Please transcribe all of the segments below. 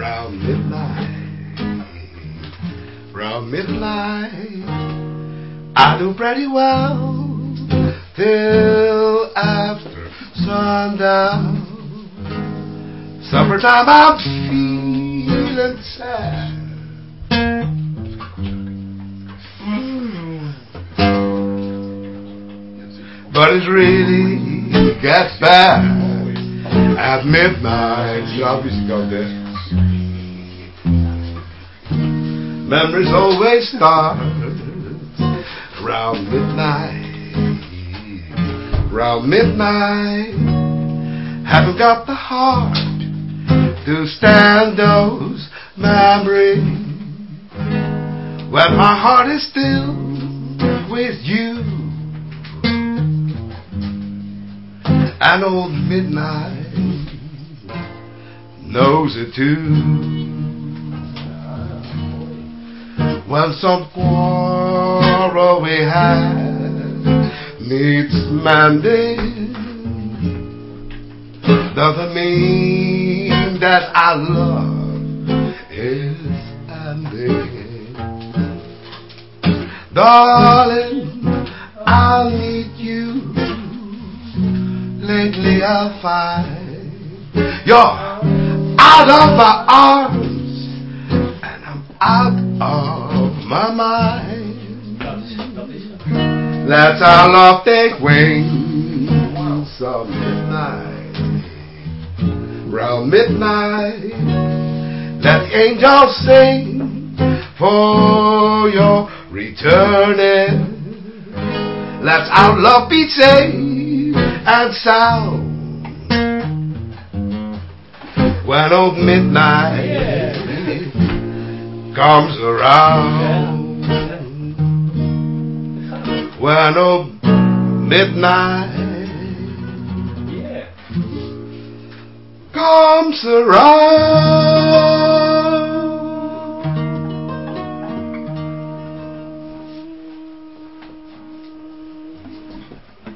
round midnight, round midnight, I do pretty well till after sundown. Summertime, I'm feeling sad. Mm. But it really gets bad at midnight. Ja, muziek ook Memories always start around midnight. Around midnight. Haven't got the heart to stand those memories. When my heart is still with you. And old midnight knows it too. When some quarrel we had needs mending, doesn't mean that our love is ending. Darling, I need you. Lately I find you're out of my arms and I'm out of my mind. Let our love take wing some midnight, round midnight. Let angels sing for your returning. Let our love be safe and sound. When old midnight comes around. When old midnight Yeah. comes around.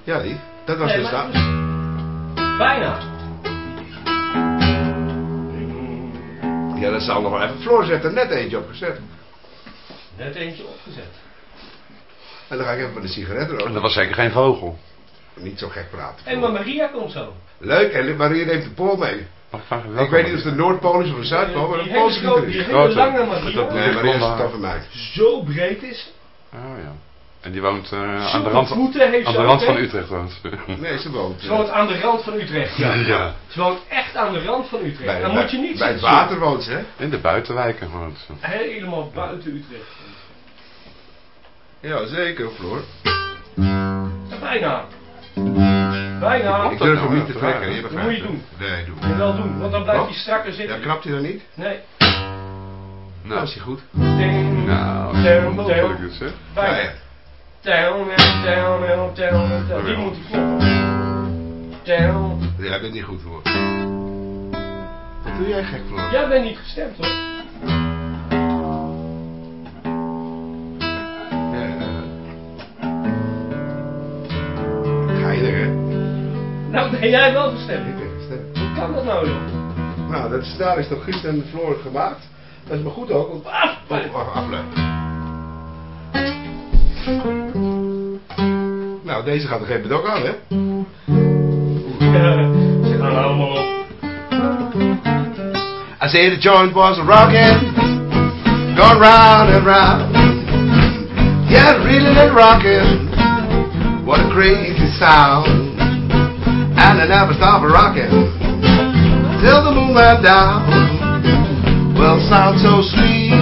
Ja. Dat was dus dat. Bijna. Ja, dat zal nog wel even. Floor zet er net eentje op gezet. Net eentje opgezet. En dan ga ik even de sigaret En roken. dat was zeker geen vogel. Niet zo gek praten. En maar Maria komt zo. Leuk, en Maria neemt de pool mee. Wacht, Ik weet niet of het de Noordpool is of een Zuidpool, maar een Poolse gitarist. Die hele lange Met Maria. dat- Nee, Maria is een toffe meid. Zo breed is. Oh ja. En die woont eh, aan de rand, van- aan de rand van hè? Utrecht woont. Nee, ze woont. Ze woont aan de rand van Utrecht. Ja. Ja. Ze woont echt aan de rand van Utrecht. Bij, Dan bij- moet je niet bij het water woont ze, hè? In de buitenwijken woont ze. Helemaal buiten Utrecht. Ja, zeker, Floor. Ja, Bijna. Bijna. Ik durf hem nou? niet te Ja, trekken, ja. je Dat moet je doen. Nee, doe. Je wel doen, want dan blijft hij strakker Ja, zitten. knapt hij dan niet? Nee. Nou, is hij goed. Ding, Nou, dat wil ik down. Down, down, down, down, down, down. Die moet kloppen. Down. Jij bent niet goed voor. Wat doe jij gek, Floor? Jij bent niet gestemd hoor. Ja, ja. Geinig, hè? Nou ben jij wel gestemd. Ik ben gestemd. Hoe kan dat nou joh? Nou, dat is, daar is toch Guus en Floor gemaakt. Dat is maar goed ook, want... Ah, Oh, afleiden. Nou, deze gaat er geen bedok aan, hè? Ze gaan allemaal op. I say the joint was rocking, going round and round. Yeah, reeling and rocking. What a crazy sound. And I never stopped rocking till the moon went down. Well, sound so sweet.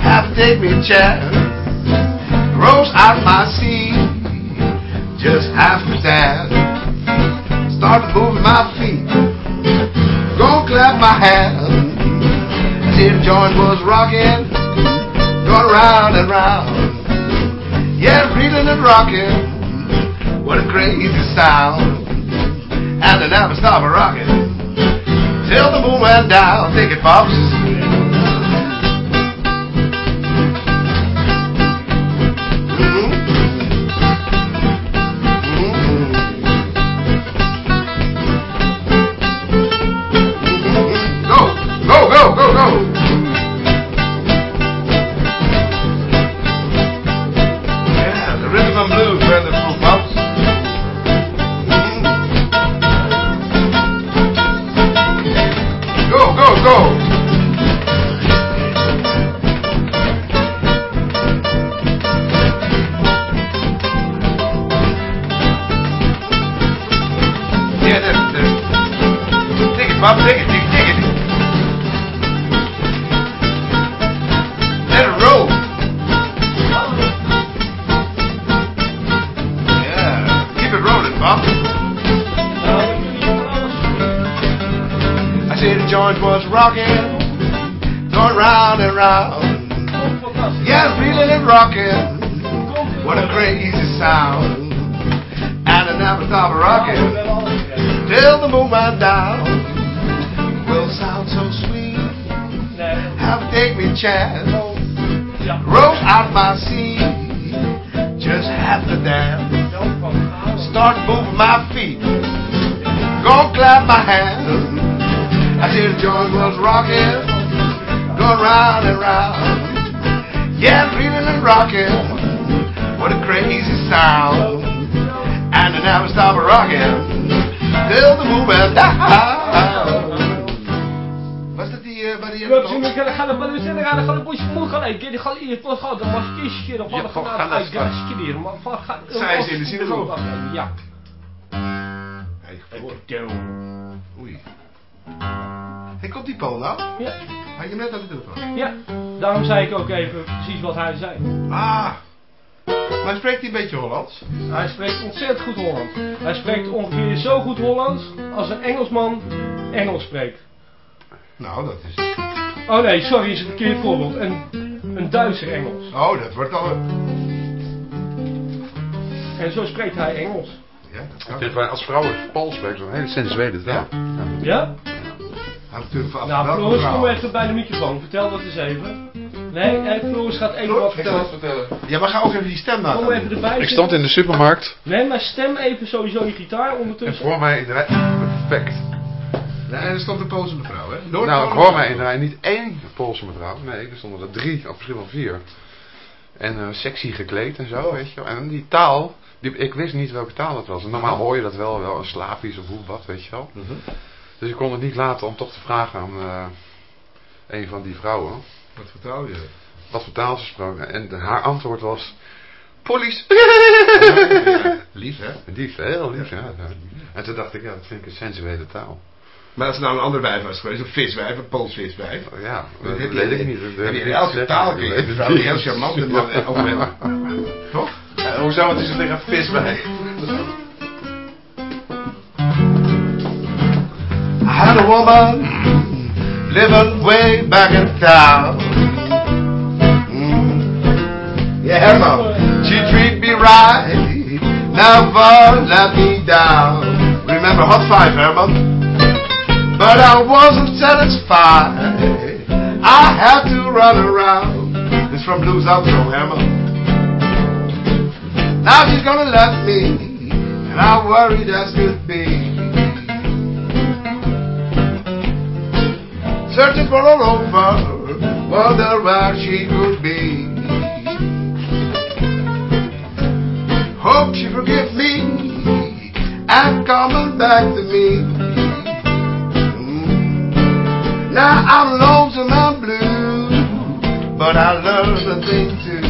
Have to take me a chance. Rose out of my seat. Just after that. Started moving my feet. Gonna clap my hands. I see the joint was rocking, going round and round. Yeah, reeling and rocking. What a crazy sound. And they never stop rocking. Till the moon went down. Take it, round and round. Komt fantastisch. Yeah, reeling and rocking. What a crazy sound. And I never stop rocking till the moon went down. Will sound so sweet. Have take me chance. Rose out my seat. Just have to dance. Start moving my feet. Go clap my hands. I said the joint was rocking. Going round and round. Yeah, reeling and rocking. What a crazy sound. And I never stop rocking. Till the moon went down. Was dat die uh, bij die gaan naar de zin gaan gaan ik hier pas gaan dan was kies Ja, van van gaan gas straks. kideren maar van gaan Zij is in de synagoge. Ja. Hey, Doe. Oei. Hey, komt die Paul nou? Ja. Had je hem net aan de telefoon? Ja. Daarom zei ik ook even precies wat hij zei. Ah. Maar spreekt hij een beetje Hollands? Hij spreekt ontzettend goed Hollands. Hij spreekt ongeveer zo goed Hollands als een Engelsman Engels spreekt. Nou, dat is... Oh nee, sorry, is een verkeerd voorbeeld. Een, een Duitser Engels. Oh, dat wordt al... En zo spreekt hij Engels. Ja, dat Ik kan. als vrouwen Paul spreken zo'n hele sensuele taal. Ja. Ja? Af Nou, Floris, kom even bij de microfoon. Vertel dat eens even. Nee, nee Floris gaat even wat vertellen. vertellen. Ja, maar ga ook even die stem laten Kom even erbij Ik stond in de supermarkt Nee, maar stem even sowieso je gitaar en ondertussen. voor mij in de rij... Perfect. Nee, en er stond een Poolse mevrouw, hè? Noord- Nou, Poolse voor mij in de mevrouw. rij niet één Poolse mevrouw. Nee, er stonden er drie, of misschien wel vier. En eh, sexy gekleed en zo, weet je wel. En die taal, die, ik wist niet welke taal het was. En normaal hoor je dat wel, wel een Slavisch of hoe wat, weet je wel. Mhm. Dus ik kon het niet laten om toch te vragen aan eh, een van die vrouwen. Wat vertel je? Wat voor taal ze spraken. En de- haar antwoord was... Police! Ja, lief, hè? Lief, heel lief, ja. ja. En toen dacht ik, ja, dat vind ik een sensuele taal. Maar als er nou een ander wijf was geweest, een viswijf, een Pools viswijf. Oh, Ja, dat weet je- ik niet. Dat heb je in elke taal kun je een vrouw die heel charmante man eh, over hebben. Toch? Ja, hoe zou het is tegen vis I had a woman living way back in town. Mm. Yeah, Herman, she treat me right, never let me down. Remember Hot Five, Herman? But I wasn't satisfied. I had to run around. It's from Blues Outro, Herman. Now she's gonna left me, and I worried as could be. Searching for all over, wonder where she could be. Hope she forgive me and coming back to me. Mm. Now I'm lonesome and blue, but I learned a thing too.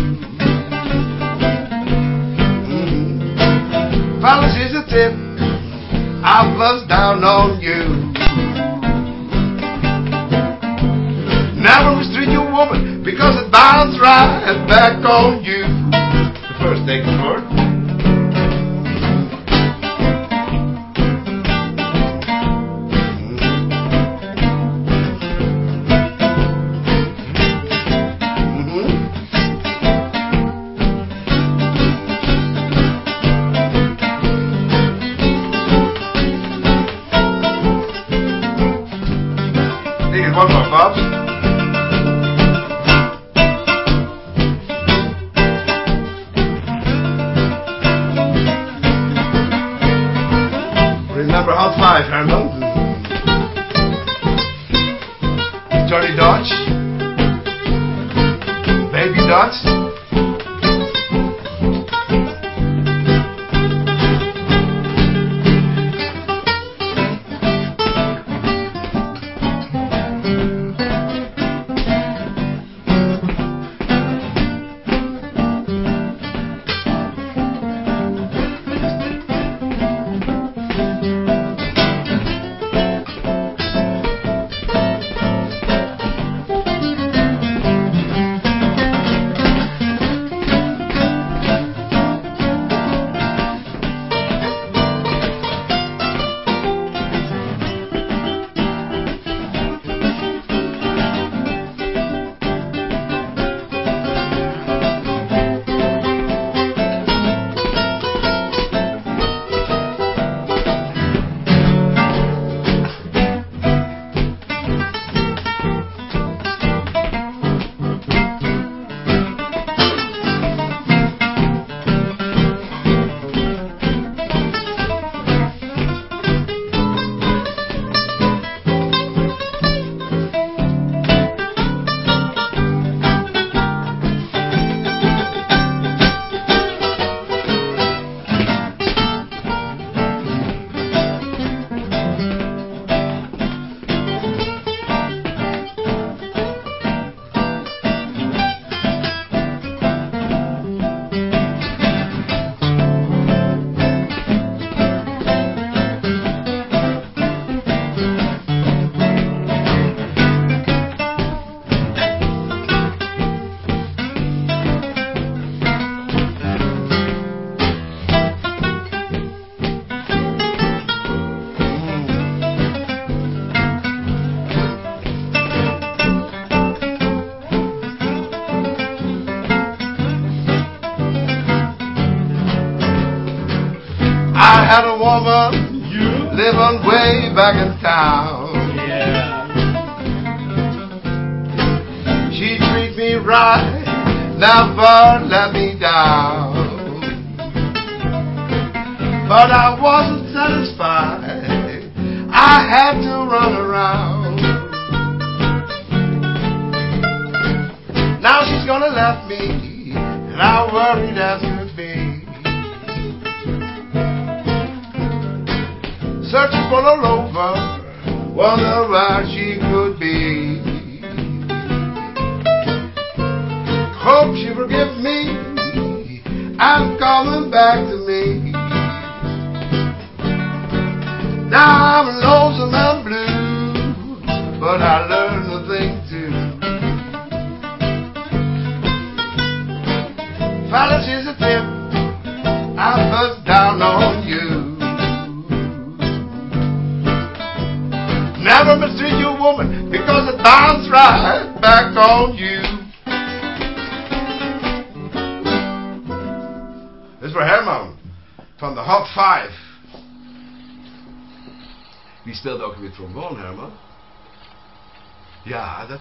Mm. Here's a tip. I bust down on you. Never mistreat your woman because it bounces right back on you. The first thing first. Woman living way back in town. Yeah. She treat me right, never let me down. But I wasn't satisfied. I had to run around. Now she's gonna left me, and I worried as Searching for all over, wonder where she could be. Hope she forgive me I'm coming back to me. Now I'm lonesome and blue, but I learned a thing Never mistreat your woman because it bounce right back on you. This is for Herman from the Hot Five. Die speelde ook weer trombone, Herman. Ja, dat.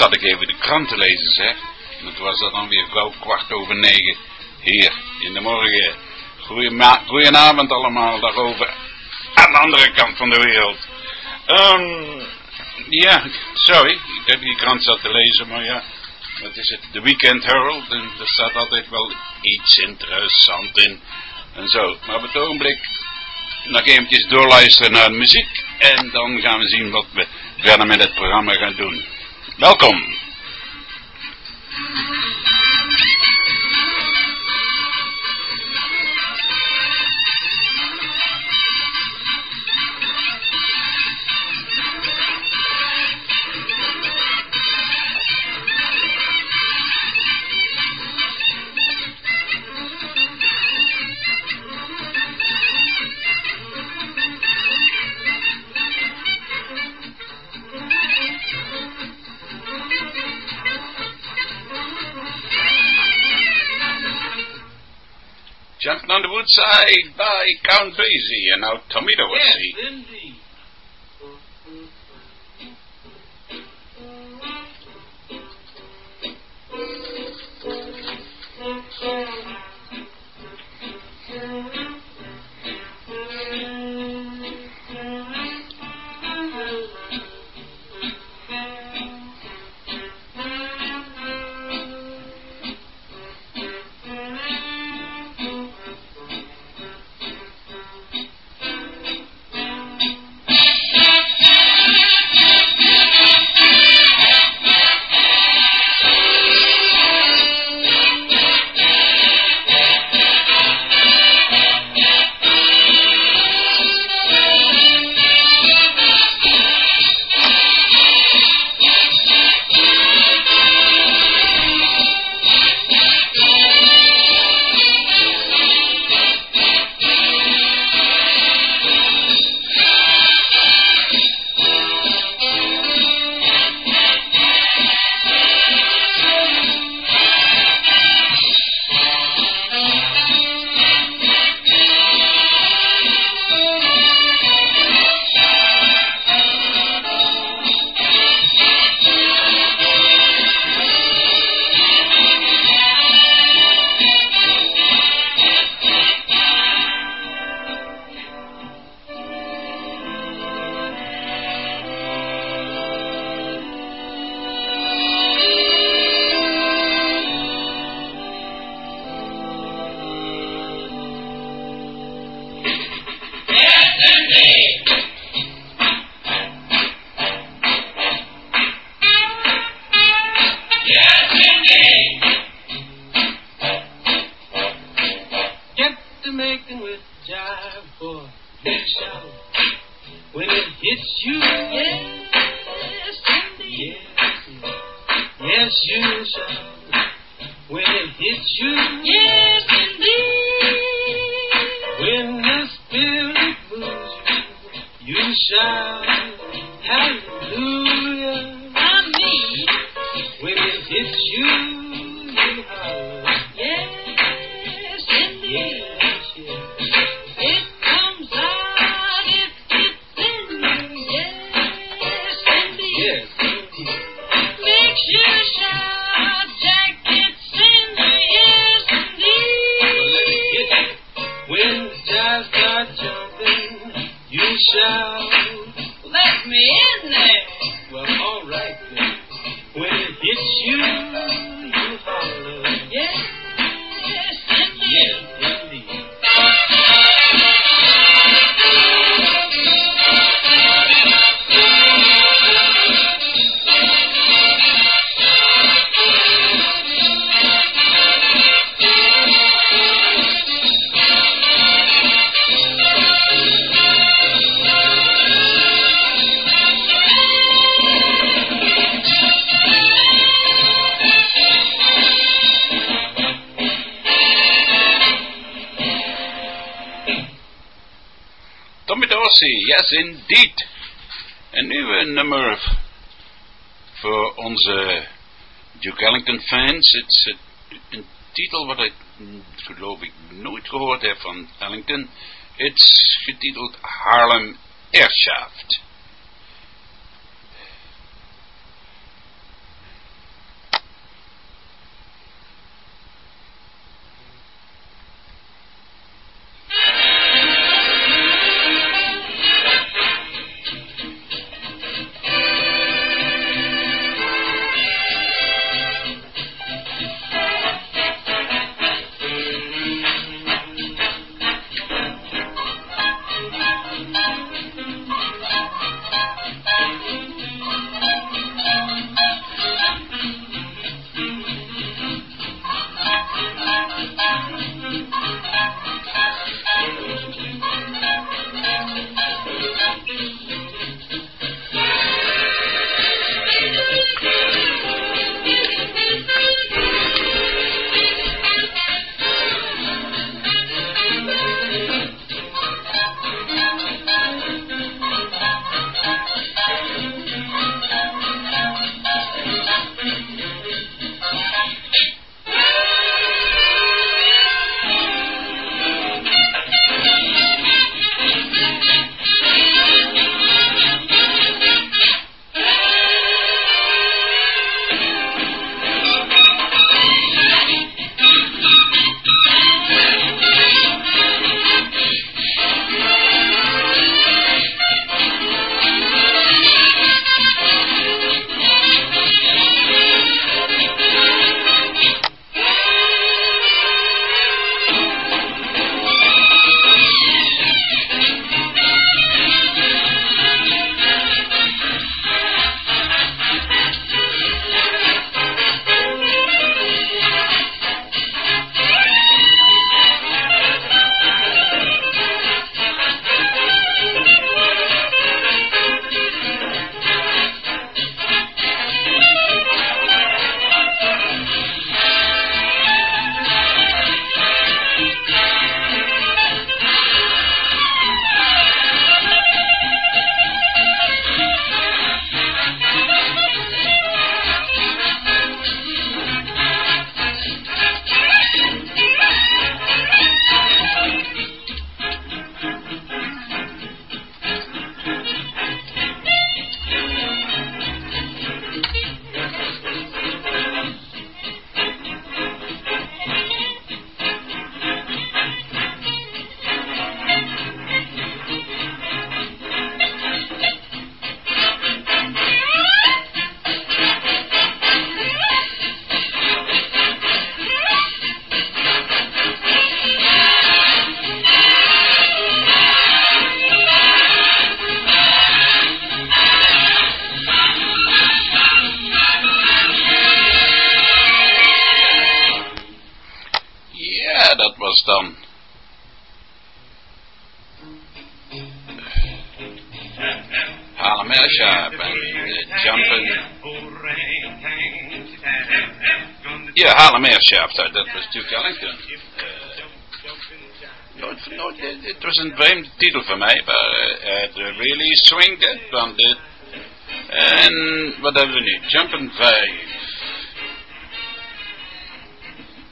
Zat ik even de krant te lezen, zeg. En het was dat dan weer gauw kwart over negen. Hier, in de morgen. Goedenavond allemaal daarover. Aan de andere kant van de wereld. Ehm, ja, sorry. Ik heb die krant zat te lezen, maar ja. Wat is het? De Weekend Herald. En er staat altijd wel iets interessants in. En zo. Maar op het ogenblik nog eventjes doorluisteren naar de muziek. En dan gaan we zien wat we verder met het programma gaan doen. Malcolm outside by Count Basie and out Tomato yes, see. Indeed. Thank you. Making with jive boy. Big shout when it hits you, yes, indeed. yes, yes, you shall. when it hits you, yes, indeed. When the spirit moves you, you shout hallelujah. Fans. Het is een titel wat ik mm, geloof ik nooit gehoord heb van Ellington. Het is getiteld Harlem Airshaft. een vreemde titel voor mij, maar eh, het uh, really swing van dit En wat hebben we nu? Jumping 5.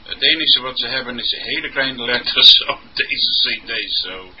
Het enige wat ze hebben is hele kleine letters op deze cd zo.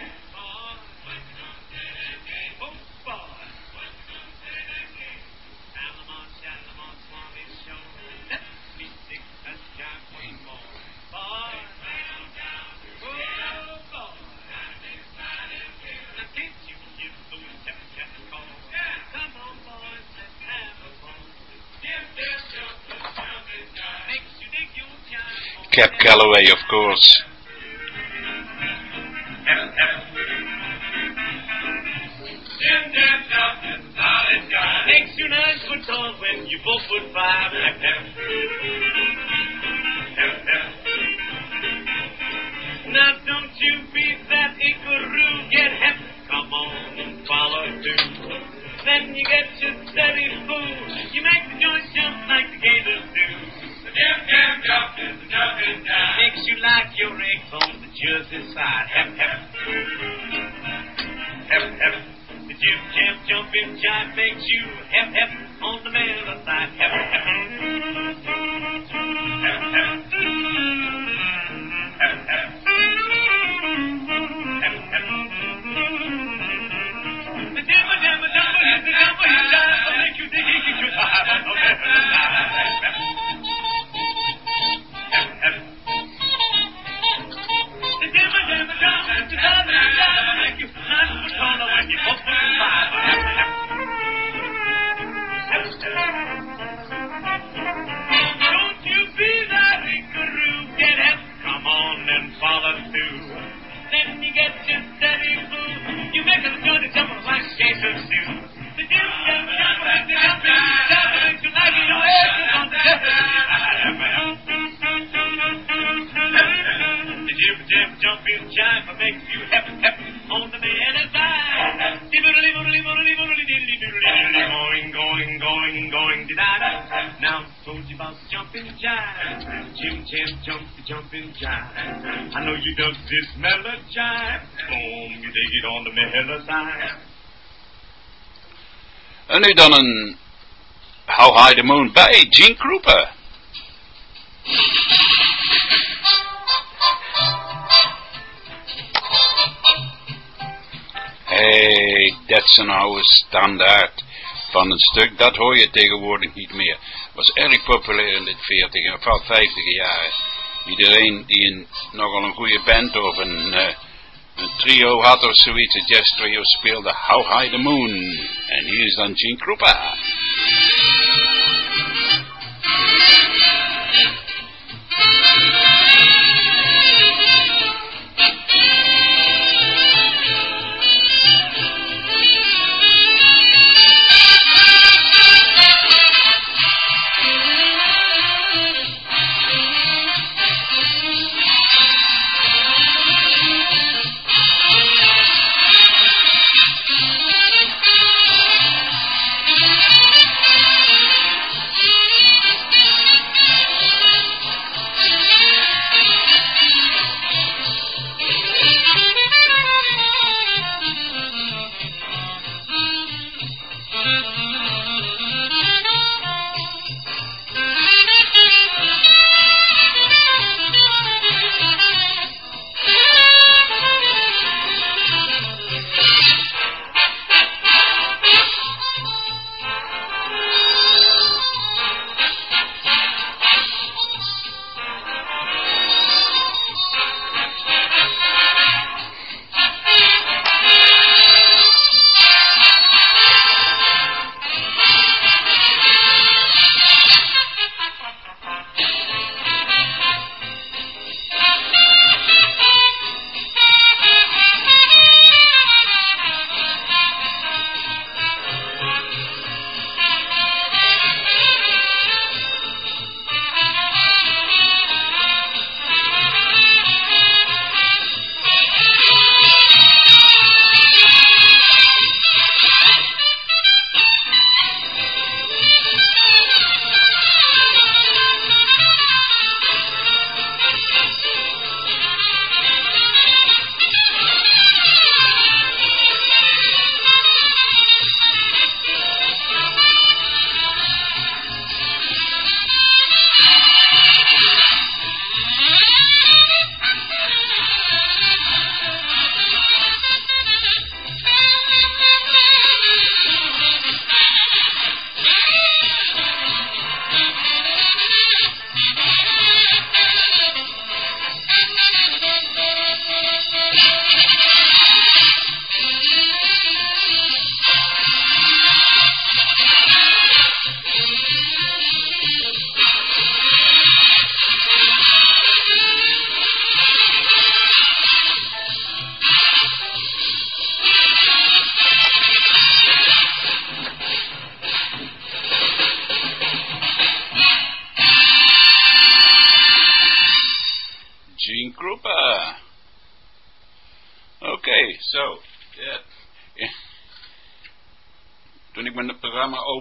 Galloway, of course, dan een How High the Moon bij Gene Krupa. Hey, dat is een oude standaard van een stuk. Dat hoor je tegenwoordig niet meer. Was erg populair in de 40 en 50 jaren. Iedereen die nogal een goede band of een... Eh, trio had er zoiets. Het jazztrio speelde How High the Moon. En hier is dan Gene Krupa.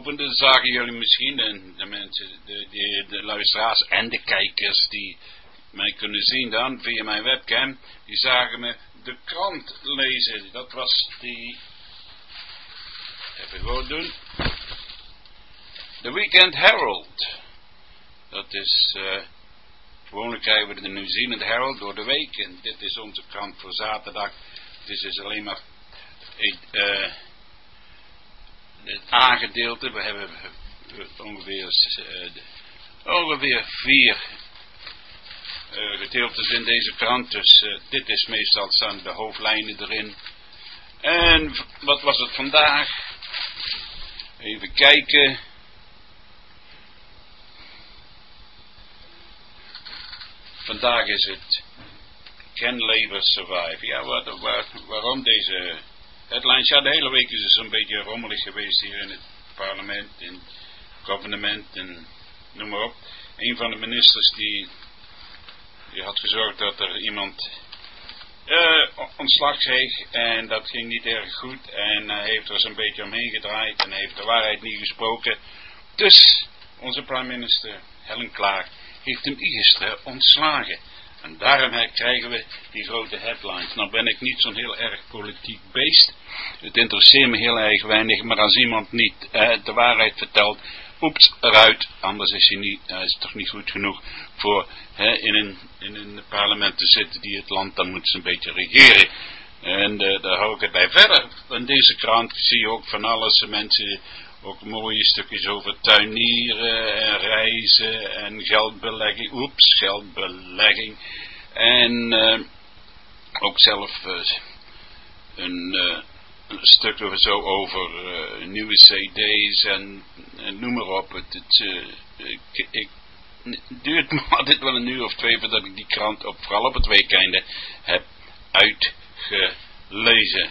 Opende, zagen jullie misschien, de, de mensen, de, de, luisteraars en de kijkers die mij kunnen zien dan via mijn webcam, die zagen me de krant lezen. Dat was die. Even goed doen. De Weekend Herald. Dat is. eh gewoonlijk krijgen we de New Zealand Herald door de week. En dit is onze krant voor zaterdag. Het is alleen maar. eh, het A-gedeelte. We hebben ongeveer, eh, ongeveer vier eh, gedeeltes in deze krant. Dus eh, dit is meestal staan de hoofdlijnen erin. En wat was het vandaag? Even kijken. Vandaag is het Can Labour Survive? Ja, waar- waarom deze headlines? Ja, de hele week is het zo'n beetje rommelig geweest hier in het parlement, in het gouvernement en noem maar op. Een van de ministers die, die had gezorgd dat er iemand eh, ontslag kreeg en dat ging niet erg goed en hij heeft er zo'n beetje omheen gedraaid en heeft de waarheid niet gesproken. Dus onze prime minister Helen Clark heeft hem gisteren ontslagen. En daarom krijgen we die grote headlines. Nou ben ik niet zo'n heel erg politiek beest. Het interesseert me heel erg weinig. Maar als iemand niet eh, de waarheid vertelt, oeps, eruit. Anders is hij, niet, hij is toch niet goed genoeg voor hè, in, een, in parlement te zitten die het land dan moet ze een beetje regeren. En eh, daar hou ik het bij verder. In deze krant zie je ook van alles. Mensen ook mooie stukjes over tuinieren en reizen en geldbelegging. Oeps, geldbelegging. En eh, ook zelf eh, een, een stuk over zo over eh, nieuwe cd's en, en noem maar op. Het, eh, ik, duurt me altijd wel een uur of twee voordat ik die krant op, vooral op het weekende heb uitgelezen.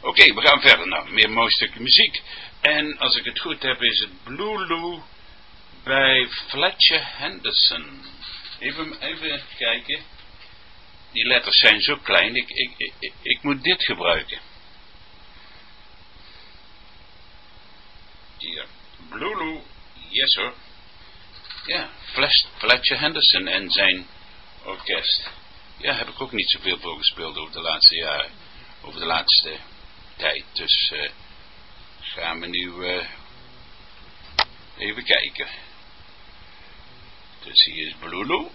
Oké, we gaan verder nou. Meer mooi stukje muziek. En als ik het goed heb is het Blue Lou bij Fletcher Henderson. Even, even kijken. Die letters zijn zo klein. Ik, ik, ik, ik moet dit gebruiken. Hier. Blue Lou. Yes hoor. Ja, Fletcher Henderson en zijn orkest. Ja, heb ik ook niet zoveel voor gespeeld over de laatste jaren. Over de laatste tijd. Dus eh, gaan we nu eh, even kijken. Dus hier is Blue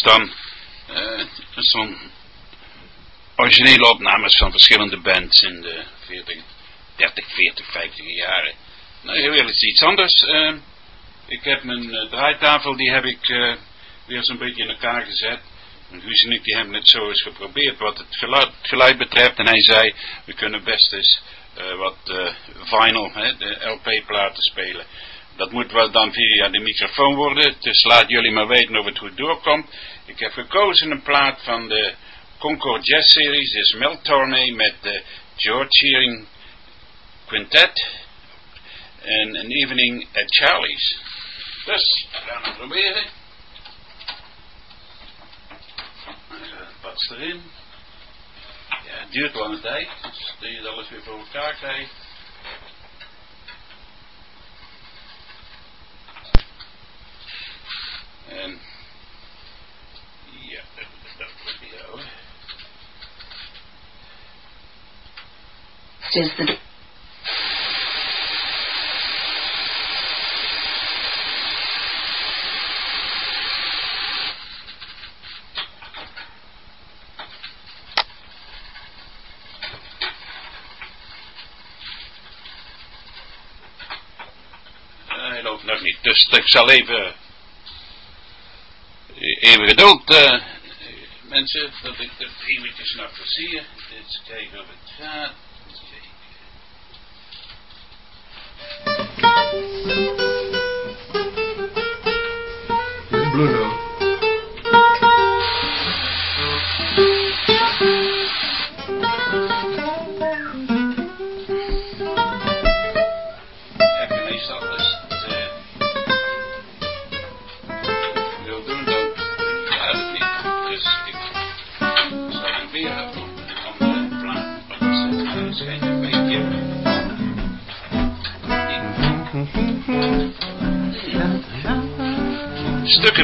dan eh, zo'n originele opnames van verschillende bands in de 40, 30, 40, 50 jaren. Nou, heel eerlijk is iets anders. Eh, ik heb mijn eh, draaitafel, die heb ik weer zo'n beetje in elkaar gezet. En Guus en ik die hebben het zo eens geprobeerd wat het geluid, betreft. En hij zei, we kunnen best eens wat vinyl, hè, de LP-platen spelen. Dat moet wel dan via de microfoon worden. Dus laat jullie maar weten of het goed doorkomt. Ik heb gekozen een plaat van de Concord Jazz Series. Dit is Mel met de George Shearing Quintet. En An Evening at Charlie's. Dus, we gaan het proberen. Erin. Ja, het duurt wel een tijd. Dus dat je alles weer voor elkaar krijgt. En ja, dat, the Eh, hij loopt nog niet. Dus ik zal even. Even geduld, eh, mensen, dat ik het eventjes nog versier. Eens kijken of het gaat. Eens kijken.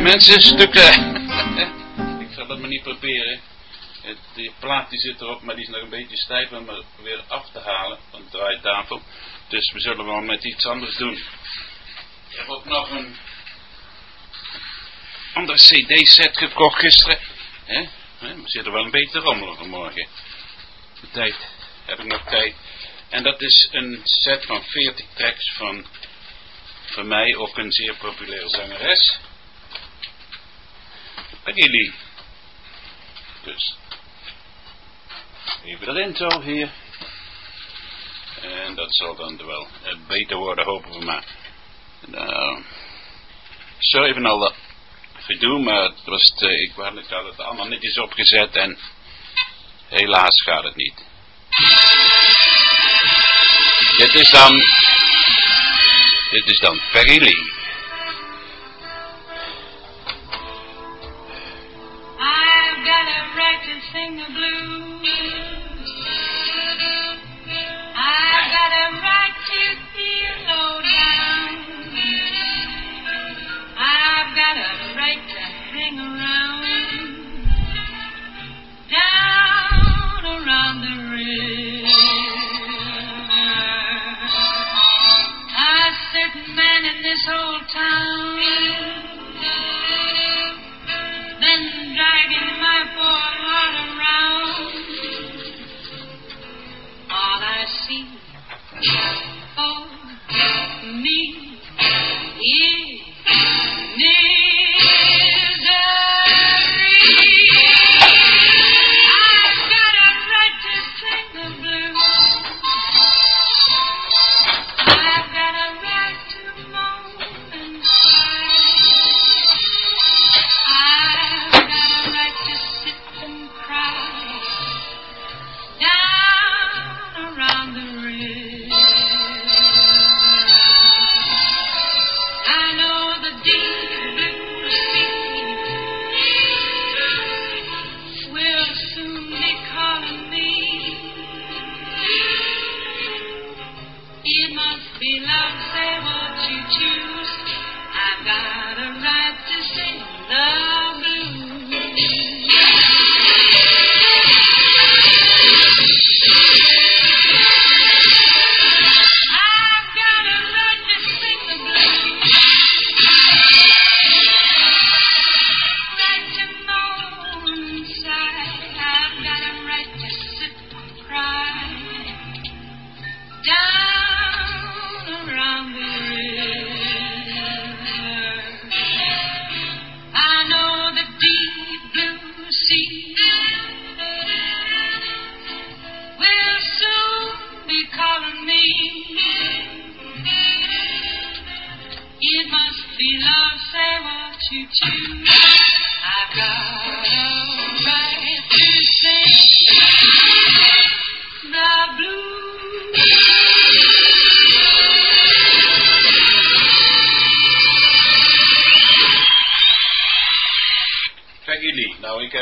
Mensen, stukken. ik zal dat maar niet proberen. Het, die plaat die zit erop, maar die is nog een beetje stijf om er weer af te halen van de draaitafel. Dus we zullen wel met iets anders doen. Ik heb ook nog een andere cd-set gekocht gisteren. We zitten wel een beetje te rommelen vanmorgen. De tijd, heb ik nog tijd. En dat is een set van 40 tracks van, voor mij ook een zeer populaire zangeres. Lee. Dus, even erin zo hier. En dat zal dan wel eh, beter worden, hopen we maar. Nou, sorry van al dat gedoe, maar het was te, ik, ik had het allemaal netjes opgezet en helaas gaat het niet. Dit is dan, dit is dan Peggy Then dragging my poor heart around, all I see me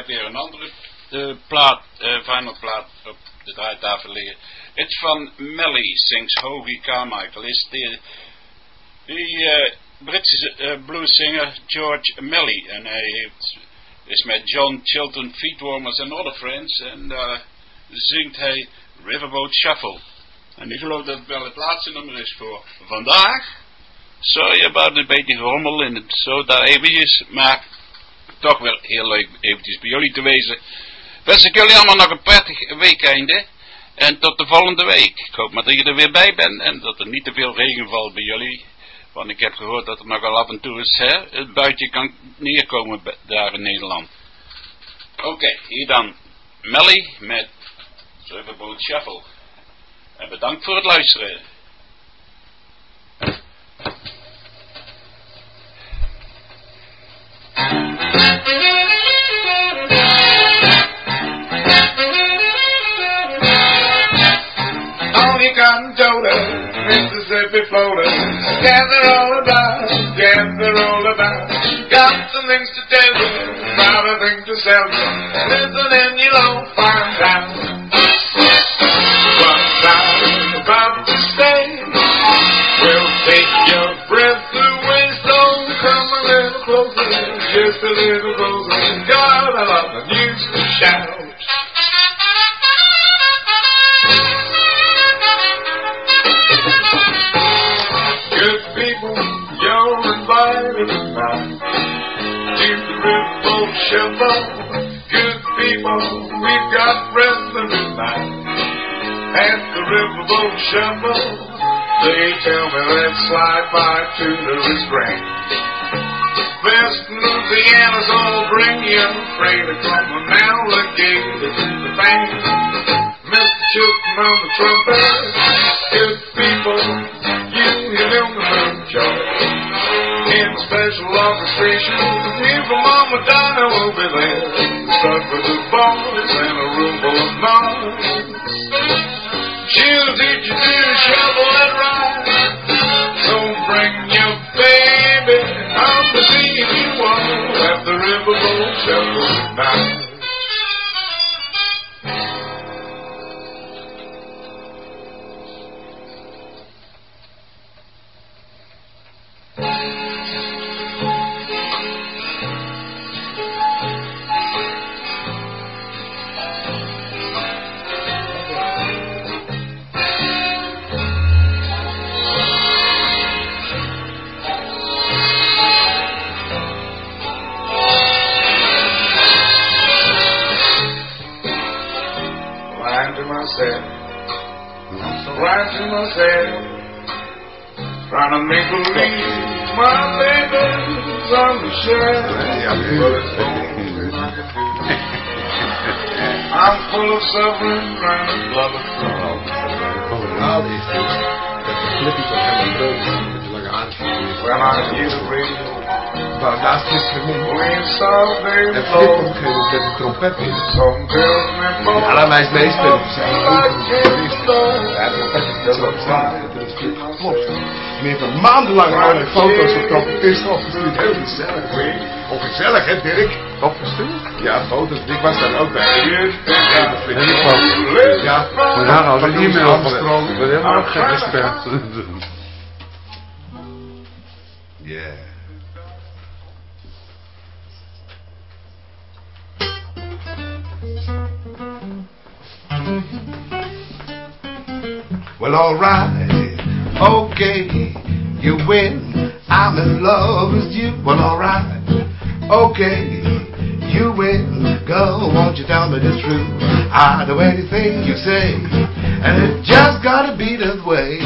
hier een andere eh, plaat, eh vinyl plaat op de draaitafel liggen. Het van Melly sings Hoagie Carmichael. Is de, die eh, Britse blueszanger George Melly. En hij heeft, is met John Chilton, Feetwarmers en Other Friends. En daar zingt hij Riverboat Shuffle. En ik geloof dat het wel het laatste nummer is voor vandaag. Sorry about een beetje gerommel in het zo daar eventjes. Maar toch wel heel leuk eventjes bij jullie te wezen. Wens ik jullie allemaal nog een prettig weekeinde. En tot de volgende week. Ik hoop maar dat je er weer bij bent. En dat er niet te veel regen valt bij jullie. Want ik heb gehoord dat er nogal af en toe eens hè, het buitje kan neerkomen daar in Nederland. Oké, hier dan Melly met Riverboat Shuffle. En bedankt voor het luisteren. Cotton toter, Mississippi floater, gather all about, gather all about. Got some things to tell you, got a thing to sell you. Listen and you'll find out what I'm about to say. Will take your breath away, so come a little closer, just a little closer. Got a lot of news to shout. Good people, you're invited tonight to the riverboat shuffle. Good people, we've got wrestling tonight at the riverboat shuffle. They tell me let's slide by to the restraint. West Louisiana's all bring you freighter from an alligator to the bank. Mr. Chilton on the trumpet, good people, you hit on the moonshot. In the special orchestration, from Mama Donna will be there. Stuck with the boys and a room full of noise. She'll teach you to shovel there trying to make believe my baby's on the shelf. I'm full of suffering, trying to love a song. Well, I hear the radio Maar zit ze we baby En Flip op met een trompet in. I dat is. Ja, het trompet is zwaar. Dat is Flip. Klopt. En heeft er maandenlang allerlei foto's van trompetisten opgestuurd. Heel gezellig. Ongezellig, hè Dirk? Opgestuurd? Ja, foto's. Ik was daar ook bij. Ja, dat vind ik wel. Ja, Maar daar had van een Louis e-mail van. We hebben ook geen respect. Yeah. Well, alright, okay, you win. I'm in love with you. Well, alright, okay, you win. Go, won't you tell me the truth? I do anything you say, and it just gotta be that way.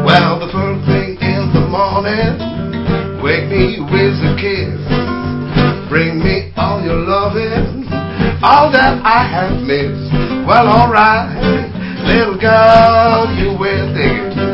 Well, the first thing in the morning, wake me with a kiss. Bring me all your loving, all that I have missed. Well, alright, little girl, you will dig it.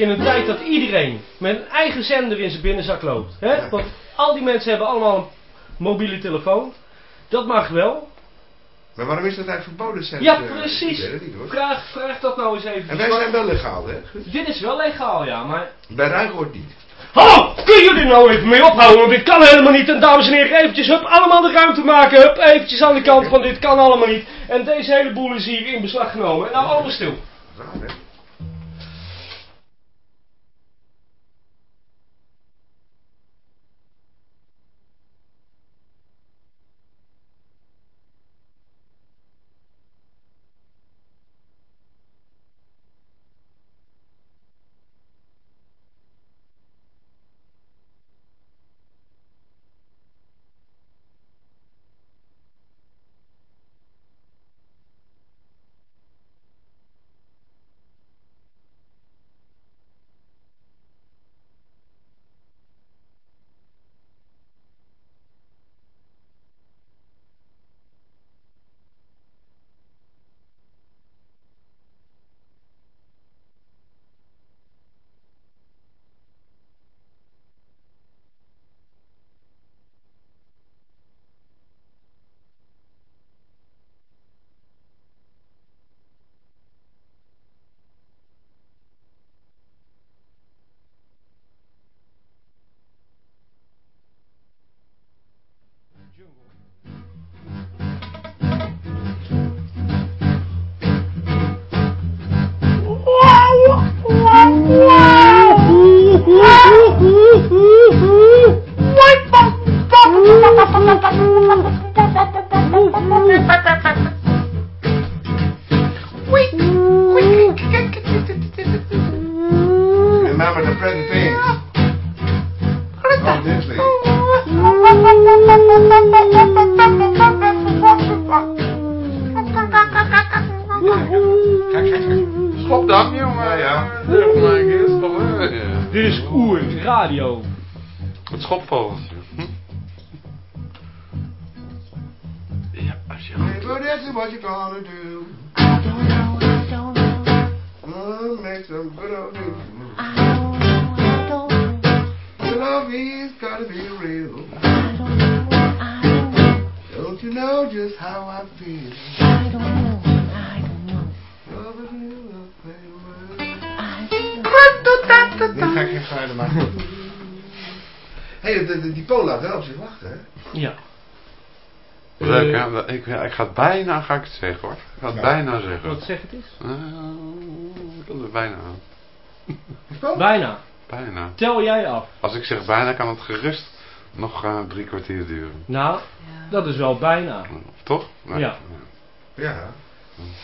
In een tijd dat iedereen met een eigen zender in zijn binnenzak loopt. Hè? Want al die mensen hebben allemaal een mobiele telefoon. Dat mag wel. Maar waarom is dat eigenlijk verboden? Zeg, Ja, eh, precies. Ik weet het niet hoor. Vraag, vraag dat nou eens even. En wij zijn wel legaal, hè? Dit is wel legaal, ja, maar... Bij Ruigoort niet. Hallo, kun jullie nou even mee ophouden? Want dit kan helemaal niet. En dames en heren, eventjes, hup, allemaal de ruimte maken. Hup, eventjes aan de kant, want dit kan allemaal niet. En deze hele boel is hier in beslag genomen. Nou, allemaal stil. Raar, hè? Hè? Ik, ja, ik ga het bijna, ga ik het zeggen hoor. Ik ga het Ja. bijna zeggen. Wat zeg het is? Nou, ik kan het bijna. Bijna. Bijna. Tel jij af. Als ik zeg bijna, kan het gerust nog eh, drie kwartier duren. Nou, dat is wel bijna. Toch? Nou, Ja. Ja.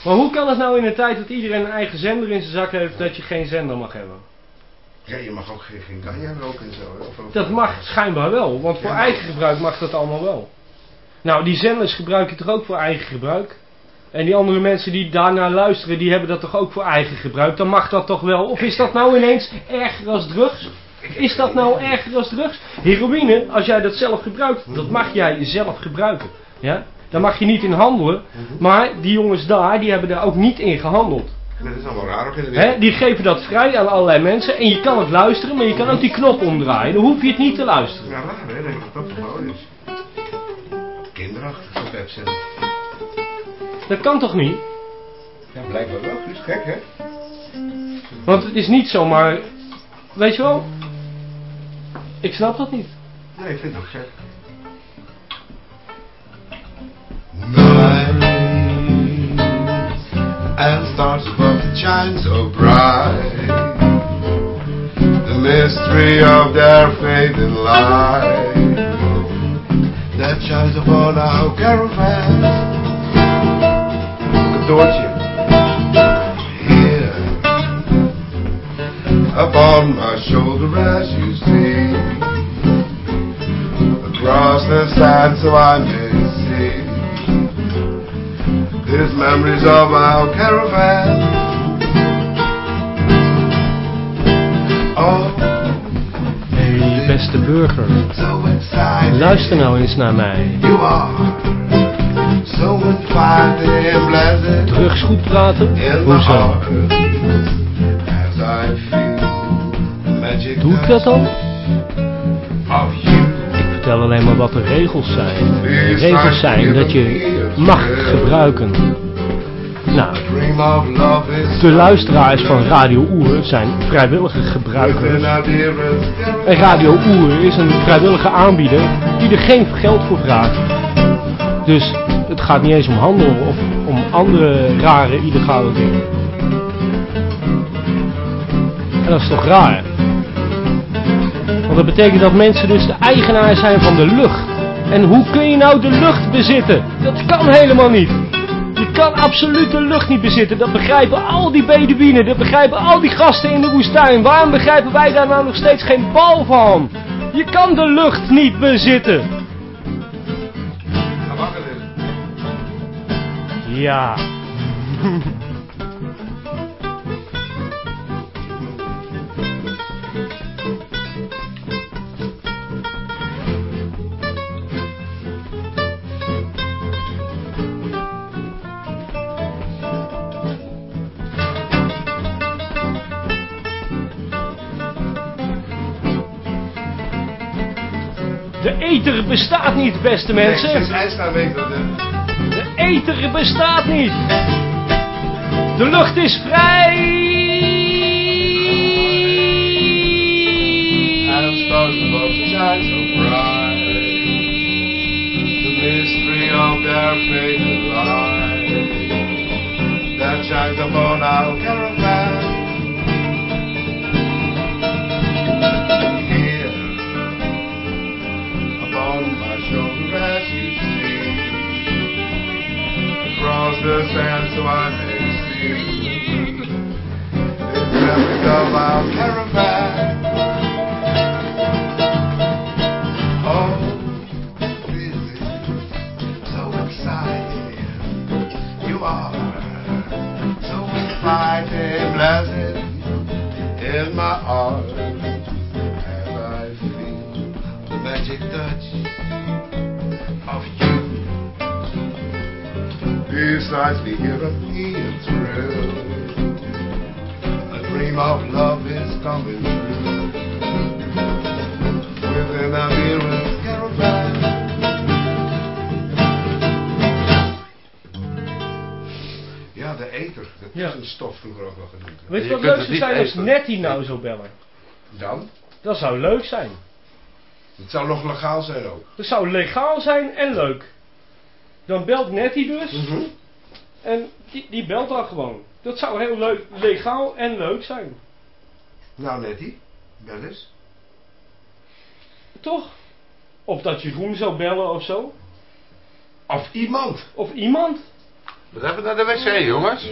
Maar hoe kan het nou in een tijd dat iedereen een eigen zender in zijn zak heeft, dat je geen zender mag hebben? Ja, je mag ook geen, geen ganja roken en zo. hè? Of- of- Dat mag schijnbaar wel, want voor Ja. eigen gebruik mag dat allemaal wel. Nou, die zenders gebruik je toch ook voor eigen gebruik? En die andere mensen die daarnaar luisteren, die hebben dat toch ook voor eigen gebruik? Dan mag dat toch wel? Of is dat nou ineens erger als drugs? Is dat nou erger dan drugs? Heroïne, als jij dat zelf gebruikt, dat mag jij zelf gebruiken. Ja? Daar mag je niet in handelen. Maar die jongens daar, die hebben daar ook niet in gehandeld. Dat is allemaal raar ook. Die geven dat vrij aan allerlei mensen. En je kan het luisteren, maar je kan ook die knop omdraaien. Dan hoef je het niet te luisteren. Ja, raar hè, dat verboden is. Dat kan toch niet? Ja, blijkbaar wel. Dat is gek hè? Want het is niet zomaar... Weet je wel? Ik snap dat niet. Nee, ik vind het ook gek. and stars above the shine so bright. The mystery of their fading light that shines upon our caravan. Doortje. Here, upon my shoulder as you see, across the sand so I may see. These memories of our caravan. Oh, beste burger. Luister nou eens naar mij. Drugs goed praten? Hoezo? Doe ik dat dan? Ik vertel alleen maar wat de regels zijn. De regels zijn dat je mag gebruiken. Nou, de luisteraars van Radio Oer zijn vrijwillige gebruikers. En Radio Oer is een vrijwillige aanbieder die er geen geld voor vraagt. Dus het gaat niet eens om handel of om andere rare illegale dingen. En dat is toch raar? Want dat betekent dat mensen dus de eigenaar zijn van de lucht. En hoe kun je nou de lucht bezitten? Dat kan helemaal niet. Je kan absoluut de lucht niet bezitten. Dat begrijpen al die Bedouinen. Dat begrijpen al die gasten in de woestijn. Waarom begrijpen wij daar nou nog steeds geen bal van? Je kan de lucht niet bezitten. Ja. bestaat niet, beste mensen. Nee, sinds IJsland weet dat. De ether bestaat niet. De lucht is vrij. The shine so bright. The mystery of their faded light that shines upon our caravan. Across the sand so I may see the memories of our caravan. Oh, this is so exciting. You are so exciting, blessed in my heart as I feel the magic touch Besides me a thrill. A dream of love is coming true dearest caravan. Ja, de eter. Dat Ja. is een stof vroeger ook wel genoemd. Weet je wat leuk het zou zijn als. Nettie nou zou bellen? Dan? Dat zou leuk zijn. Het zou nog legaal zijn ook. Dat zou legaal zijn en leuk. Dan belt Nettie dus. Mhm. En die, die belt dan gewoon. Dat zou heel leuk, legaal en leuk zijn. Nou, Nettie, bel eens. Toch? Of dat Jeroen zou bellen of zo. Of iemand. Of iemand. We hebben naar de wc, jongens.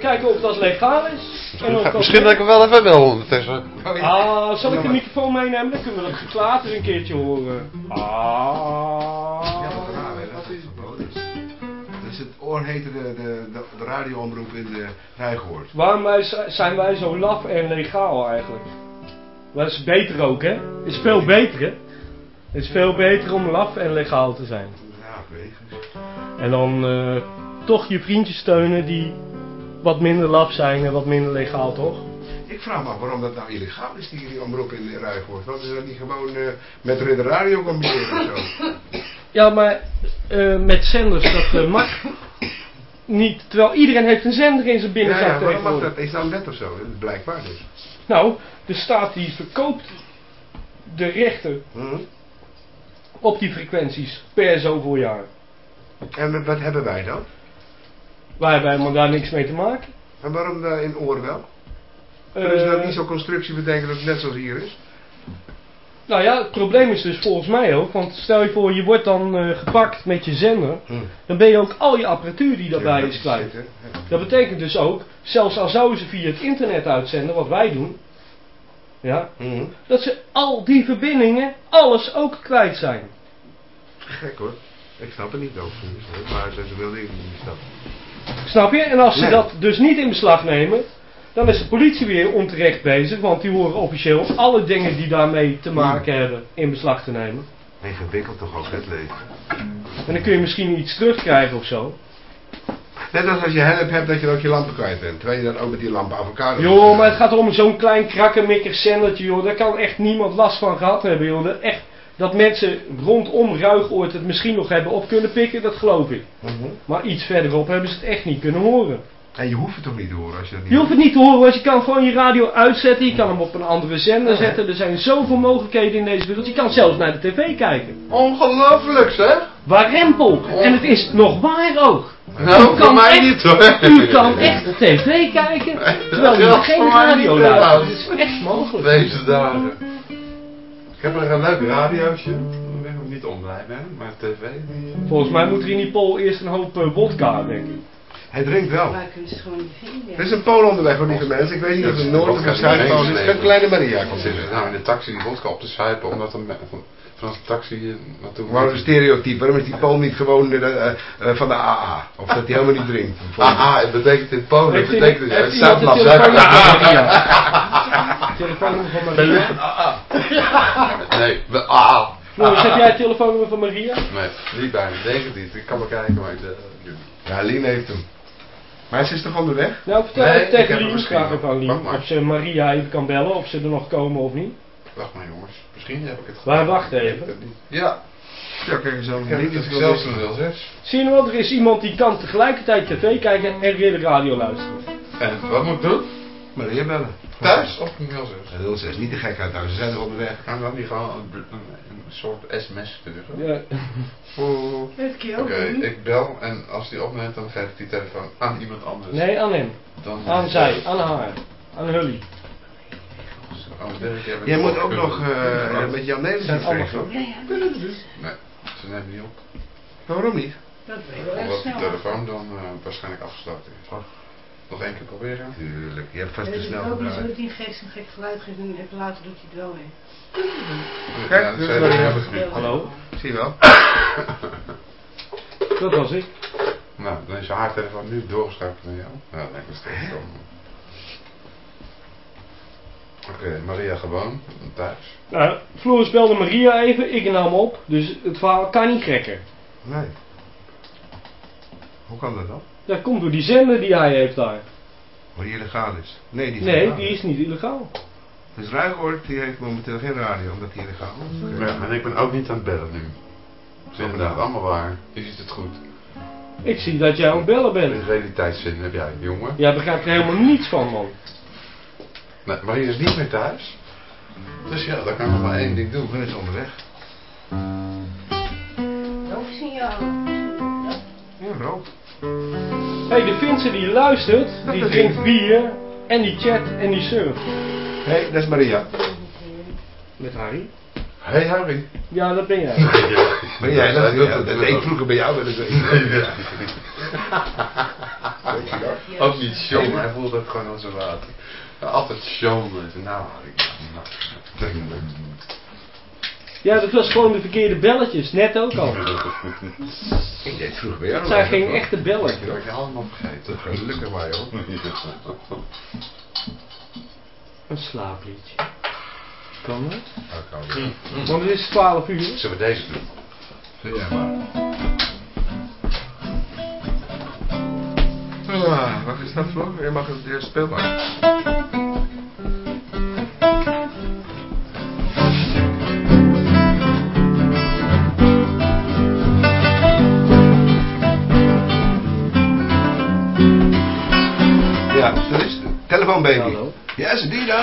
Kijken of dat legaal is. En of dat Misschien dat ik hem wel even bel ondertussen. Oh, ja. Ah, zal ik de microfoon meenemen? Dan kunnen we dat geklater een keertje horen. Ja, Ah. Het oorhete de, de, de, de radioomroep in de Rijgoord. Waarom wij- zijn wij zo laf en legaal eigenlijk? Dat is beter ook, hè? Is veel beter, hè? Het is veel beter om laf en legaal te zijn. Ja, wegens. En dan eh, toch je vriendjes steunen die wat minder laf zijn en wat minder legaal, toch? Ik vraag me af waarom dat nou illegaal is, die, die omroep in Ruigoord. Waarom is dat niet gewoon eh, met Ridder Radio combineren of zo? Ja, maar eh, met zenders, dat eh, mag niet. Terwijl iedereen heeft een zender in zijn Ja, binnenzak ja, waarom mag dat? Is dat een wet of zo? Blijkbaar dus. Nou, de staat die verkoopt de rechten Hm? op die frequenties per zoveel jaar. En wat hebben wij dan? Wij hebben helemaal daar niks mee te maken. En waarom daar in oor wel? Kunnen ze Eh, dat niet zo'n constructie bedenken dat het net zoals hier is? Nou ja, het probleem is dus volgens mij ook, want stel je voor je wordt dan eh, gepakt met je zender, Hm. dan ben je ook al je apparatuur die daarbij Ja, is kwijt. zit, hè? Ja. Dat betekent dus ook, zelfs al zouden ze via het internet uitzenden, wat wij doen, ja, Hm. dat ze al die verbindingen, alles ook kwijt zijn. Gek hoor. Ik snap het niet ook, hoor, maar ze wilden niet snappen. Snap je? En als ze Nee. dat dus niet in beslag nemen, dan is de politie weer onterecht bezig, want die horen officieel alle dingen die daarmee te maken hebben in beslag te nemen. Ingewikkeld toch ook het leven. En dan kun je misschien iets terugkrijgen of zo. Net als als je help hebt dat je ook je lampen kwijt bent. Terwijl je dan ook met die lampen aan elkaar Joh, maar het gaat om zo'n klein krakkemikker zendertje, joh. Daar kan echt niemand last van gehad hebben, joh. Dat, echt, dat mensen rondom Ruigoord het misschien nog hebben op kunnen pikken, dat geloof ik. Mhm. Maar iets verderop hebben ze het echt niet kunnen horen. En je hoeft het toch niet te horen als je dat niet Je hoeft het niet te horen, want je kan gewoon je radio uitzetten. Je kan hem op een andere zender zetten. Er zijn zoveel mogelijkheden in deze wereld. Je kan zelfs naar de tv kijken. Ongelooflijk zeg. Waarempel. En het is nog waar ook. Nou, U voor kan mij echt- niet hoor. U kan echt tv kijken, terwijl u geen radio luistert. Het is echt mogelijk. Deze dagen. Ik heb er een leuk radiootje. Ben niet onblij mee. Maar tv die... Volgens mij moet er in die pol eerst een hoop eh, wodka, denk ik. Hij drinkt wel. Maar niet vinden. Er is een Pool onderweg voor lieve mensen. Ik weet niet of het Noord of het Zuidpool is. Het een kleine Maria. Ik komt zit er. nou in de taxi die vodka op te zuipen. Omdat een de taxi hier naartoe... Waarom een stereotype? Waarom is die Pool niet gewoon eh, eh, eh, van de AA? Of dat hij helemaal niet drinkt? Ah, het betekent in Polen. Het betekent het iemand de Zuidblad telefoonnummer van. Maria? Maria? Nee, we, ah. Floris, heb jij het telefoonnummer van Maria? Nee, niet bij me. Denk het niet. Ik kan wel kijken, maar ik... eh, Ja, Lien heeft hem. Maar ze is toch onderweg? Nou, vertel Nee, even ik heb tegen misschien vraag aan Lien, Wacht maar. of ze Maria even kan bellen, of ze er nog komen of niet. Wacht maar jongens. Misschien heb ik het Maar wacht even. Ja, Ja, kijk eens aan. ik heb Lien het is zelfs wel een 06. Zie je wel, er is iemand die kan tegelijkertijd tv kijken en weer de radio luisteren. En wat moet ik doen? Maria bellen. Thuis of een 06? Ja, 06, niet te gek uit thuis. Ze zijn er onderweg. Gaan we dan niet gewoon een, soort sms sturen? Ja. Ook Oké, ik bel en als die opneemt dan geef ik die telefoon aan iemand anders. Nee, aan hem. Dan, Aan zij, aan haar. Aan Hully. Oh, jij moet ook nog kunnen. eh, met Jan allemaal spreken. Ja, ja, Nee, ze nemen niet op. Waarom niet? dat weet ik wel Omdat die snel. telefoon dan eh, waarschijnlijk afgesloten is. Nog één keer proberen. Tuurlijk, je hebt vast Het te snel ook niet zo gedraaid. dat die geest een gek geluid geeft en even later doet hij het wel weer. Kijk, ja, dat dus ik, ja, hebt. begrepen. Hallo, Zie je wel? dat was ik. Nou, dan is je haar telefoon nu doorgeschakeld naar jou. Ja, dat lijkt me steeds. Oké, Maria gewoon, thuis. Nou, Floris belde Maria even, ik nam op, dus het verhaal kan niet gekker. Nee. Hoe kan dat dan? Dat komt door die zender die hij heeft daar. Waar die illegaal is. Nee, die is Nee, illegaal. die is niet illegaal. Dus Ruigoord, die heeft momenteel geen radio, omdat illegaal is. Oké. Ja, en ik ben ook niet aan het bellen nu. Dat is inderdaad allemaal waar. Je ziet het goed. Ik zie dat jij aan het bellen bent. De realiteitszin heb jij, jongen. Jij begrijpt er helemaal niets van, man. Nee, Maria is niet meer thuis. Dus ja, dan kan ik nog maar één ding doen. Dan is onderweg. Hoofdsignalen. Ja, rood. Hé, hey, de Finse die luistert, die drinkt bier en die chat en die surft. Hé, hey, dat is Maria. Met Harry? Hey Harry. Ja, dat ben jij. Ben jij dat? Ja, dat deed ik vroeger bij jou wel eens. Dat? Ook niet show, hij voelt het gewoon als een water. Altijd show met nou Harry. nou, Ja, dat was gewoon de verkeerde belletjes, net ook al. Ik deed vroeger bij jou. Het zijn geen echte belletjes. Dat heb je allemaal vergeten. Gelukkig maar joh. Een slaapliedje. Kan dat? Dat kan wel. Want het is 12 uur. Zullen we deze doen? Zeg jij maar. Ah, wat is dat voor? Je mag het eerst spelen.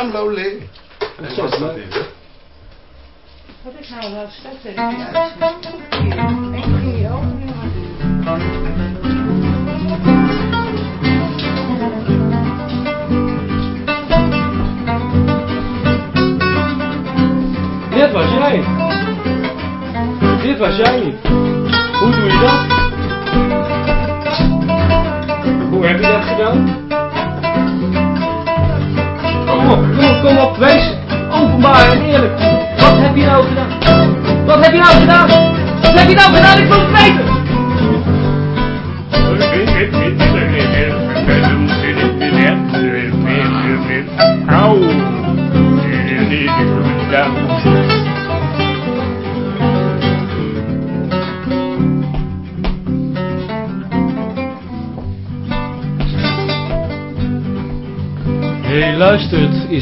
En wat is dat niet, hè? Wat is nou. Ik ging weer wat doen. Dit was jij. Dit was jij niet.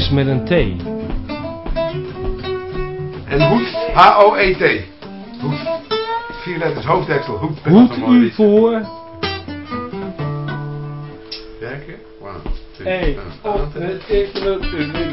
Is met een T. En hoed, H-O-E-T. Hoed. Vier letters, hoofddeksel, hoed. Hoed u voor. One, two, Hey, op het internet.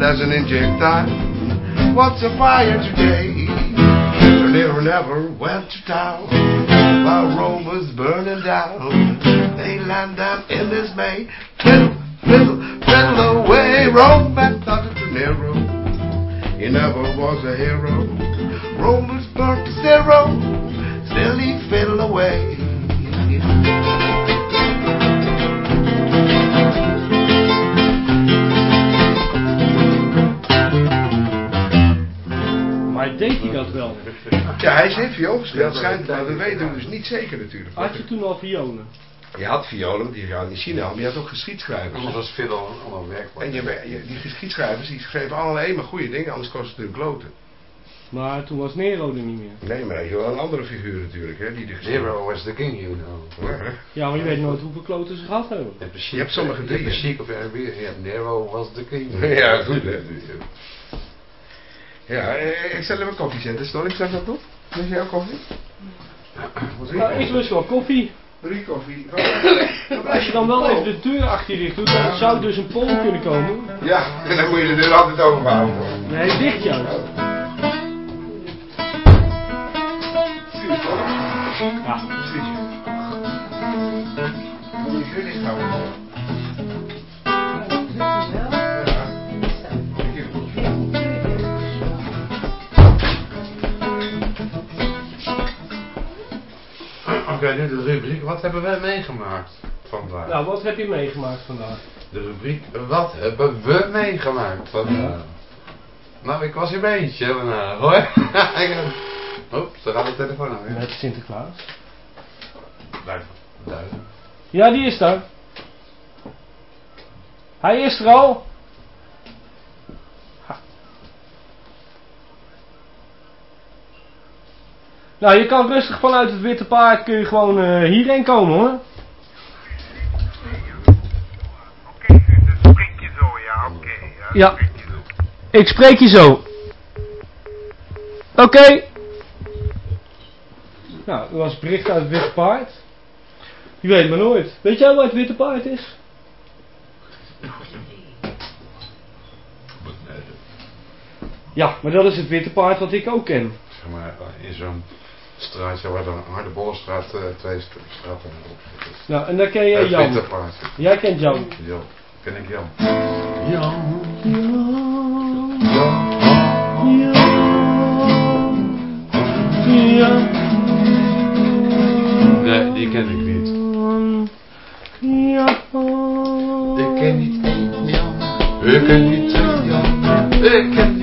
Time. Where's my lesson in time? What's a fire today? So Nero never went to town while Rome was burning down. They land them in dismay. Fiddle, fiddle, fiddle away. Rome thunder to Nero. He never was a hero. Schijnt, maar we weten het dus niet zeker natuurlijk. Had je toen al violen? Je had violen, die gaan niet zien, maar je had ook geschiedschrijvers. Anders was een werkwoord. En je, je- die geschiedschrijvers die schreven alleen maar goede dingen, anders kost het natuurlijk kloten. Maar toen was Nero er niet meer. Nee, maar je wel een andere figuur natuurlijk, hè, die de Zero was the king, you know. Ja. Ja, maar je weet nooit hoeveel kloten ze gehad hebben. Je hebt, Je hebt sommige Je hebt dingen. een chic of. Je hebt Nero was the king. Ja, goed, hè. Ja, eh, ik zal even koffie zetten. Stel ik zeg dat op? Is jouw koffie? Drie Nou, ik koffie. lust wel koffie. Drie koffie. Als je dan wel even de deur achter je dicht doet, dan zou dus een pol kunnen komen. Ja, en dan moet je de deur altijd open houden. Nee, dicht juist. Ja. Precies. Moet je deur dicht houden. Oké, nu de rubriek. Wat hebben wij meegemaakt vandaag? Nou, wat heb je meegemaakt vandaag? De rubriek. Wat hebben we meegemaakt vandaag? Nou, ik was in mijn eentje vandaag hoor. Oep, daar gaat de telefoon aan. Met Sinterklaas. Duiven. Duiven. Ja, die is daar. Hij is er al. Nou, je kan rustig vanuit het Witte Paard kun je gewoon eh, hierheen komen hoor. Oké, spreek je zo, ja, oké. ja. Ik spreek je zo. Oké. Nou, dat was bericht uit het Witte Paard. Je weet maar nooit. Weet jij waar het Witte Paard is? Ja, maar dat is het Witte Paard wat ik ook ken. Zeg maar in zo'n straatje waar de Harde Bollenstraat eh, twee st- straten op zitten. Nou, en daar ken jij Het Jan. Jij kent Jan. Jo, ken ik Jan. Nee, die ken ik niet. Ik ken niet één Jan. Ik ken niet twee Jan. Ik ken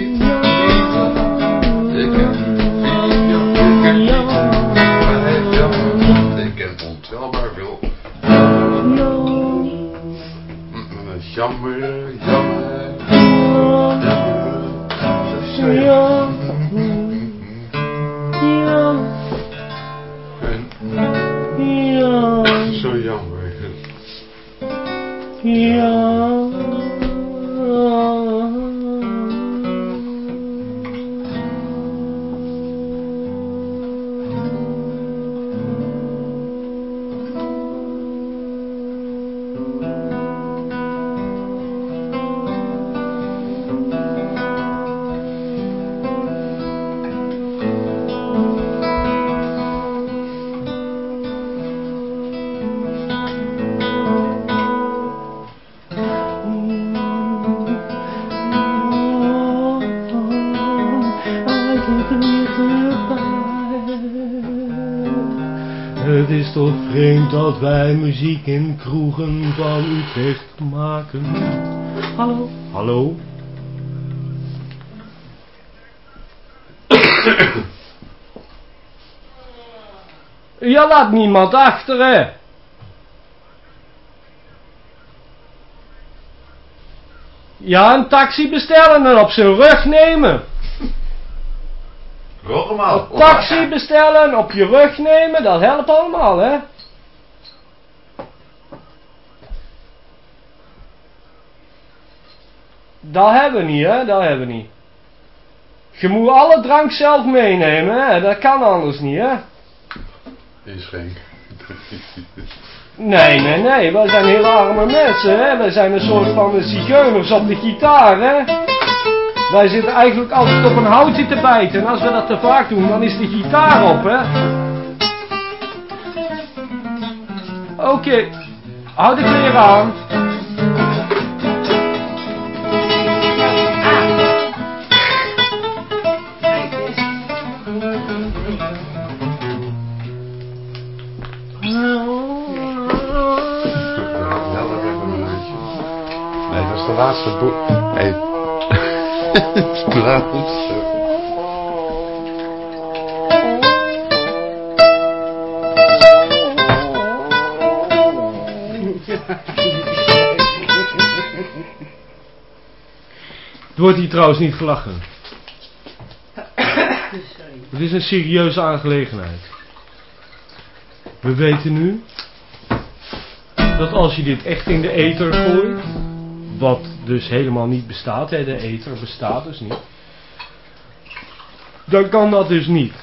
要 wij muziek in kroegen van Utrecht maken. Hallo? Hallo? Ja, laat niemand achter, hè? Ja, een taxi bestellen en op zijn rug nemen. Allemaal. Een taxi bestellen, op je rug nemen, dat helpt allemaal, hè? Dat hebben we niet, hè? Dat hebben we niet. Je moet alle drank zelf meenemen, hè? Dat kan anders niet, hè? Inschenk. Nee, nee, nee. Wij zijn hele arme mensen, hè? Wij zijn een soort van de zigeuners op de gitaar, hè? Wij zitten eigenlijk altijd op een houtje te bijten. En als we dat te vaak doen, dan is de gitaar op, hè? Oké. Houd de kleren aan. Laatste boek. Hey. Het laatste. Er wordt hier trouwens niet gelachen. Sorry. Het is een serieuze aangelegenheid. We weten nu dat als je dit echt in de ether gooit, wat dus helemaal niet bestaat, hè, de ether bestaat dus niet, dan kan dat dus niet.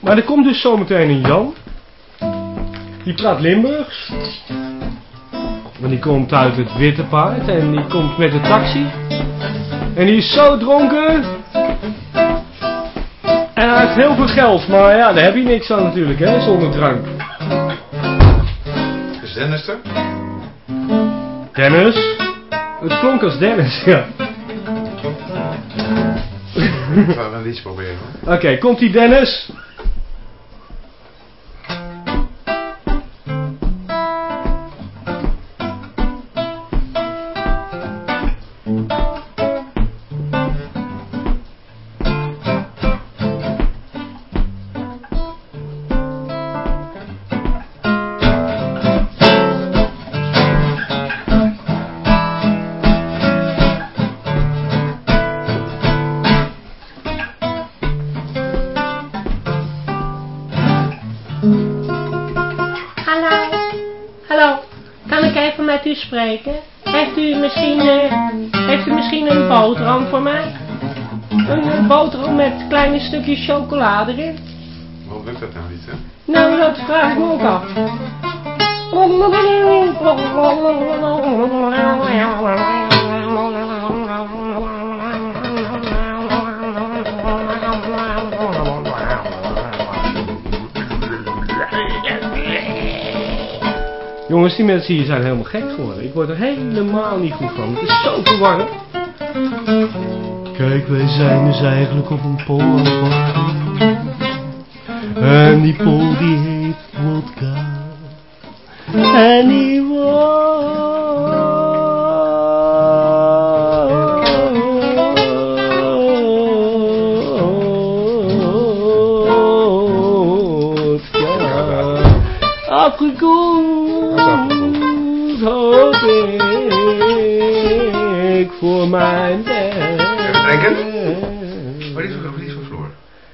Maar er komt dus zometeen een Jan, die praat Limburgs, maar die komt uit het Witte Paard en die komt met de taxi. En die is zo dronken en hij heeft heel veel geld, maar ja, daar heb je niks aan natuurlijk, hè, zonder drank. Is Dennis er? Dennis? Het klonk als Dennis, ja. We gaan een liedje proberen. hoor. Oké, komt die Dennis? Heeft u misschien, eh, heeft u misschien een boterham voor mij? Een, eh, boterham met kleine stukjes chocolade erin? Waarom lukt dat nou niet, hè? Nou, dat vraag ik me ook af. Jongens, die mensen hier zijn helemaal gek geworden. Ik word er helemaal niet goed van. Het is zo verwarrend. Kijk, wij zijn dus eigenlijk op een wachten. En die pol die heeft vodka. En die vodka.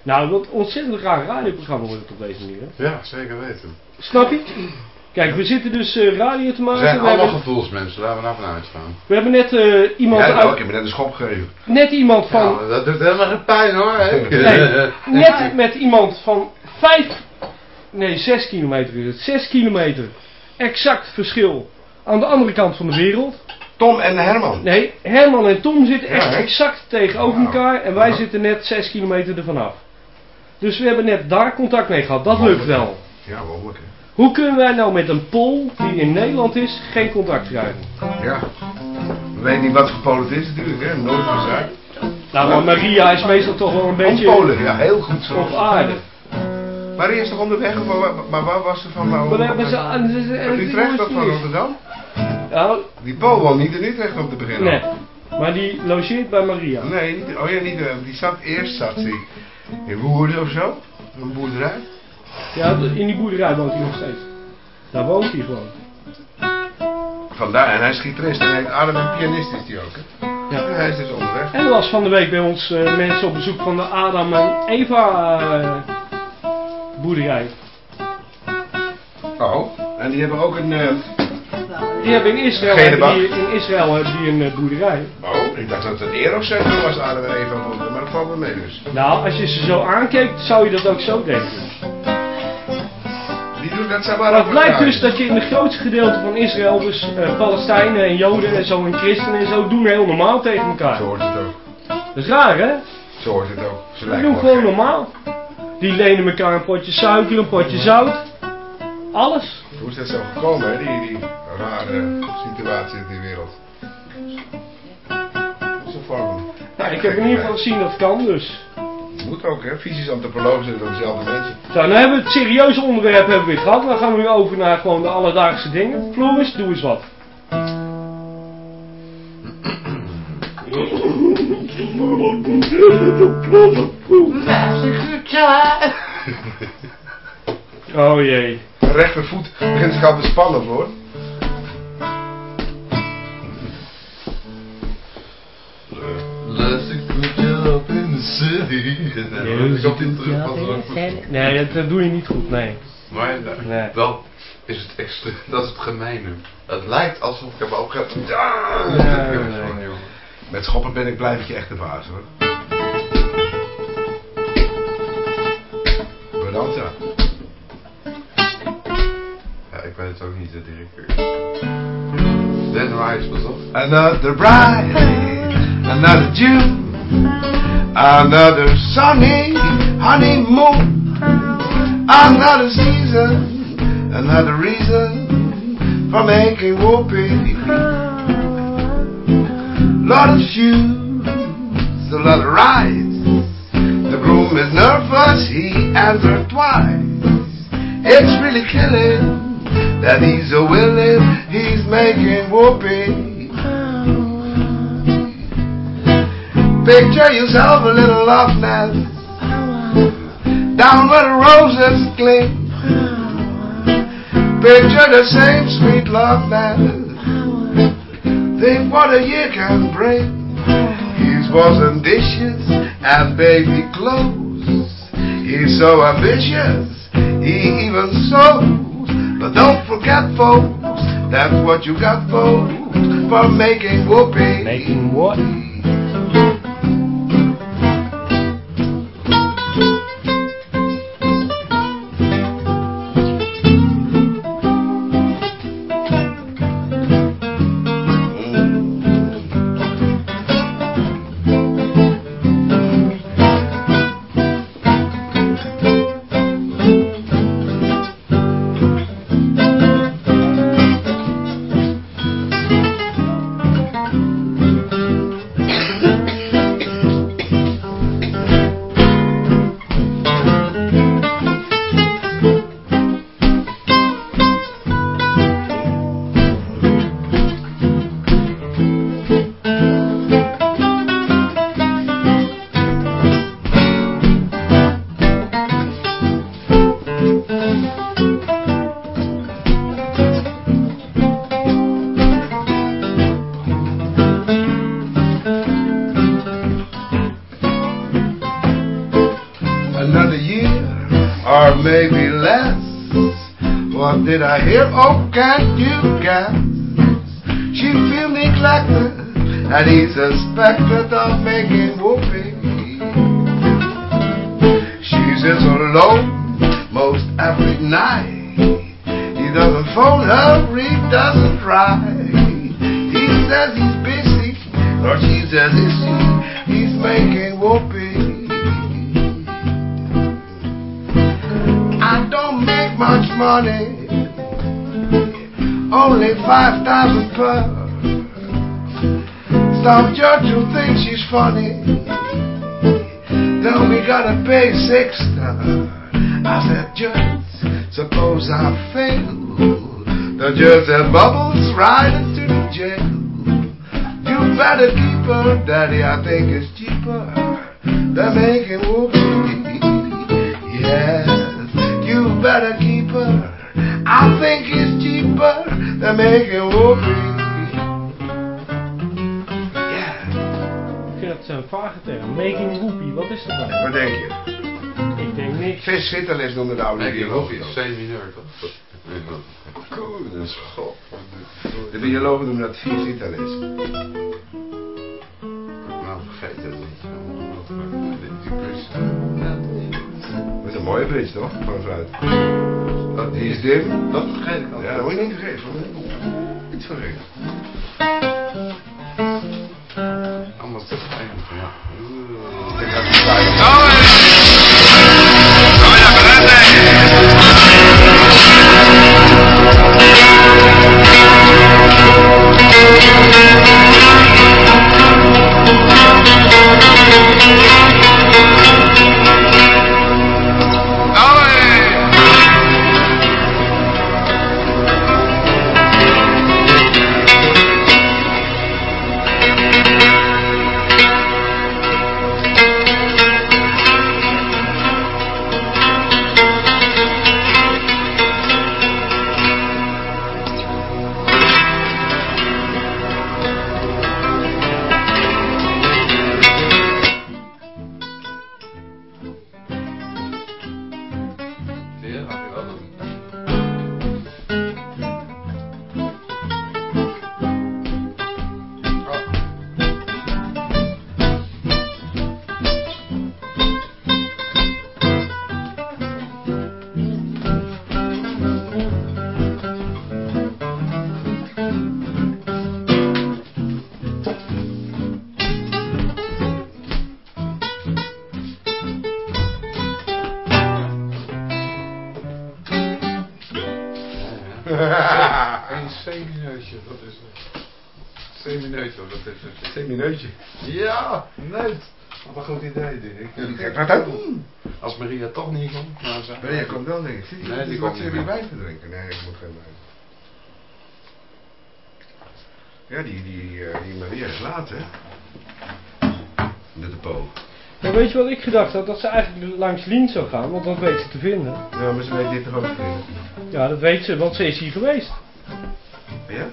Nou, wat ontzettend graag radioprogramma wordt het op deze manier. hè? Ja, zeker weten. Snap je? Kijk, we zitten dus eh, radio te We maken. zijn We allemaal hebben, gevoelsmensen, laten we daarvan uitgaan. we hebben net eh, iemand Ja, uit, ik heb me net een schop gegeven. net iemand van, Ja, dat doet helemaal geen pijn hoor. hè? nee, net met iemand van 5, nee 6 kilometer is het, 6 kilometer exact verschil aan de andere kant van de wereld. Tom en Herman. Nee, Herman en Tom zitten echt Ja, exact tegenover elkaar en wij zitten net 6 kilometer ervan af. Dus we hebben net daar contact mee gehad, dat lukt wel. Ja, wonderlijk. hè. Hoe kunnen wij nou met een Pool die in Nederland is geen contact krijgen? Ja. We weten niet wat voor Polen het is natuurlijk, hè. Nooit gezegd. Nou, maar Maria is meestal toch wel een beetje Polen, ja, heel goed zo. op aarde. Marie is toch onderweg? Waar, waar- maar waar was ze van? Nou, Maar we hebben ze aan... Van Utrecht of van Rotterdam? Nou, Die Pool woont niet in Utrecht om te beginnen. nee. Maar die logeert bij Maria. Nee, niet, oh ja, niet, eh, die zat eerst zat ze in Woerden of zo. Een boerderij. Ja, in die boerderij woont hij nog steeds. Daar woont hij gewoon. Vandaar, en hij is gitarist en hij heet Adam en pianist is die ook. Hè? Ja. En hij is dus onderweg. En er was van de week bij ons eh, mensen op bezoek van de Adam en Eva eh, boerderij. Oh, en die hebben ook een... Die hebben in Israël, hebben die, in Israël hebben die een eh, boerderij. Oh, ik dacht dat het een Eroscentrum was, Adam en Eva woonden, maar dat valt wel mee dus. Nou, als je ze zo aankijkt, zou je dat ook zo denken. Die doen dat zeg maar het blijkt dus dat je in het grootste gedeelte van Israël, dus eh, Palestijnen en Joden en zo en christenen en zo, doen heel normaal tegen elkaar. Zo hoort het ook. Dat is raar hè? Zo hoort het ook. Ze doen gewoon gek. normaal. Die lenen elkaar een potje suiker, een potje zout. Alles. Hoe is dat zo gekomen, hè? Die, die rare situatie in die wereld. Dat is een vorm. Ja, ik heb in ieder geval gezien dat het kan dus. Moet ook, hè? Fysisch antropologen zijn ook dezelfde mensen. Zo, nou hebben we het serieuze onderwerp hebben we weer gehad. Dan gaan we nu over naar gewoon de alledaagse dingen. Floris, doe eens wat. Oh jee. Mijn rechtervoet begint zich al te spannen hoor. Let's good job in the city. En ik dit terug was er ook goed. Nee, dat, dat doe je niet goed, nee. Maar eh, Nee. wel is het extra, dat is het gemeene. Het lijkt alsof ik heb opgehaald. Ja, Ja, dat nee, nee, nee. Met schoppen ben ik blijvertje echt de baas hoor. Bedankt ja. Ja, ik weet het ook niet, de directeur. Dan Rice, pas op. Another bride, another June, another sunny honeymoon, another season, another reason for making whoopee. Lot of shoes, a lot of rides. The groom is nervous, he answered twice. It's really killing that he's a willing, he's making whoopee. Picture yourself a little love nest down where the roses gleam. Picture the same sweet love nest. Think what a year can bring. He's washing dishes and baby clothes. He's so ambitious, he even sews. But don't forget, folks, that's what you got, folks, for making whoopee. Making what? She feel neglected, and he's suspected of making five thousand per. Some judge who thinks she's funny, then we gotta pay six I said, Judge, suppose I fail. The judge said, Bubbles, right into the jail. You better keep her, Daddy, I think it's cheaper than making whoopee. Yes, you better keep her. I think it's cheaper than making whoopee. Ja, Ik vind dat zo'n vage term. Making whoopie, wat is dat dan? wat denk je? Ik denk niks. Vis Vitales noemde de oude hoop iets. dat. C-mineur, toch? Cool, dat is god. De biologen noemen dat Vis Vitales. Nou, vergeet het niet. Dat is een mooie bridge toch? Van fruit. Dat is Dim. Dat vergeet ik al. Ja, dat moet je niet vergeten. Niet vergeten. Anders is het. Ja. Ik ga het. Kom Maria toch niet komt, nou zeg Nee, je komt wel denk ik. Zie je, Nee, die die komt niet wijn te drinken. Nee, ik moet geen wijn. Ja, die, die, eh, die Maria is laat, hè? Met de po. Ja, weet je wat ik gedacht had? Dat ze eigenlijk langs Lien zou gaan, want dat weet ze te vinden. Ja, maar ze weet dit toch ook te vinden? Ja, dat weet ze, want ze is hier geweest. Ja?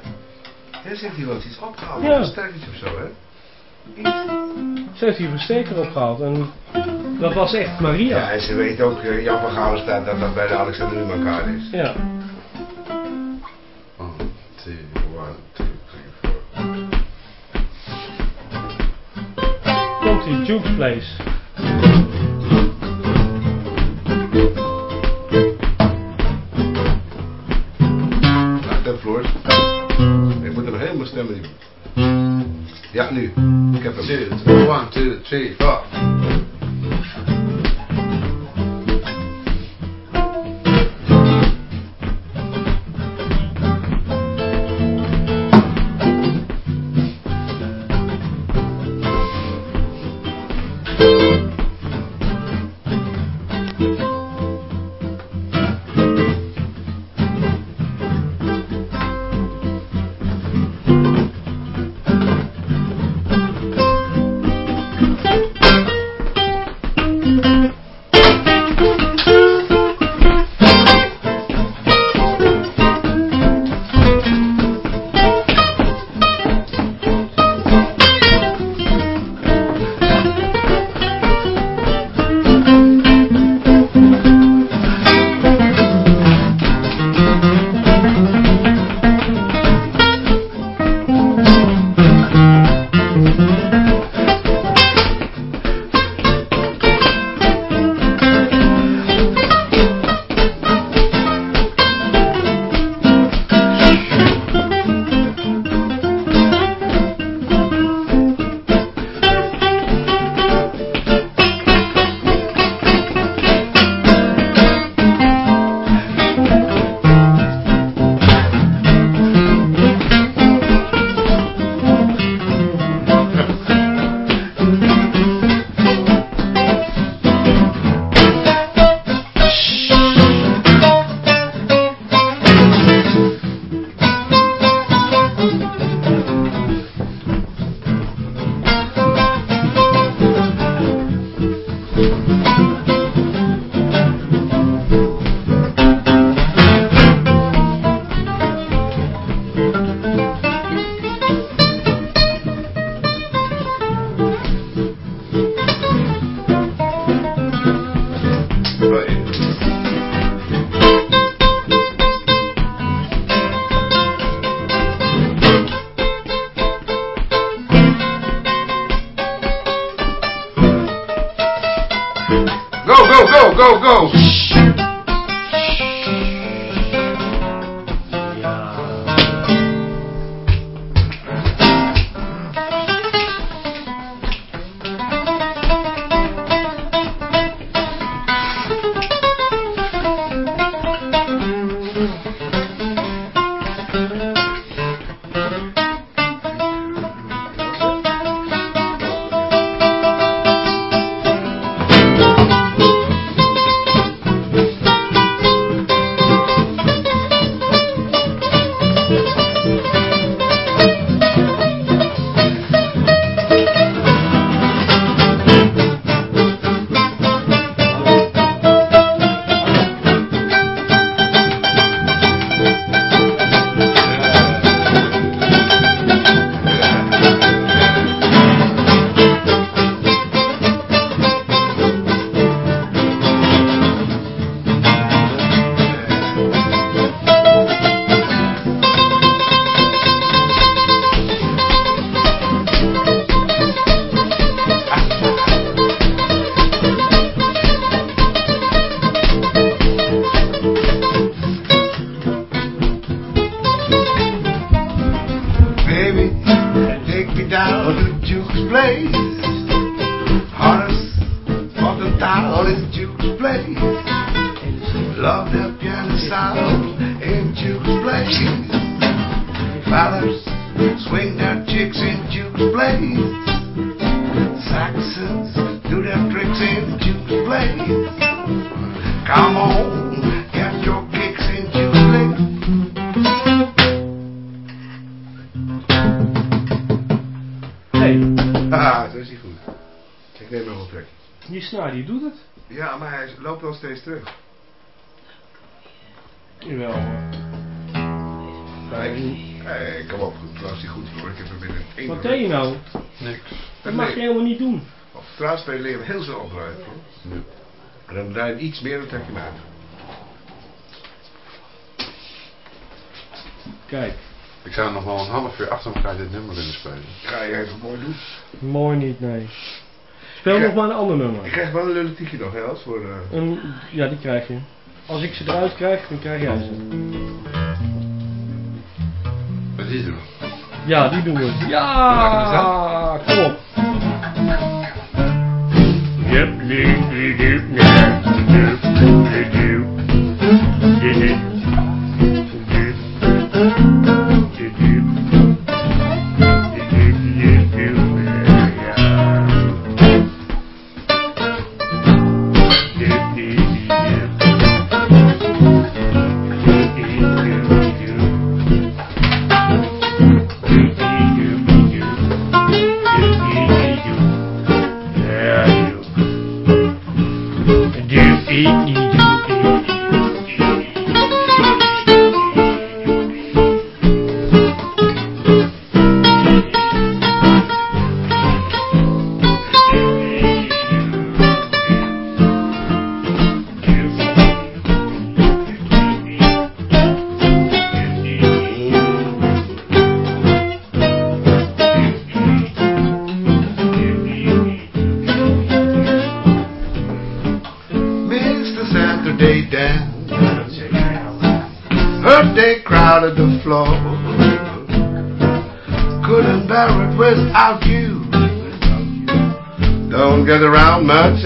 Ja, ze heeft hier wel eens iets opgehaald. Ja. Een sterketje of zo, hè? Ze heeft hier een steker opgehaald en dat was echt Maria. Ja, en ze weet ook, eh, Jan van Galen staat dat dat bij de Alexander Newman kaart is. Ja. One, two, One, two, three, four. Komt die Duke's Place. Nou, ten floors. Ik moet hem helemaal stemmen. Ja, nu. Ik heb hem. one, two, three, four. Steeds terug. Jawel hoor. Kijk, hey, kom op, trouwens die goed hoor. Ik heb er binnen één Wat deed je nou? Niks. Dat mag je helemaal niet doen. Op straatspelen leren we heel snel opdraaien. hoor. En dan draai je iets meer, dan trek je hem uit. Kijk, Ik zou nog wel een half uur achter elkaar dit nummer willen spelen. Ga je even mooi doen. mooi niet, nee. Speel nog maar een ander Ik nummer. krijg wel een lulletiekje nog, hè, als voor... eh, Een, ja, die krijg je. Als ik ze eruit krijg, dan krijg jij ze. Wat die doen? Ja, die doen we. Ja, kom op. Yep, doop, yeah. Doop, doop, doop.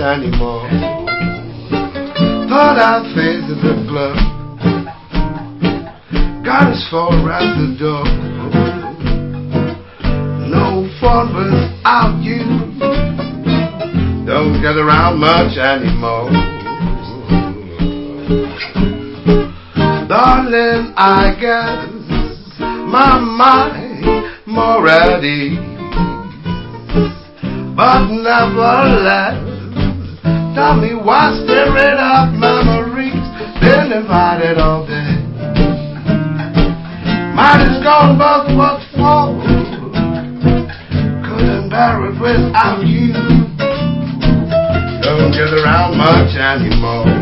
Anymore. Thought I'd visit the club. Got as far as the door. No fun without you. Don't get around much anymore. Darling, I guess my mind more at ease. But nevertheless, tell me why stirring up memories. Been invited all day. Might is gone, but what for? Couldn't bear it without you. Don't get around much anymore.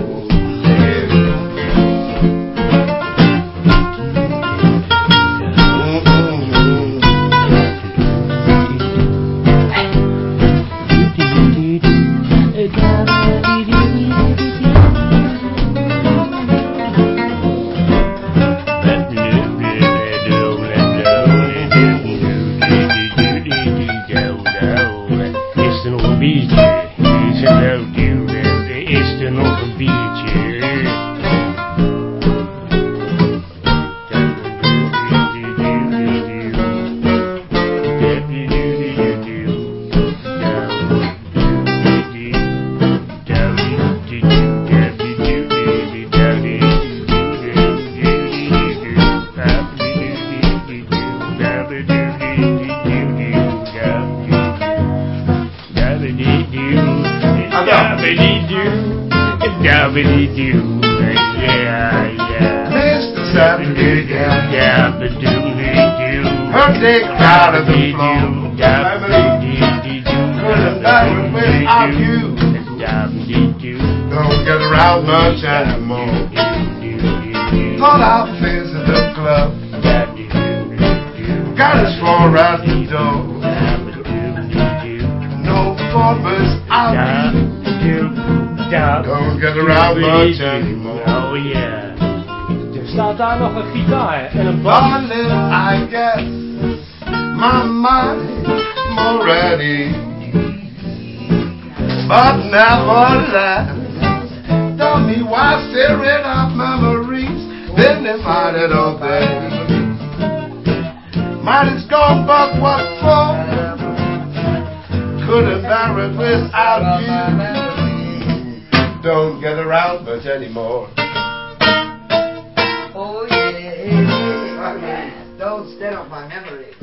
But nevertheless, tell me why stirring up memories. Been invited all day. Mine is gone, but what for? Couldn't bear it without you. Don't get around much anymore. Oh yeah. Don't stand on my memory.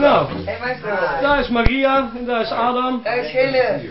Nou, Hey maestro. daar is Maria en daar is Adam. Daar is Gele.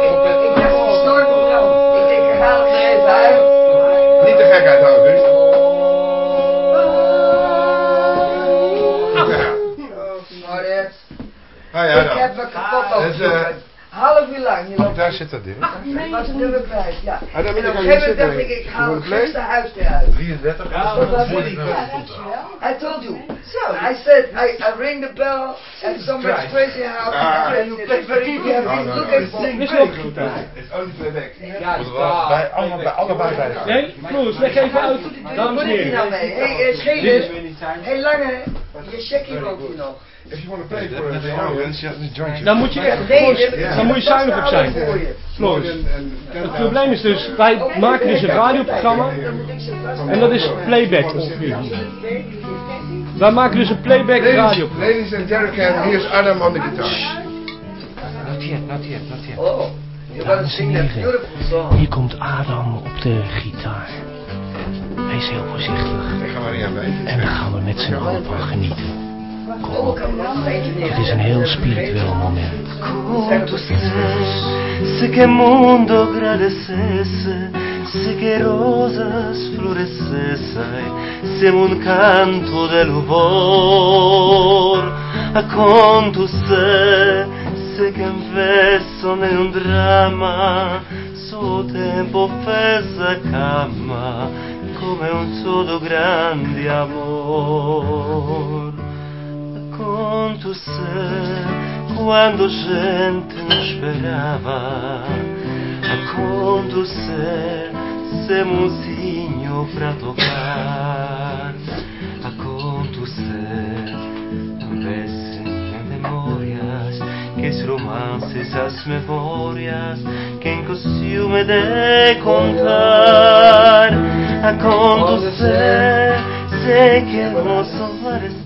lang. Je loopt Daar zit dat ding. Ik was nummer kwijt, ja. Ah, dan En op ik een gegeven je moment dacht ik, ik haal het gekste huis eruit. 33. So that would be good. I told you. So I said I, I ring the bell at someone's crazy house. Ah. and you play no. looking for Is nog. It's only playback. We bij, allemaal, bij, allebei bij de Nee, Floris, leg even uit. Dames en nou heren. mee? Hé, hey, Schelen. Hé, Lange. Je checkie loopt hier nog. If you want to play for een jointje. Dan moet je echt, dan moet je zuinig op zijn. Floris. Het probleem is dus, wij maken dus een radioprogramma en dat is playback. Wij maken dus een playback radio. ladies and gentlemen, here's Adam on the guitar. Not yet, not yet, not yet. Oh, that beautiful song. Hier komt Adam op de gitaar. Wees heel voorzichtig. En daar gaan we met z'n allen van genieten. Er is een é heel spiritueel é moment. Se que mundo agradecesse, se que rosas florescessem, se um canto de louvor. A quanto sei, se que investo um drama, só o tempo fez a cama, como é um todo grande amor. Conto-se quando a gente não esperava. Acontecer semozinho para tocar. Acontecer vez sem memórias que os romances, as memórias que em costume de contar. Acontecer sei que não soares.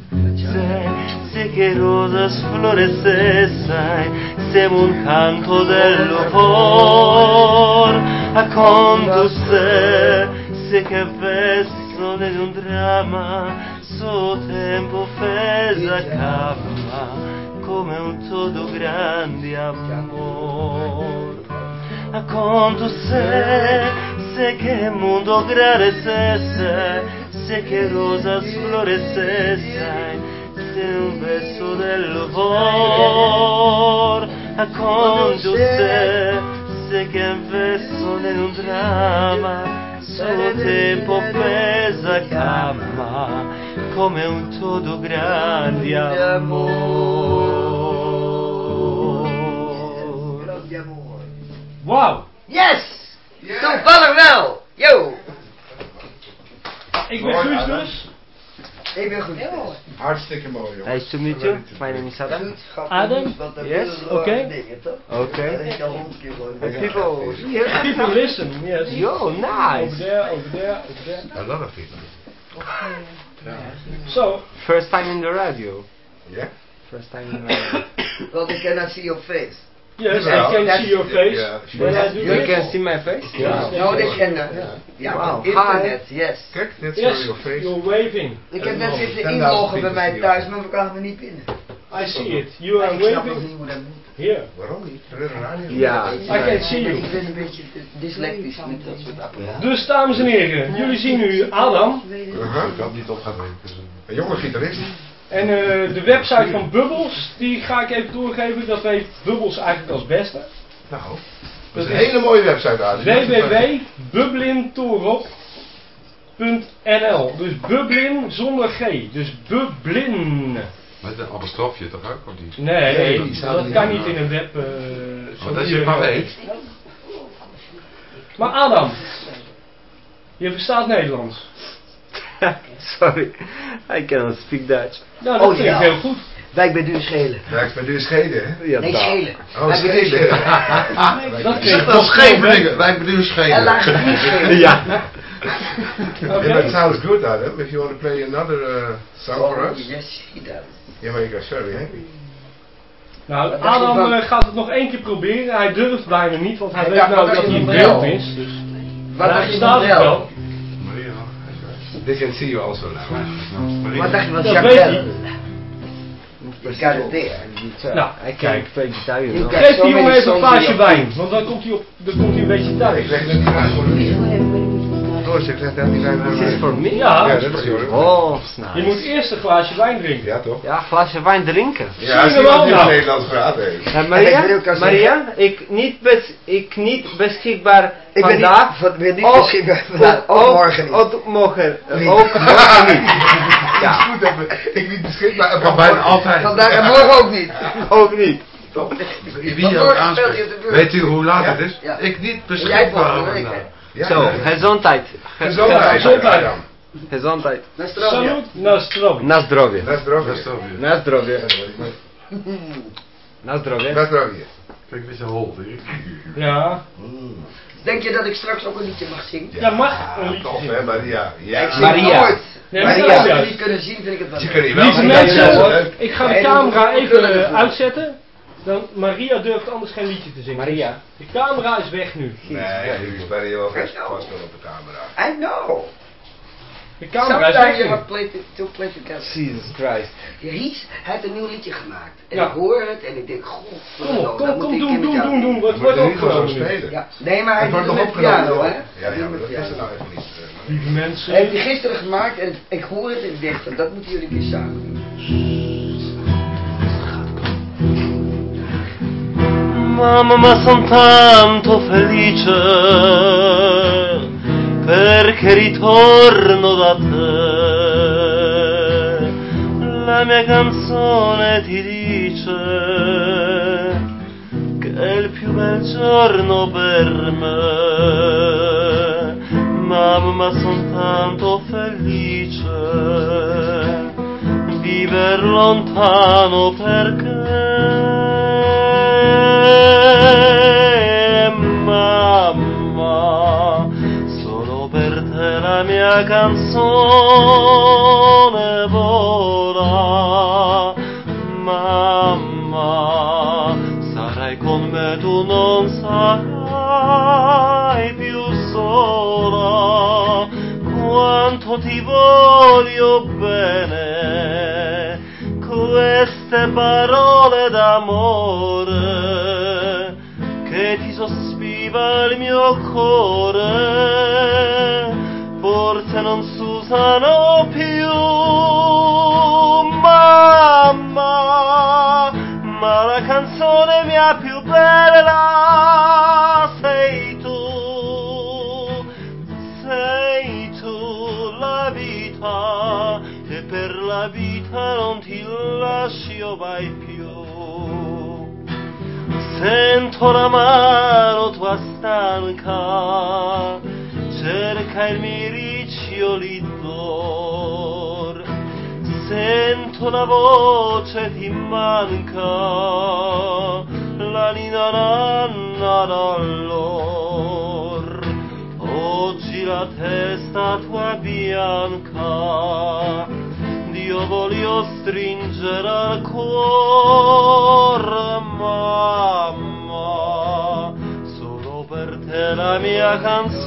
triste che rosas florece siamo un canto del a accanto se se che verso di un dramma suo tempo fesa calma, come un todo grande amor. A accanto se se che mondo grare se se che rosas florece de un beso del favor a conduce sé que empezó de un drama solo tempo pesa. Calma come un todo grande amor. Grande amor. Wow. Yes. Yeah. então fala Mel yo eu ben Guus dus Ik ben goed. Hartstikke mooi, jongen. Nice to meet you. My name is Adam. Adam? nieuws, want dat Yes, willen we oké. wel dingen, toch? Dat Okay. heb je al honderd keer gehoord. And people here. People listen, yes. Yo, nice. Over nice. there, over there, over there. A lot of people. So, First time in the radio. Yeah? First time in the radio. Want ik cannot see your face. Yes, I can that's- see your face. yeah, that's You can see my face? Yeah. Nou, dat ken ik. Ja, Wow, internet, yes. Kijk, net Yes, your face. you're waving. Ik heb net zitten 10.000 inloggen bij mij thuis, maar we kwamen niet binnen. I see it. You are ik snap nog waving niet hoe dat moet. here. Waarom niet? Ja. I can see you. Ik ben een beetje dyslectisch met dat soort apparaten. Dus dames en heren, jullie zien nu Adam Uh-huh. Ik had niet op gaan eh, Een jonge gitarist. En eh, de website van Bubbles, die ga ik even doorgeven. Dat weet Bubbles eigenlijk als beste. Nou, dat Dat is een hele mooie website daar. www.bublintorop.nl Dus Bublin zonder G. Dus Bublin. Met een apostrofje toch ook? Of niet? Nee, dat niet kan niet in een web. eh, Oh, dat je maar weet. Maar Adam, je verstaat Nederlands. Sorry, I cannot speak Dutch. Nou, dat Oh, ja. heel goed. Wijk bij Duur Schelen. Wijk bij Duur Schelen, hè? Ja, nee, Schelen. Oh, Wijk bij Schelen. Schelen. Dat Zeg dat Scheveningen, wij bedoelen En Scheveningen. laag gebied Schelen. Yeah, it sounds good, Adam. If you want to play another uh, song for Oh, us, yes, he does. you make us very happy. Nou, Adam eh, gaat het nog één keer proberen. Hij durft bijna niet, want hij weet nou dat hij in beeld is. Dus. Wat hij je staat wel. They can see you also now. Wat dacht je van Dat Jacques. You got it there. Nou, Hij kijk. Geef die jongen even een glaasje wijn, want dan komt hij, op, dan komt hij een beetje Ik thuis. leg net die vraag voor Doris, ik leg net die vraag Dit is voor mij? Ja, Ja, dat is Joris. Oh, snap. je moet eerst een glaasje wijn drinken. Ja, toch? Ja, glaasje wijn drinken. Ja, wel die in nou? Nederlands praat heeft. Ja, ik Maria, Maria, ik niet, bes, ik niet beschikbaar Ik ben niet, vandaag. ben niet Oh, beschikbaar vandaag. Ook morgen niet. Ook morgen, Niet. ook morgen niet. Ja. Goed hebben. Ik niet beschikbaar. van bijna altijd. Vandaag en morgen ook niet. Ook niet. Toch? Wie ook. Weet u hoe laat Ja? het is? Ja. Ik niet Jij beschikbaar. Ja, Zo, gezondheid. Ge- Gezondheid. Gezondheid. Adam. Gezondheid. Na zdrowie. Na zdrowie. Na zdrowie. Na zdrowie. Na zdrowie. Na zdrowie. Kijk, een beetje hol. Ja, Denk je dat ik straks ook een liedje mag zingen? ja mag een liedje Toch, zingen. hè, Maria. Ja. Ik zing Maria. nooit. Nee, als het niet kunnen zien, vind ik het wel Lieve mensen, ik ga de camera even uitzetten. Dan, Maria durft anders geen liedje te zingen. Maria. De camera is weg nu. Nee, jullie spelen je wel vast vast wel op de camera. I know. De camera is weg nu. to play together. Jesus Christ. Ries, hij heeft een nieuw liedje gemaakt. En Ja. ik hoor het en ik denk, god, Kom op, kom, kom, doen, doen, doen, doen. Wat We wordt opgenomen. Ja, nee, maar hij Het wordt nog het opgenomen. piano, hè? Ja, Hij ja, maar dat is er nou even niet. Lieve mensen. Hij heeft hij gisteren gemaakt en ik hoor het en ik denk dat moeten jullie keer samen doen. Mamma ma son tanto felice perché ritorno da te. La mia canzone ti dice che è il più bel giorno per me. Mamma ma son tanto felice viver lontano perché mamma solo per te la mia canzone vola. Mamma sarai con me tu non sarai più sola. Quanto ti voglio bene queste parole d'amore sospiva il mio cuore forse non s'usano più. Mamma ma la canzone mia più bella. Sei tu sei tu la vita e per la vita non ti lascio mai più sento la mano tua stanca cerca il miricio litor sento la voce ti manca la nina nanna d'allor. Oggi la testa tua bianca Dio voglio stringere al cuore mamma. Solo per te la mia canzone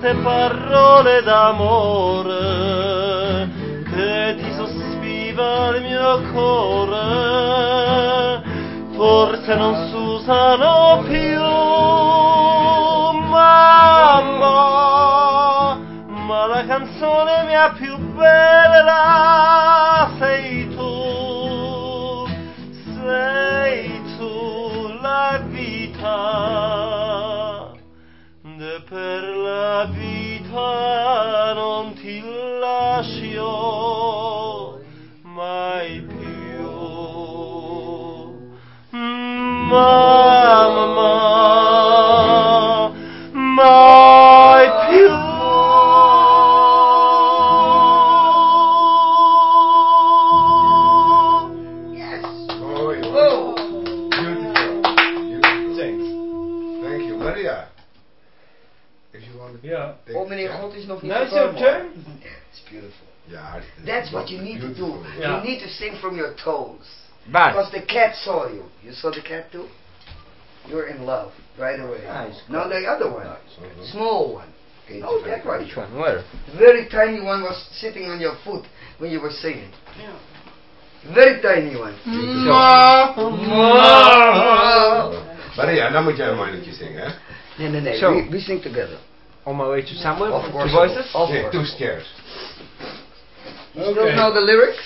queste parole d'amore che ti sospiva il mio cuore. Forse non s'usano più mamma ma la canzone mia più bella sei plan until I show my pure. My That's what you need to do. Beautiful. Ja. You need to sing from your toes. Waar? Because the cat saw you. You saw the cat too? You're in love right away. Nice. No, the other one. Mm-hmm. Small one. Oh, that one. Which one? Where? The very tiny one was sitting on your foot when you were singing. Very tiny one. Mm-hmm. But Maria, dan moet jij een mannetje zingen, hè? Nee, nee, nee. Zo. We, we sing together. On my way to somewhere? Of course. Two voices? Of Nee, course. two chairs. You still know the lyrics?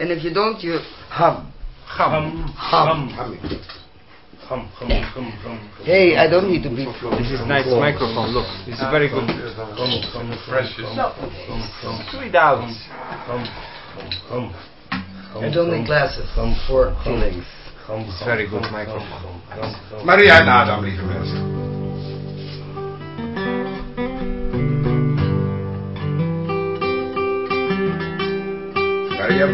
And if you don't, you hum. Gam. Hum. Humming. Gam, gam, gam, gam. Hey, I don't need to be. This is nice microphone, look. This is very good. Gam, gam, Fresh. gam, gam, gam, Three out. I don't need glasses for feelings. Gam, It's gam, very good microphone. Maria en Adam, lieve mensen. On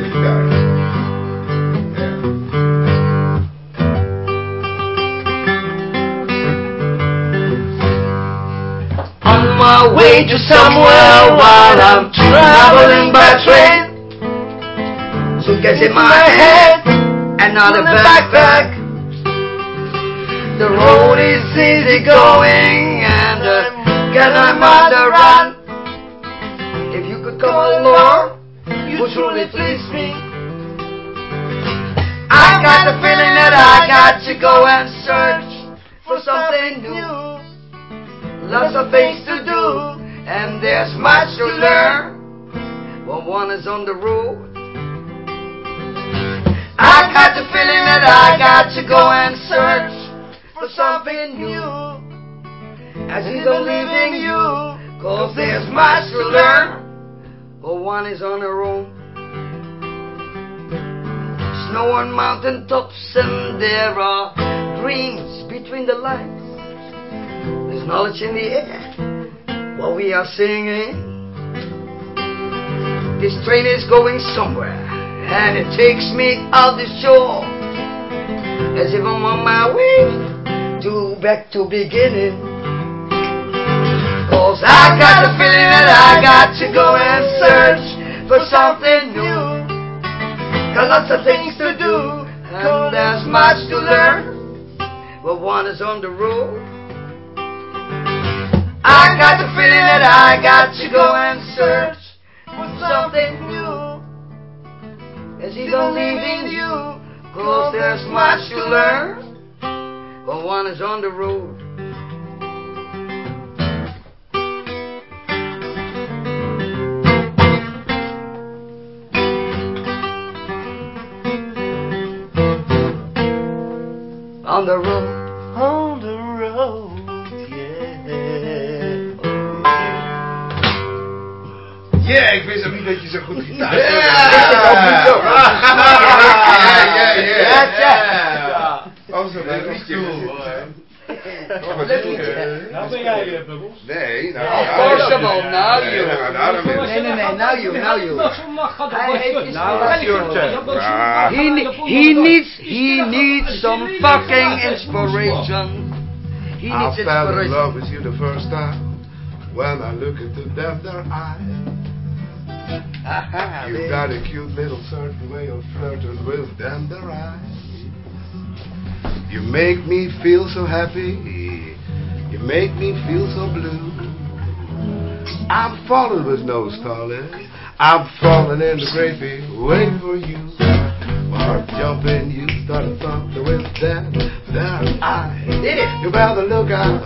my way to somewhere while I'm traveling by train. Suitcase in my head, another backpack. The road is easy going and uh, get my mother run. If you could come along, you truly please me. I got the feeling that I got to go and search for something new. Lots of things to do, and there's much to learn when one is on the road. I got the feeling that I got to go and search for something new. As even leaving you, cause there's much to learn when one is on the road. Snow on mountain tops, and there are dreams between the lines. There's knowledge in the air while we are singing. This train is going somewhere and it takes me out the shore as if I'm on my way to back to beginning. Cause I got the feeling that I got to go and search for something new. Got lots of things to do and there's much to learn. But one is on the road. I got the feeling that I got to go and search for something new. As even leaving you, cause there's much to learn. But one is on the road. On the road. On the road, yeah. Yeah, ik wist ook niet dat je zo goed gitaar Ja, speelt. ja, Ja, ja, Ja, ja. ja. Oh, zo leuk Nou ben jij, Bubbels. Nee, nou... Nou, you. Nee, nee, nee, nou you, nou you. Now your turn. He needs, he needs some fucking inspiration. He needs inspiration. I fell in love with you the first time when I look into them, their eyes. You've got a cute little certain way of flirting with tender eyes. You make me feel so happy. You make me feel so blue. I'm falling with no stalling. I'm falling in the gravy, waiting for you. Heart jumping, you start started something with them their eyes. Did it? You better look out.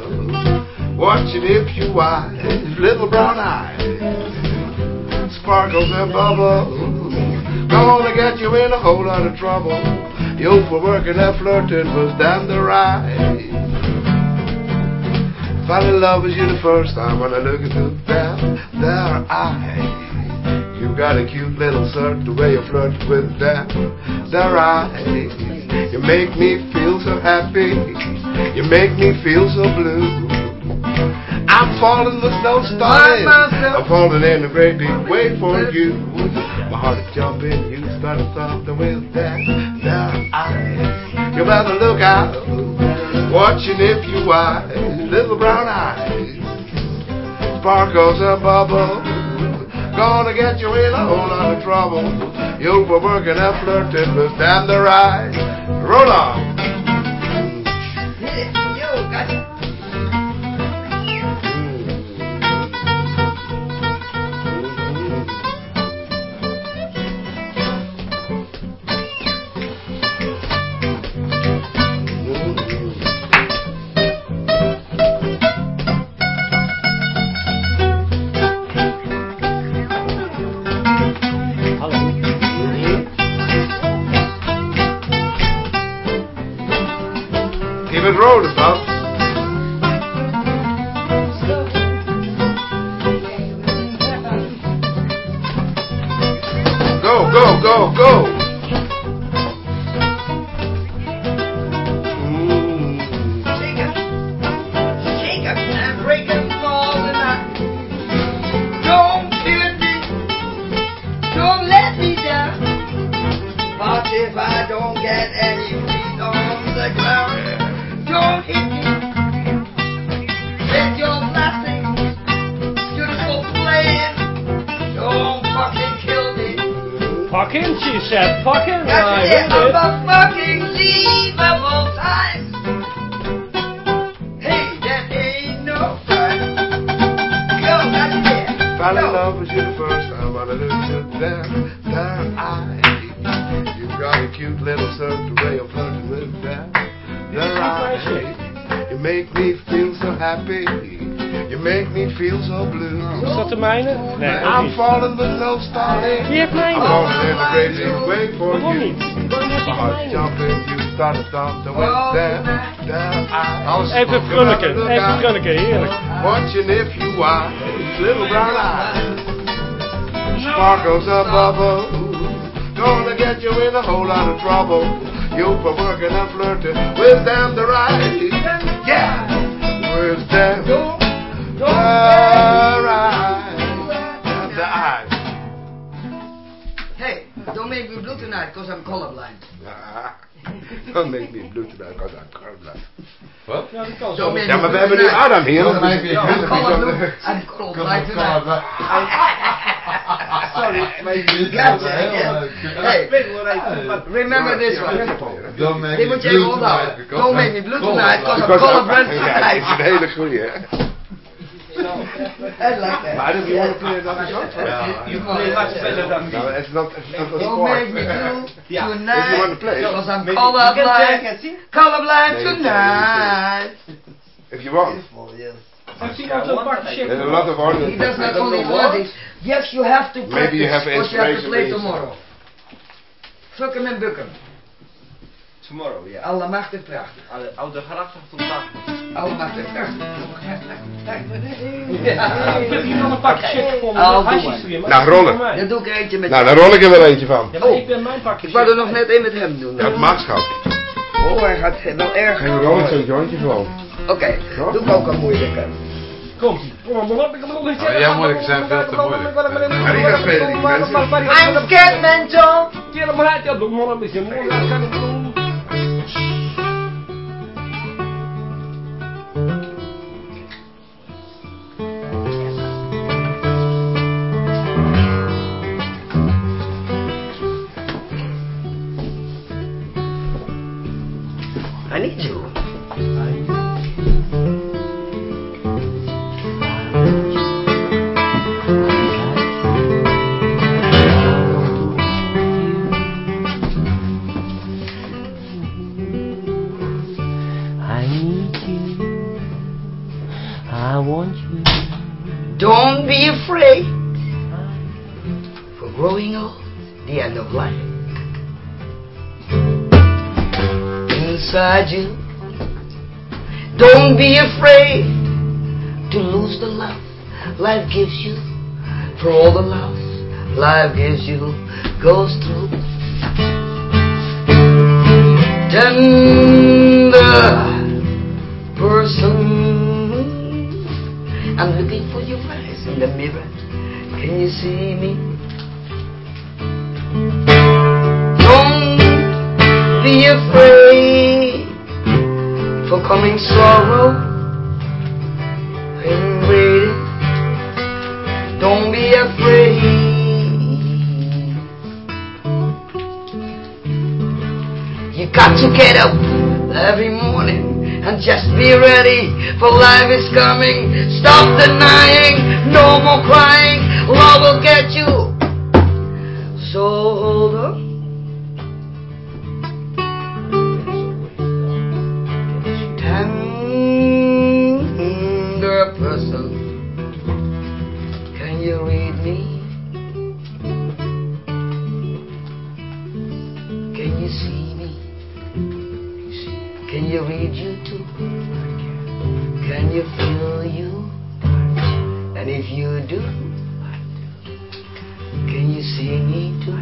Watching if you wise, little brown eyes. Sparkles and bubbles. Gonna get you in a whole lot of trouble. You for working and flirting was damn the right. Fell in love with you the first time when I look into them, their eyes. You got a cute little sir, the way you flirt with them, their eyes. You make me feel so happy. You make me feel so blue. I'm falling with no starting. I'm falling in a great big way for you. My heart is jumping, you start something with that, that eyes. You better look out, watching if you are. little brown eyes. Sparkles and bubbles. gonna get you in a whole lot of trouble. You were working and flirting with stand the right. Roll on. Keep about. Go, go, go, go! Nee, ook I'm niet. falling with no starting. Die heeft mijne. I'm falling in a great big way for Waarom you. niet? Waarom heeft My hij heart mijne? jumping, you start to stop the way down, down eye. Alles Even Frunneke, even Frunneke, heerlijk. Watching if you are little brown eyes. Sparkles a bubble. Gonna get you in a whole lot of trouble. You for working and flirting with them the right. Yeah, with them the right. Tonight because I'm colorblind. Don't make me blue tonight because I'm colorblind. Wat? Ja, dat kan Don't make Ja, me maar we hebben nu tonight. Adam hier. No, I'm colorblind. Ja, I'm colorblind tonight. Sorry, maar je Gotcha, yeah. Hey, remember this one. Don't make me blue tonight because Don't make I'm me blue tonight because I'm colorblind Ja, dat is tonight. een hele goeie, hè? I like that. Maar dan play. You play much better than me. It's not, it's not a Don't sport. make me blue If you want tonight to play. because I'm colorblind. Colorblind you tonight. If you want. Bakje There's a lot of. He does not only it. Yes, you have to practice Maybe you have because you have to play tomorrow. Fuck hem en buk hem. Tomorrow, ja. Alle macht en pracht. Alle oude tot Alle macht en pracht. Ik heb hier nog een pakje shit gevonden. Al met doe maar. maar Nou, dat rollen. voor. Dan doe ik er eentje met Nou, daar rol ik er wel eentje van. Ja, maar ik ben mijn pakje Ik wou er nog net één met hem doen. Ja, het maatschap. Oh, hij gaat wel erg. Geen rol ik zo'n jointje gewoon. Oké, doe ik ook een moeilijke. Komt ie. jij moeilijke zijn veel te moeilijk. Maar die gaat spelen, die mensen. I'm scared, man, John. Ja, maar hij had ook nog een beetje. be afraid to lose the love life gives you. For all the love life gives you goes through. Tender person, I'm looking for your eyes in the mirror. Can you see me? Don't be afraid for coming sorrow and waiting. Don't be afraid. You got to get up every morning and just be ready for life is coming. Stop denying, no more crying. Love will get you. So hold on. Read you too? Can you feel you? And if you do, can you see me too?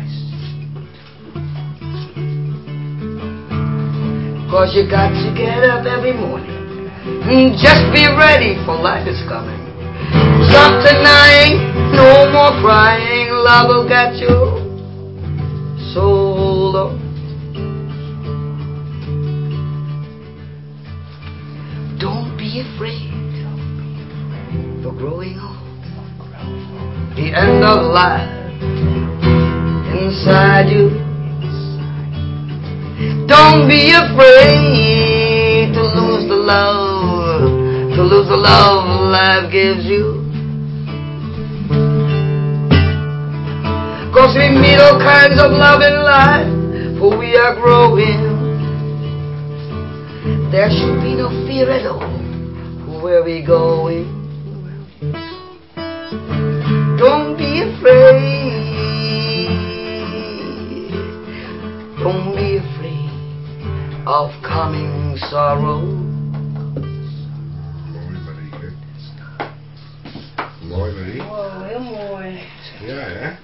Cause you got to get up every morning and just be ready for life is coming. Stop denying, no more crying, love will get you. So be afraid for growing old. The end of life inside you. Don't be afraid to lose the love, to lose the love life gives you. Cause we meet all kinds of love in life, for we are growing. There should be no fear at all. Where we going? Don't be afraid. Don't be afraid of coming sorrow. Mooi Marie. Wow, heel mooi. Ja?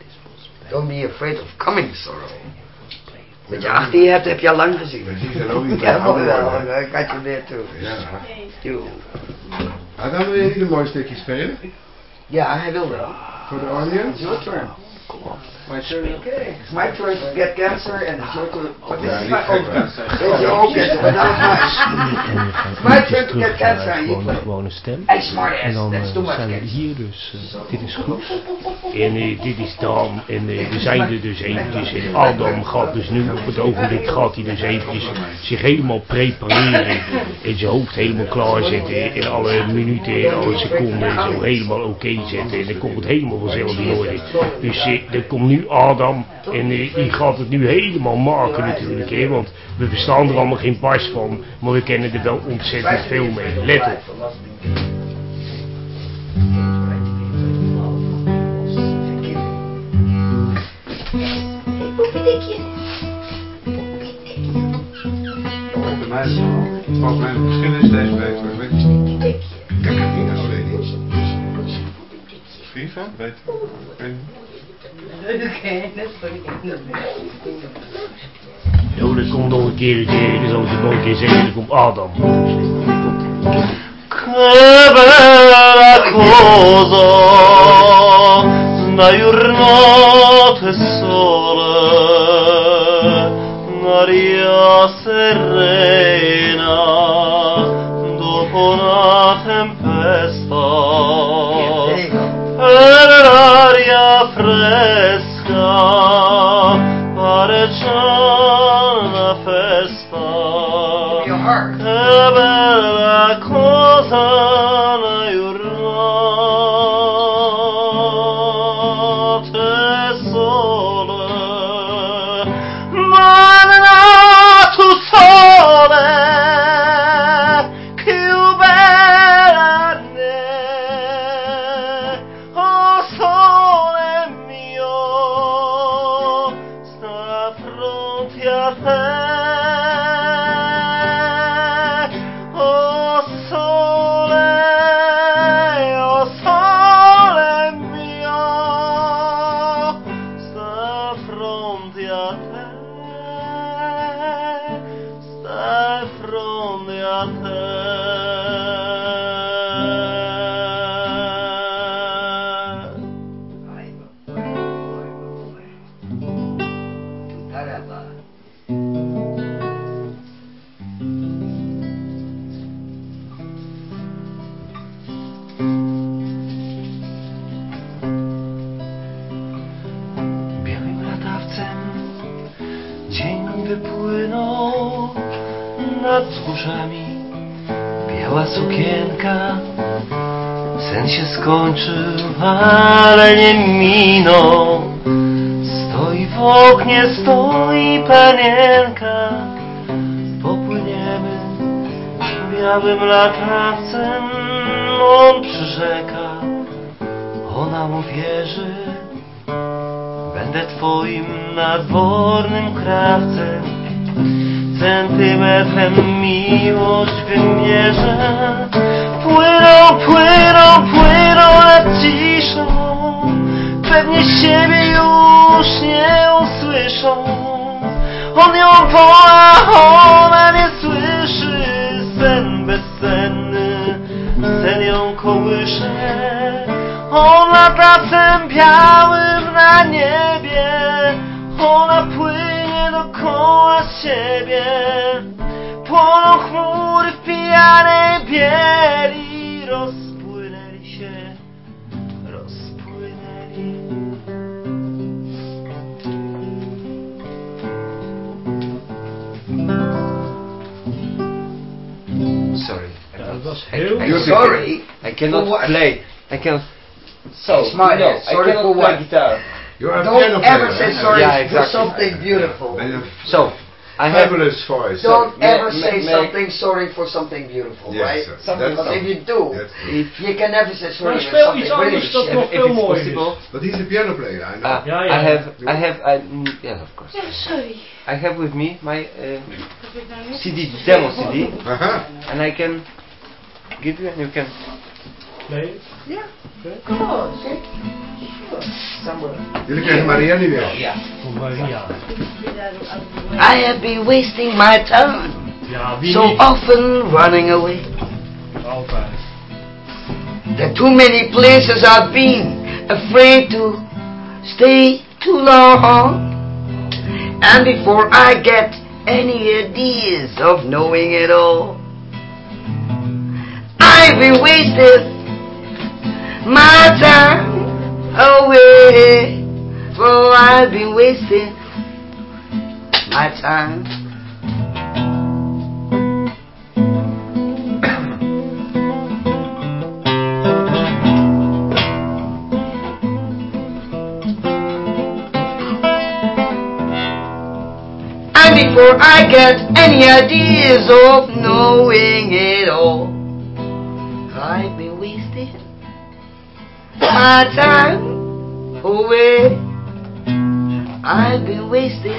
Don't be afraid of coming sorrow. Met je achter je hebt, heb je al lang gezien. Die zijn ook niet Ja, mooi wel. Ik had je weer toe. Ja. Ah, dan wil je niet een mooi stukje spelen? Ja, hij wil wel. Voor de audience? Your turn. My turn, okay. It's my turn to get cancer and turn. But this is my own cancer. It's your own cancer, but mine. It's my turn to get cancer and you gewone stem. Hey, smart En ass, dan that's too eh, much zijn hier dus, eh, dit is goed. En eh, dit is Dan. En we zijn er dus eventjes. En Adam gaat dus nu op het ogenblik gaat hij dus eventjes zich helemaal prepareren. En zijn hoofd helemaal klaarzetten. En alle minuten en alle seconden en zo helemaal oké zetten. En dan komt het helemaal vanzelf in orde. Dus er komt nu Adam. En eh, die gaat het nu helemaal maken natuurlijk. Hè, want we verstaan er allemaal geen pas van. Maar we kennen er wel ontzettend veel mee. Let op. Volgens mij, volgens mij is deze beter. Ik weet het niet. Kijk het niet nou, lady. FIFA? Beter. Ik weet niet. Oké, dat is Dolen komt nog een keer, die zal ze Adam. Kebera koza na jurnat sole Maria serena dopo una tempesta. work. So, no, I sorry cannot for play what? guitar. You are a Don't piano ever player, say sorry Yeah, for exactly. something beautiful. So, I have. fabulous voice. Don't may- ever may- say may- something sorry for something beautiful, Yes, right? sir. Something, because if you do, If, you can never say sorry for something iets really anders dat shit. nog if it's mooier possible. But he's a piano player, I know. uh, Ja, I have. I have. I, mm, yes, of course. Ja, sorry. I have with me my uh, Heb ik nou niet CD, demo CD, Aha. and I can give you, and you can. Nee. Come on, see? Sure. Somewhere. Jullie krijgen Maria niet weer. Yeah. Van Maria. I have been wasting my time, Ja, wie so often running away. Oh, Altijd. There are too many places I've been, afraid to stay too long. And before I get any ideas of knowing it all, I've been wasting my time away. For I've been wasting my time. And before I get any ideas of knowing it all, my time away. I've been wasting.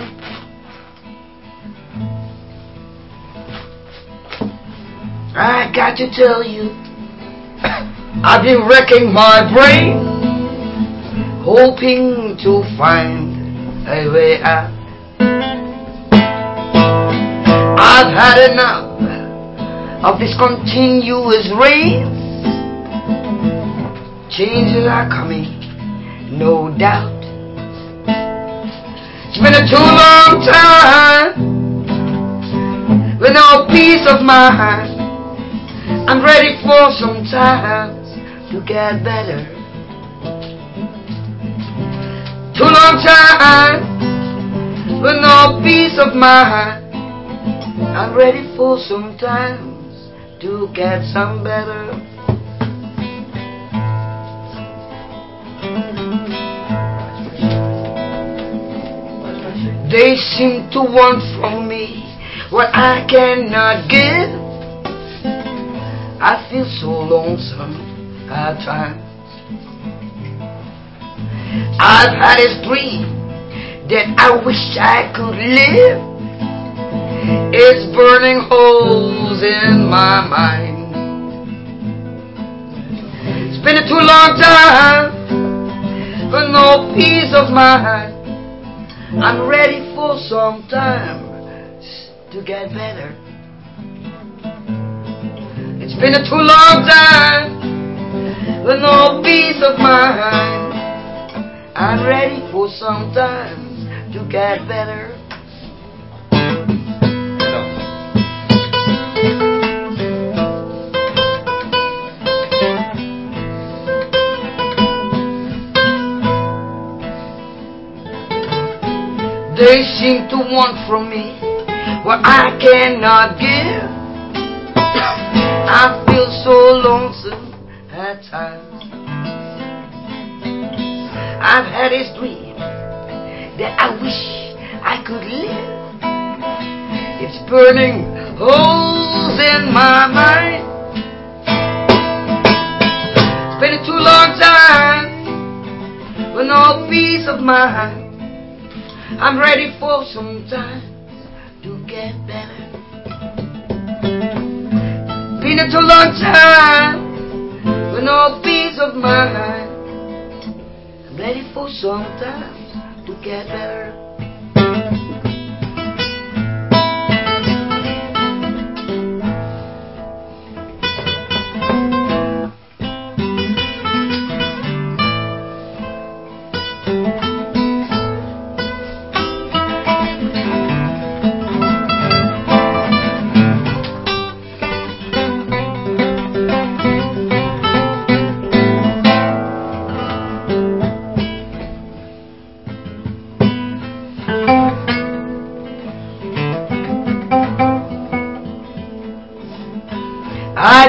I got to tell you, I've been wrecking my brain, hoping to find a way out. I've had enough of this continuous race. Changes are coming, no doubt. It's been a too long time with no peace of mind. I'm ready for some time to get better. Too long time with no peace of mind. I'm ready for some times to get some better. They seem to want from me what I cannot give. I feel so lonesome at times. I've had a dream that I wish I could live. It's burning holes in my mind. It's been a too long time for no peace of mind. I'm ready for some time to get better. It's been a too long time with no peace of mind. I'm ready for some time to get better. They seem to want from me what I cannot give. I feel so lonesome at times. I've had this dream that I wish I could live. It's burning holes in my mind. Been a too long time with no peace of mind. I'm ready for some time to get better. Been a too long time with no peace of mind. I'm ready for some time to get better.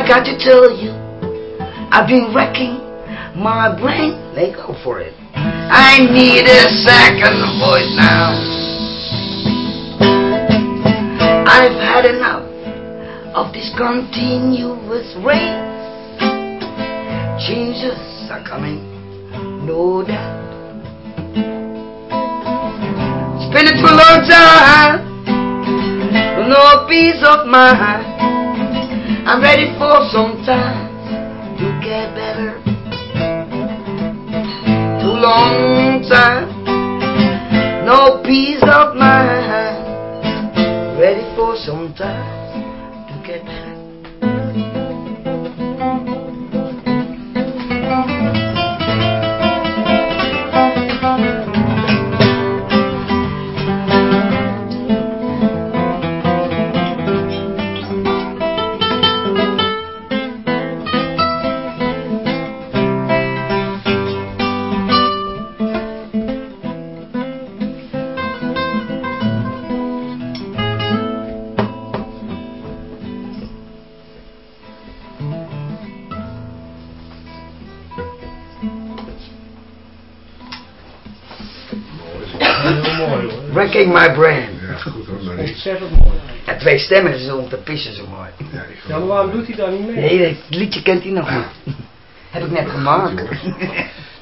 Got to tell you, I've been wrecking my brain. They go for it. I need a second voice now. I've had enough of this continuous rain. Changes are coming, no doubt. It's been a too long time, no peace of mind. I'm ready for some time to get better. Too long time, no peace of mind. Ready for some time to get better. My brain. Ja, goed hoor, Marie. Ontzettend mooi. Ja, twee stemmen is om te pissen zo mooi. Ja, maar waarom doet hij daar niet mee? Nee, het liedje kent hij nog niet. Heb ik net gemaakt.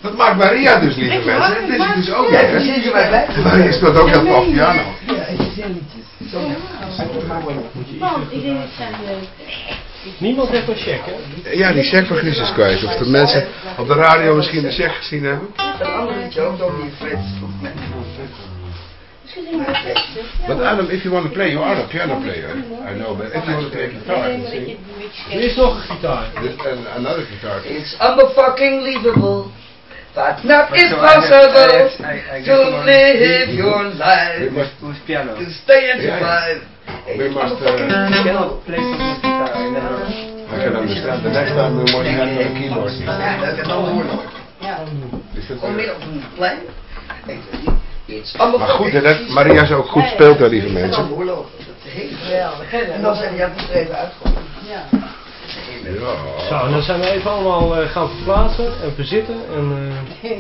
Dat maakt Maria dus, lieve mensen. Dat is het dus ook, Ja, precies, wij bij. Maria speelt ook tof piano. Ja, ik zie liedjes. Zo. Want iedereen zijn leuk. Niemand heeft een check, hè? Ja, die check van Guus is kwijt. Of de mensen op de radio misschien de check gezien hebben. Dat andere liedje ook nog die Frits. But Adam, if you want to play, you are a piano player. I know, but if you want to play guitar, Er is nog een gitaar. there's an- another guitar. It's unfucking believable. But not impossible to live your life, Who's piano? to stay and Yeah, yeah. We must, uh, Piano plays some guitar. I never. I can understand. The next time we must have a keyboard. Ja, dat kan dan horen. Ja. Is maar goed, dat Maria zo ook goed speelt, hè, lieve mensen. Oorlog. Dat is heel geweldig. En dan zijn er even uitgooien. Ja. Ja. Zo, en dan zijn we even allemaal eh, gaan verplaatsen en verzitten. En, eh,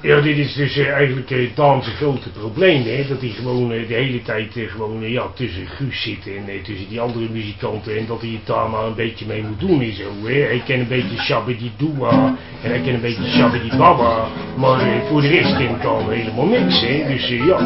ja, dit is dus eh, eigenlijk eh Daan zijn grote probleem. Hè? Dat hij gewoon de hele tijd gewoon, ja, tussen Guus zit en tussen die andere muzikanten. En dat hij het daar maar een beetje mee moet doen en zo. Hè? Hij kan een beetje shabbidi doa en hij kan een beetje shabbidi baba. Maar voor de rest kent Daan helemaal niks. Hè? Dus ja,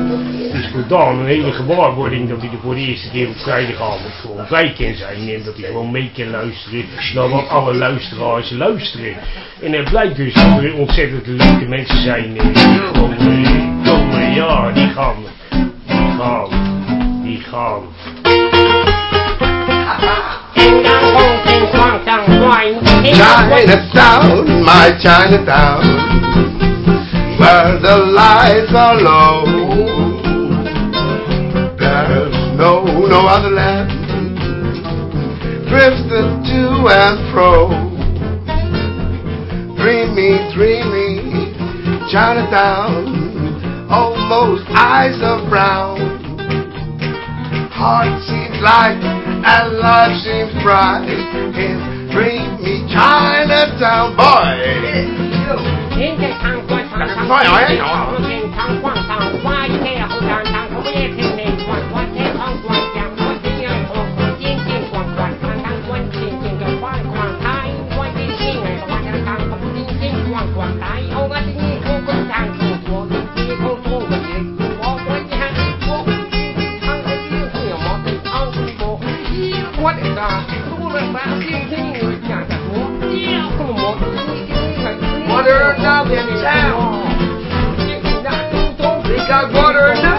het is voor Daan een hele gewaarwording dat hij er voor de eerste keer op vrijdagavond gewoon bij kan zijn. En dat hij gewoon mee kan luisteren naar wat alle luisteraars luisteren. En het blijkt dus dat er ontzettend leuke mensen zijn eh, die gewoon eh, komen. Ja, die gaan. Die gaan. Die gaan. Chinatown, my Chinatown, where the lights are low. There's no, no other land, drifting to and fro. Dreamy, dreamy, Chinatown. almost eyes of brown. Heart seems light and life seems bright in dreamy Chinatown, boy. Hey, Water in the water in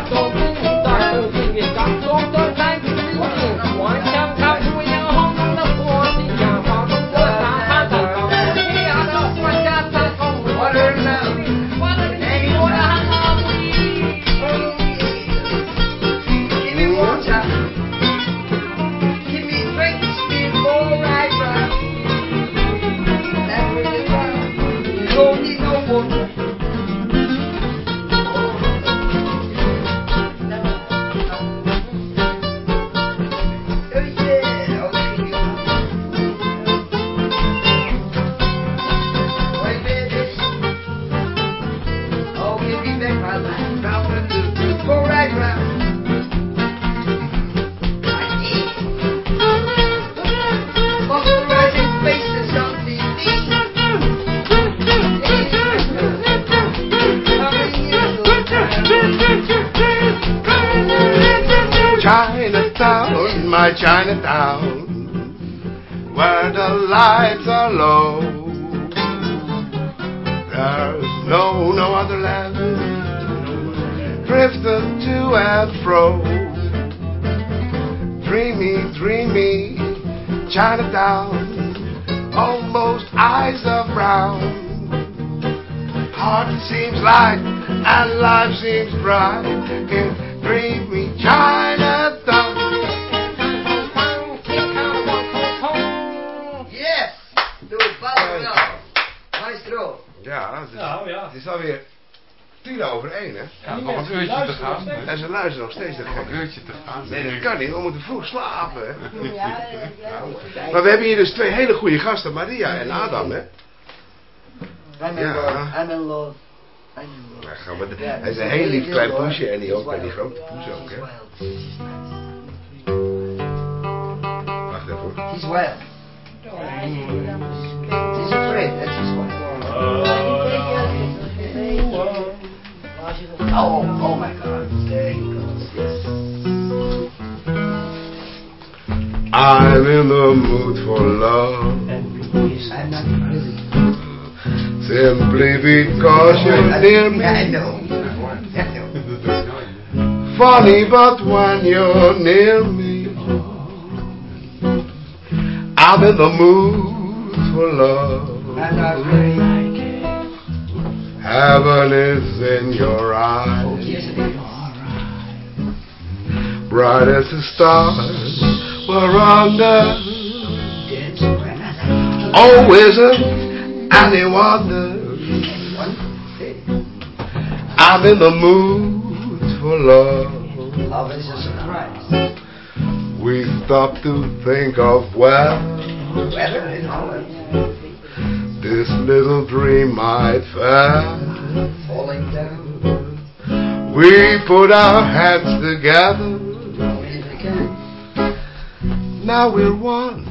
my Chinatown, where the lights are low. There's no, no other land, drifting to and fro. Dreamy, dreamy, Chinatown, almost eyes of brown. Heart seems light and life seems bright in dreamy Chinatown. Het is alweer tien over één, hè? Ja, nog een uurtje te gaan. En ze luisteren nog steeds Nog een uurtje te gaan. Nee, dat kan niet. We moeten vroeg slapen, hè? Ja, ja. Maar we hebben hier dus twee hele goede gasten, Maria en Adam, hè? I'm in Ja. love. I'm in love. Ja, hij is een heel lief klein poesje en die ook, bij die grote poes ook, hè? Wacht even hoor. He's wild. He's afraid. That's his wild. Oh, oh my God. There he goes. Yes. I'm in the mood for love. I'm not really. Simply because you're near me. I know. Funny, but when you're near me, I'm in the mood for love. I'm not really. Heaven is in your eyes, oh, Yes, it is. bright as the stars were under. Oh, isn't any wonder? I'm in the mood for love. Love is a surprise. We stop to think of where Weather in Holland. This little dream might fare. Falling down. We put our hands together. Now we're one.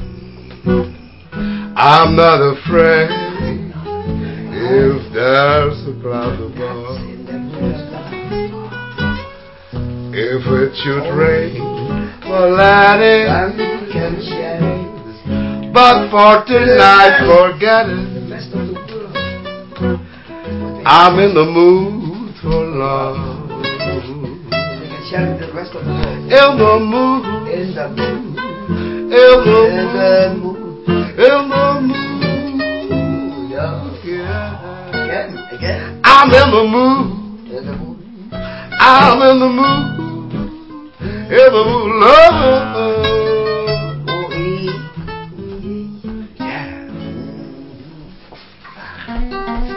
I'm not afraid if there's a cloud above. If it should rain, well let it. Can share But for tonight, forget it. I'm in the mood for love. Eu não mudo. Eu não mudo. Eu não mudo. I'm in the mood. I'm in the mood. In the mood. Love.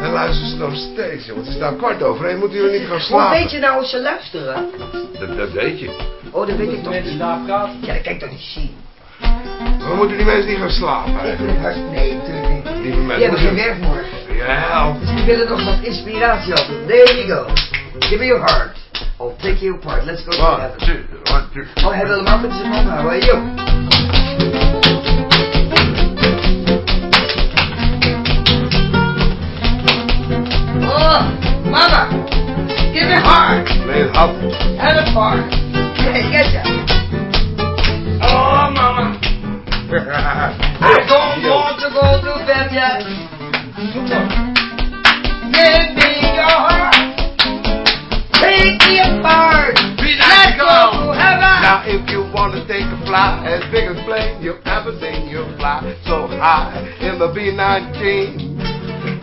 En luisteren ze nog steeds, jongen. Het is nou kwart over één. Moeten jullie niet gaan Hoe slapen? weet je nou als ze luisteren? Dat, dat weet je. Oh, dat weet ik toch niet. daar praten. Ja, dat kan ik toch niet zien. We moeten die mensen niet gaan slapen. Eigenlijk. Nee, natuurlijk niet. Lieve Die hebben geen werk morgen. Ja, Dus die willen nog wat inspiratie op. There you go. Give me your heart. I'll take you apart. Let's go to one, heaven. two, one, two. Oh, hij wil hem af met zijn mama. You? Oh, mama. Give me heart. Nee, het had. And a part. Hey, get ya. Oh, mama. I don't want to go to bed yet. Give me your heart. Take me apart. Let's go to heaven. Now if you wanna take a fly as big as plane you've ever seen, you fly so high in the B-19.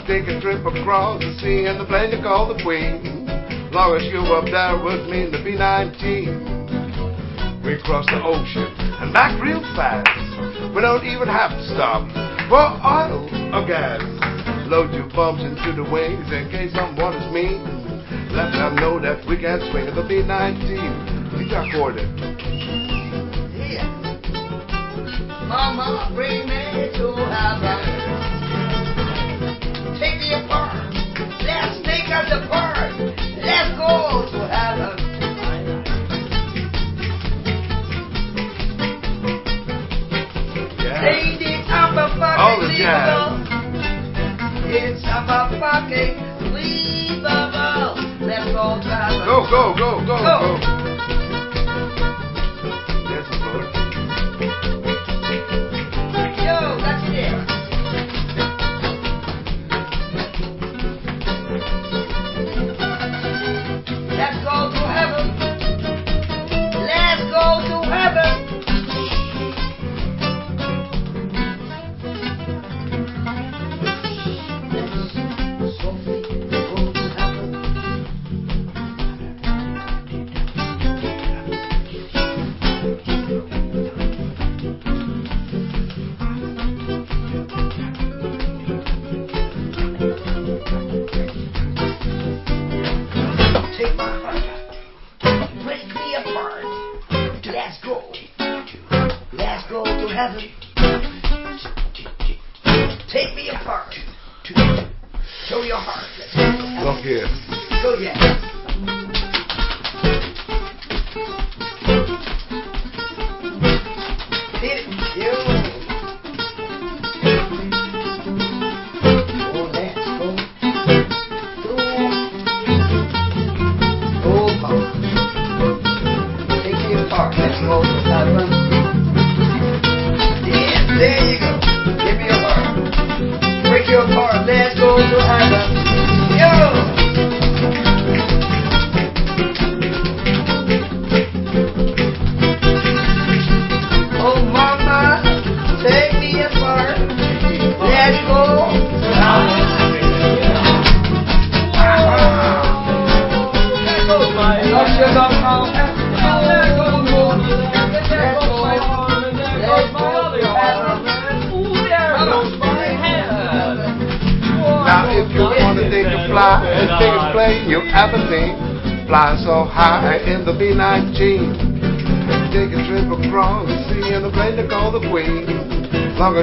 Take a trip across the sea in the plane you call the Queen. Long as you up there with me the B-19. We cross the ocean and back real fast. We don't even have to stop for oil or gas. Load your bumps into the wings in case someone is mean. Let them know that we can swing in the B-19. Niet akkoorden. Yeah. Mama, bring me to heaven. Take me apart. Let's take us apart. Let's go to heaven. Yeah. Ain't it unbelievable? All the jazz. It's unbelievable. Let's go to heaven. Go, go, go, go, Go. go.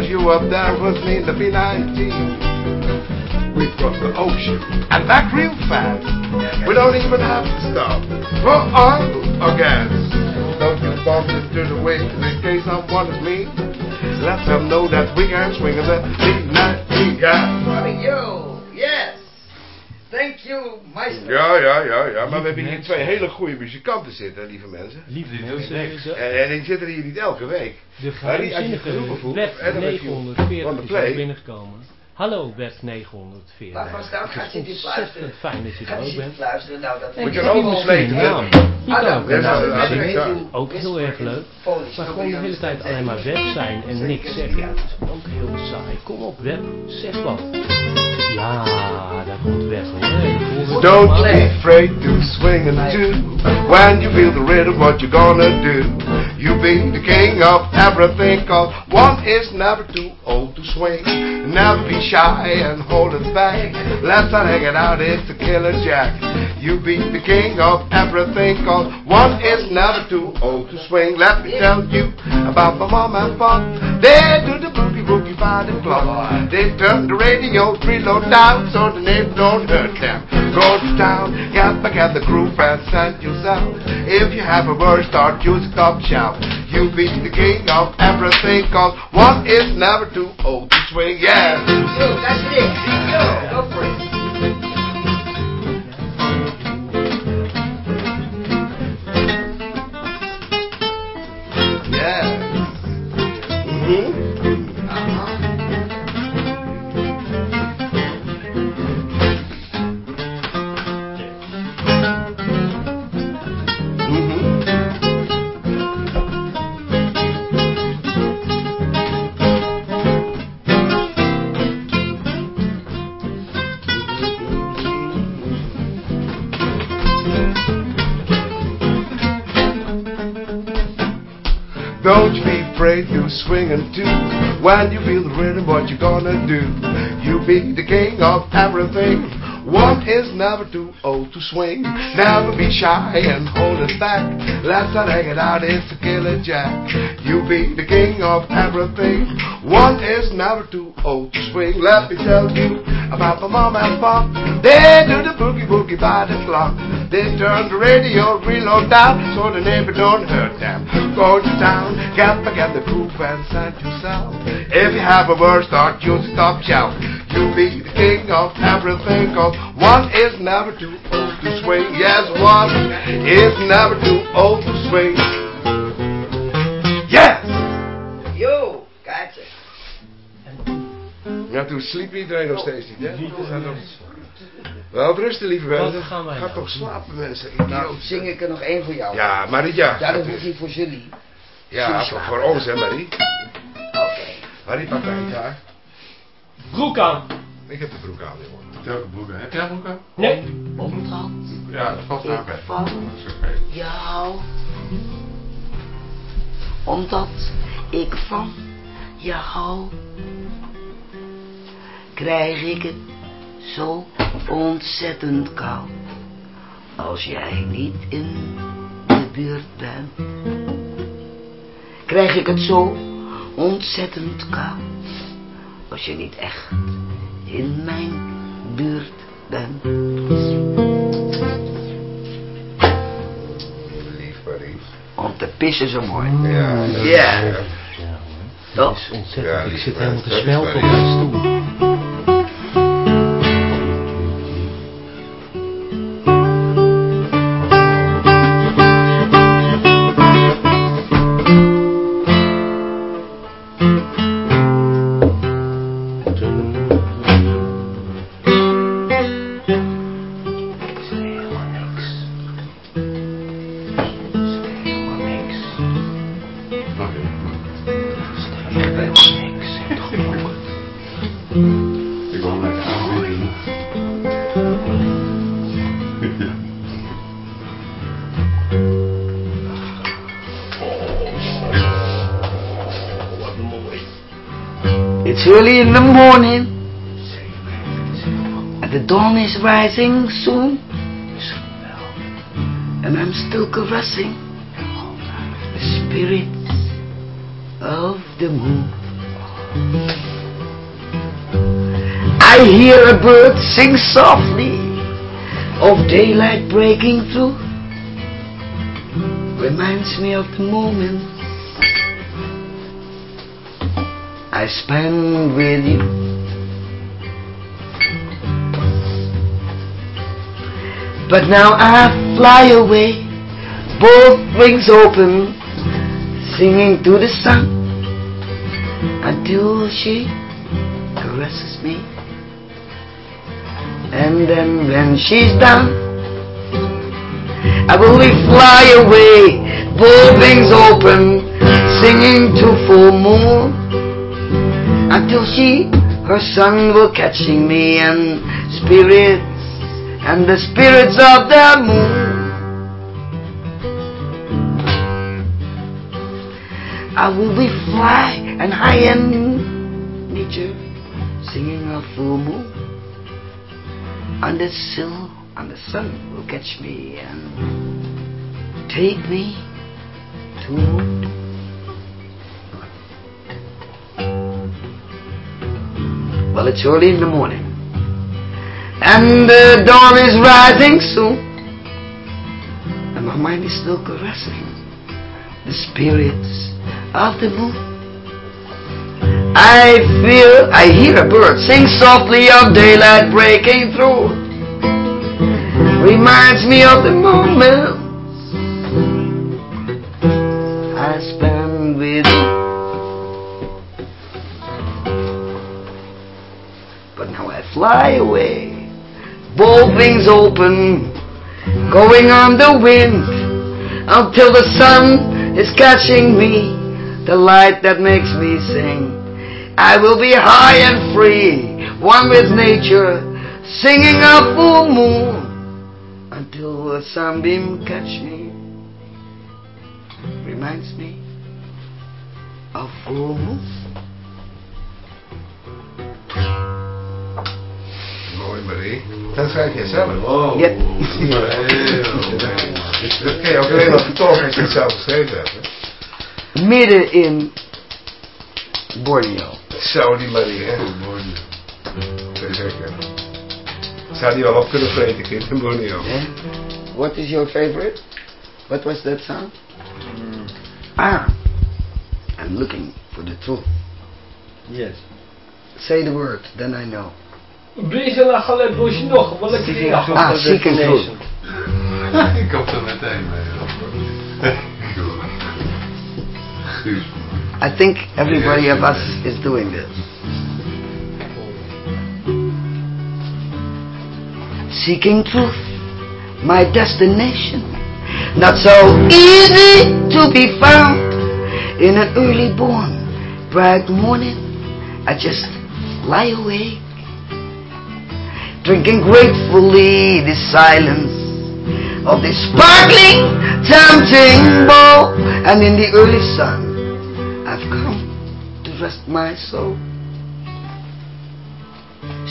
As you up there with me in the B-19. We cross the ocean and back real fast. We don't even have to stop for oil or gas. Don't you bump into the waves in case someone is mean. Let them know that we can swing in the B-19. Yeah. Honey, yo. Yes. Ja, ja, ja, ja. Maar we hebben hier twee hele goede muzikanten zitten, lieve mensen. Lieve mensen, En, en die zitten hier niet elke week. de geheimzinnige web en dan heb je 940 van de is binnengekomen. Hallo web 940. Waarvan staat? Gaat fijn dat je er ook bent. zitten luisteren? Nou, dat En Moet je ik hebben. Adam, ook ja, zingen. ja. Ook heel erg leuk. Maar gewoon de hele tijd alleen maar web zijn en niks zeggen. Dat is ook heel saai. Kom op web, zeg wat. Ja, daar komt web hoor. Ik Don't allemaal. be afraid to swing and do. When you feel the rhythm, what you gonna do? You be the king of everything, cause one is never too old to swing. Never be shy and hold it back. Let's not hang it out, it's a killer jack. You be the king of everything, cause one is never too old to swing. Let me tell you about my mom and pop. They do the boogie boogie by the clock. They turn the radio reload down so the neighbors don't hurt them. Go to town, get back at the groove and send yourself. If you have a word, start music up, shout. You be the king of everything, cause one is never too two, oh, this way, yeah. Yo, that's it. Yo, go for it. Yeah. Mm-hmm. You be swing and too. When you feel the rhythm, what you gonna do? You be the king of everything. One is never too old to swing. Never be shy and hold it back. Let's not hang it out, it's a killer jack. You be the king of everything. One is never too old to swing. Let me tell you about my mom and pop. They do the boogie boogie by the clock. They turn the radio reload down so the neighbor don't hurt them. Go to town, get back at the groove and send yourself. If you have a word, start you stop shout. You be the king of everything, cause one is never too old to swing. Yes, one is never too old to swing. Yes! Yo, kijk ze. Ja, toen sliep iedereen nog steeds niet, hè? Wel rusten, lieve mensen. Wat gaan wij Ga nou toch slapen, mensen. Nou, zing ik er nog één voor jou. Ja, Maria. Ja, dat hoeft niet voor jullie. Ja, voor, ons, hè, Marie. Oké. Marie, pak daar gitaar. Broek aan. Ik heb de broek aan, jongen. Welke broeken? Heb jij broeken? Nee. Omdat Ja, dat valt daar ik bij. van jou. Omdat ik van je hou. Krijg ik het zo ontzettend koud. Als jij niet in de buurt bent. Krijg ik het zo ontzettend koud. Als je niet echt in mijn buurt bent. Lief, Marie. Om te pissen zo mooi. Ja. Ja. Ja, Toch? Dat is ontzettend. Ja, ik zit helemaal te smelten op mijn stoel. Is rising soon. And I'm still caressing the spirits of the moon. I hear a bird sing softly of daylight breaking through. Reminds me of the moment I spend with you. But now I fly away, both wings open, singing to the sun until she caresses me. And then when she's done, I will fly away, both wings open, singing to full moon until she, her son will catching me and spirits and the spirits of the moon I will be fly and high in nature, singing a full moon. And the sil and the sun will catch me and take me to Well, it's early in the morning. And the dawn is rising soon. And my mind is still caressing the spirits of the moon. I feel, I hear a bird sing softly of daylight breaking through. Reminds me of the moments I spent with you. But now I fly away, both wings open, going on the wind until the sun is catching me, the light that makes me sing. I will be high and free, one with nature, singing a full moon until the sunbeam catch me. Reminds me of full moon. Marie. Tanto é que chama? Oh, yep. Oh, okay, okay, let's talk and see how say that. Midden in Borneo. Saudi Maria. maar hè? Borneo. Zeker. Zou die wel op in Borneo. What is your favorite? What was that song? Mm. Ah, I'm looking for the truth. Yes. Say the word, then I know. Blizela Galeb Bush nog, wat ik hier Ah, seek and truth. Ik kom er meteen mee. I think everybody of us is doing this. Seeking truth, my destination. Not so easy to be found in an early born, bright morning. I just lie awake, drinking gratefully the silence of the sparkling, tempting bowl. And in the early sun, I've come to rest my soul.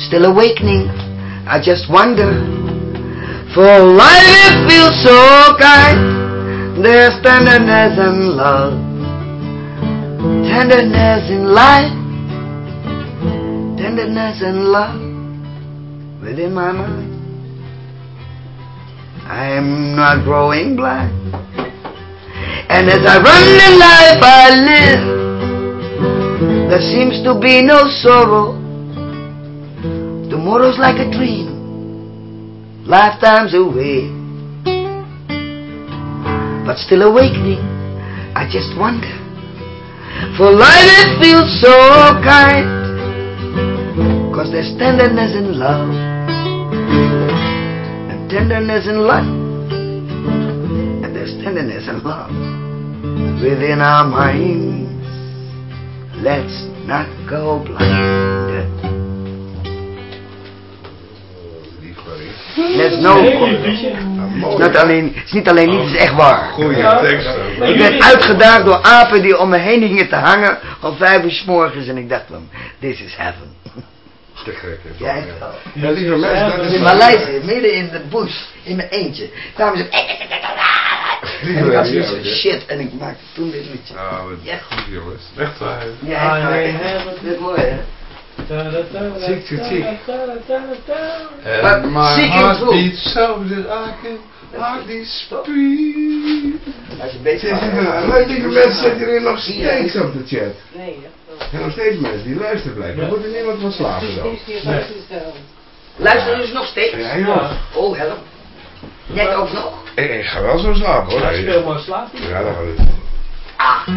Still awakening, I just wonder. For life it feels so kind. There's tenderness and love. Tenderness in life. Tenderness and love within my mind. I'm not growing blind. And as I run in life I live, there seems to be no sorrow. Tomorrow's like a dream, lifetimes away. But still awakening, I just wonder. For life it feels so kind. Cause there's tenderness in love. And tenderness in life. And there's tenderness and love within our minds. Let's not go blind. Let's know. Het is, niet alleen, het is niet alleen niet, het is echt waar. Goeie tekst. Ik werd uitgedaagd door apen die om me heen hingen te hangen om vijf uur s morgens en ik dacht van, this is heaven. Te gek, hè? Ja, echt wel. Ja, lieve mensen, dat is... In Maleisië, midden in de bush, in mijn eentje, kwamen ze... En ik had zoiets van shit en ik maakte toen dit liedje. Ah, wat Ja. goed, jongens. Echt waar. Ja, echt waar. Dit is mooi, hè? Ziek, ziek, ziek. Seeking heart truth. beats so that I can hardly speak. Als je een beetje... Maar lieve mensen zitten hier nog steeds op de chat. Nee, Er zijn nog steeds mensen die luisteren blijven. Er moet er niemand van slapen dan. Luisteren dus nog steeds? Ja, joh. Oh, help. Jij ook nog? Ik, ik ga wel zo slapen, hoor. Ja, speel maar slaap. Ja, dat gaat het. Ah,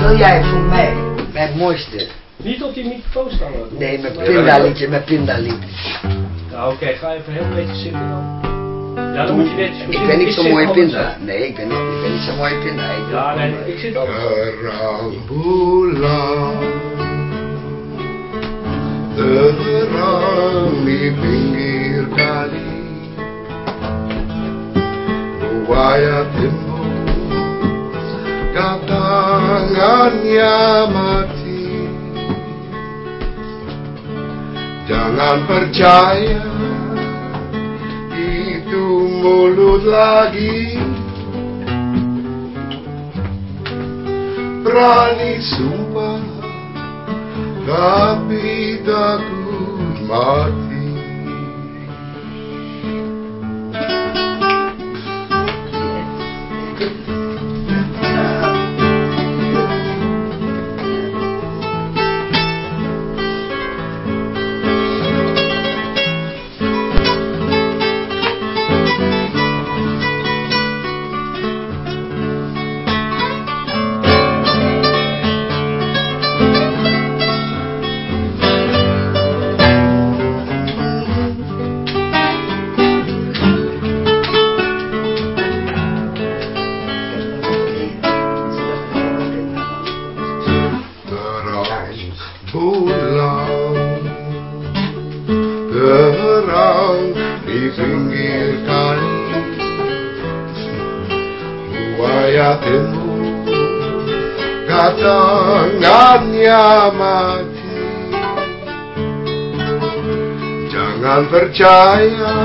wil jij voor mij mijn mooiste... Niet op die microfoon staan. hoor. Nee, mijn pindaliedje, mijn pindaliedje. Nou oké, ga even heel netjes zitten dan. Ja, dan moet je netjes Ik ben niet mooie altijd pinda. Nee, ik ben niet, ik ben niet zo'n mooie pinda. Ik zo. Ja, nee, ik zit al. Rambulan Terang di pinggir kali Buaya timbul Katangan Tanya mati Jangan percaya mulut lagi Berani sumpah Tapi takut mati Jaya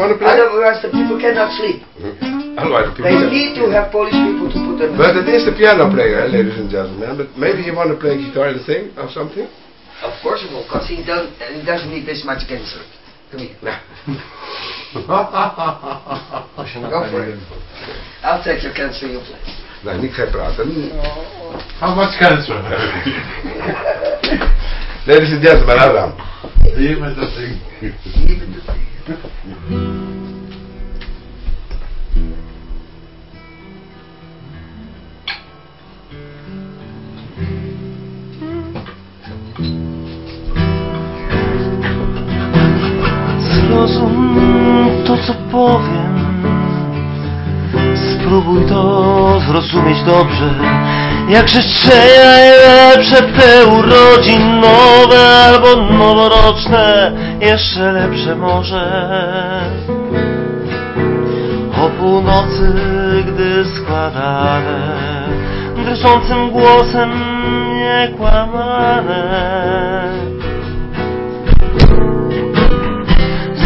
want to play whereas the people cannot sleep. otherwise the They people need to have Polish people to put them. but it is the piano player ladies and gentlemen but maybe you want to play guitar and sing or something Of course he will, because he, don't, he doesn't need this much cancer. Come here. Go for it. I'll take your cancer in your place. nee niet geen praten How much cancer? ladies and gentlemen Adam Hier met dat ding. Zrozum co powiem. Spróbuj to zrozumieć dobrze. Jak życzenia najlepsze te urodzin nowe Albo noworoczne, jeszcze lepsze może. O północy, gdy składane Drżącym głosem niekłamane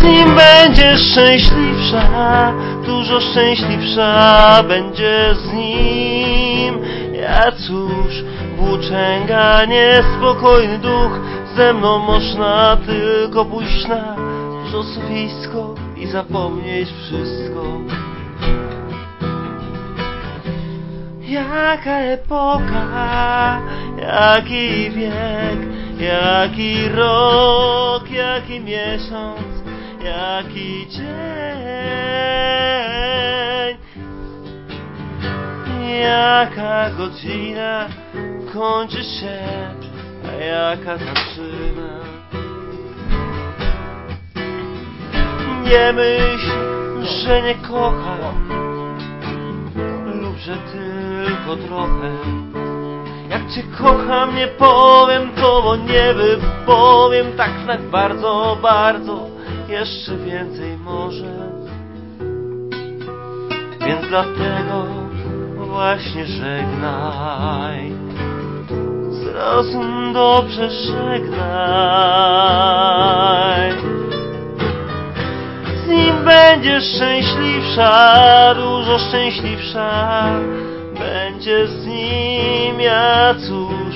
z nim będziesz szczęśliwsza, dużo szczęśliwsza będzie z nim. Ja cóż, włóczęga, niespokojny duch, ze mną można tylko pójść na rzosowisko i zapomnieć wszystko. Jaka epoka, jaki wiek, jaki rok, jaki miesiąc, jaki dzień. Jaka godzina kończy się, a jaka zaczyna. Nie myśl, że nie kocham lub że tylko trochę. Jak cię kocham, nie powiem to, bo nie wypowiem tak znak bardzo, bardzo, jeszcze więcej może. Więc dlatego właśnie żegnaj. Zrozum dobrze żegnaj. Z nim będziesz szczęśliwsza, dużo szczęśliwsza. Będzie z nim, ja cóż,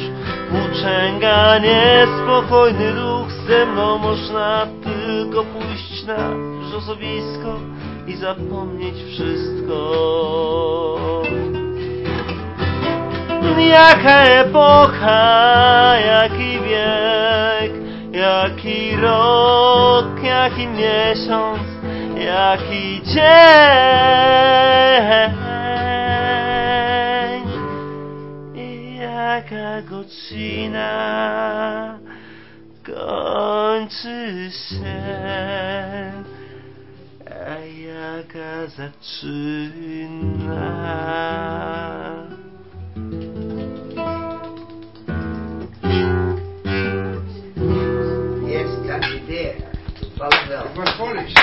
włóczęga, niespokojny duch. Ze mną można tylko pójść na brzozowisko i zapomnieć wszystko. Jaka epoka, jaki wiek, jaki rok, jaki miesiąc, jaki dzień. かごちな感知線あやかざつな Yes, that's there. Fala, Bel.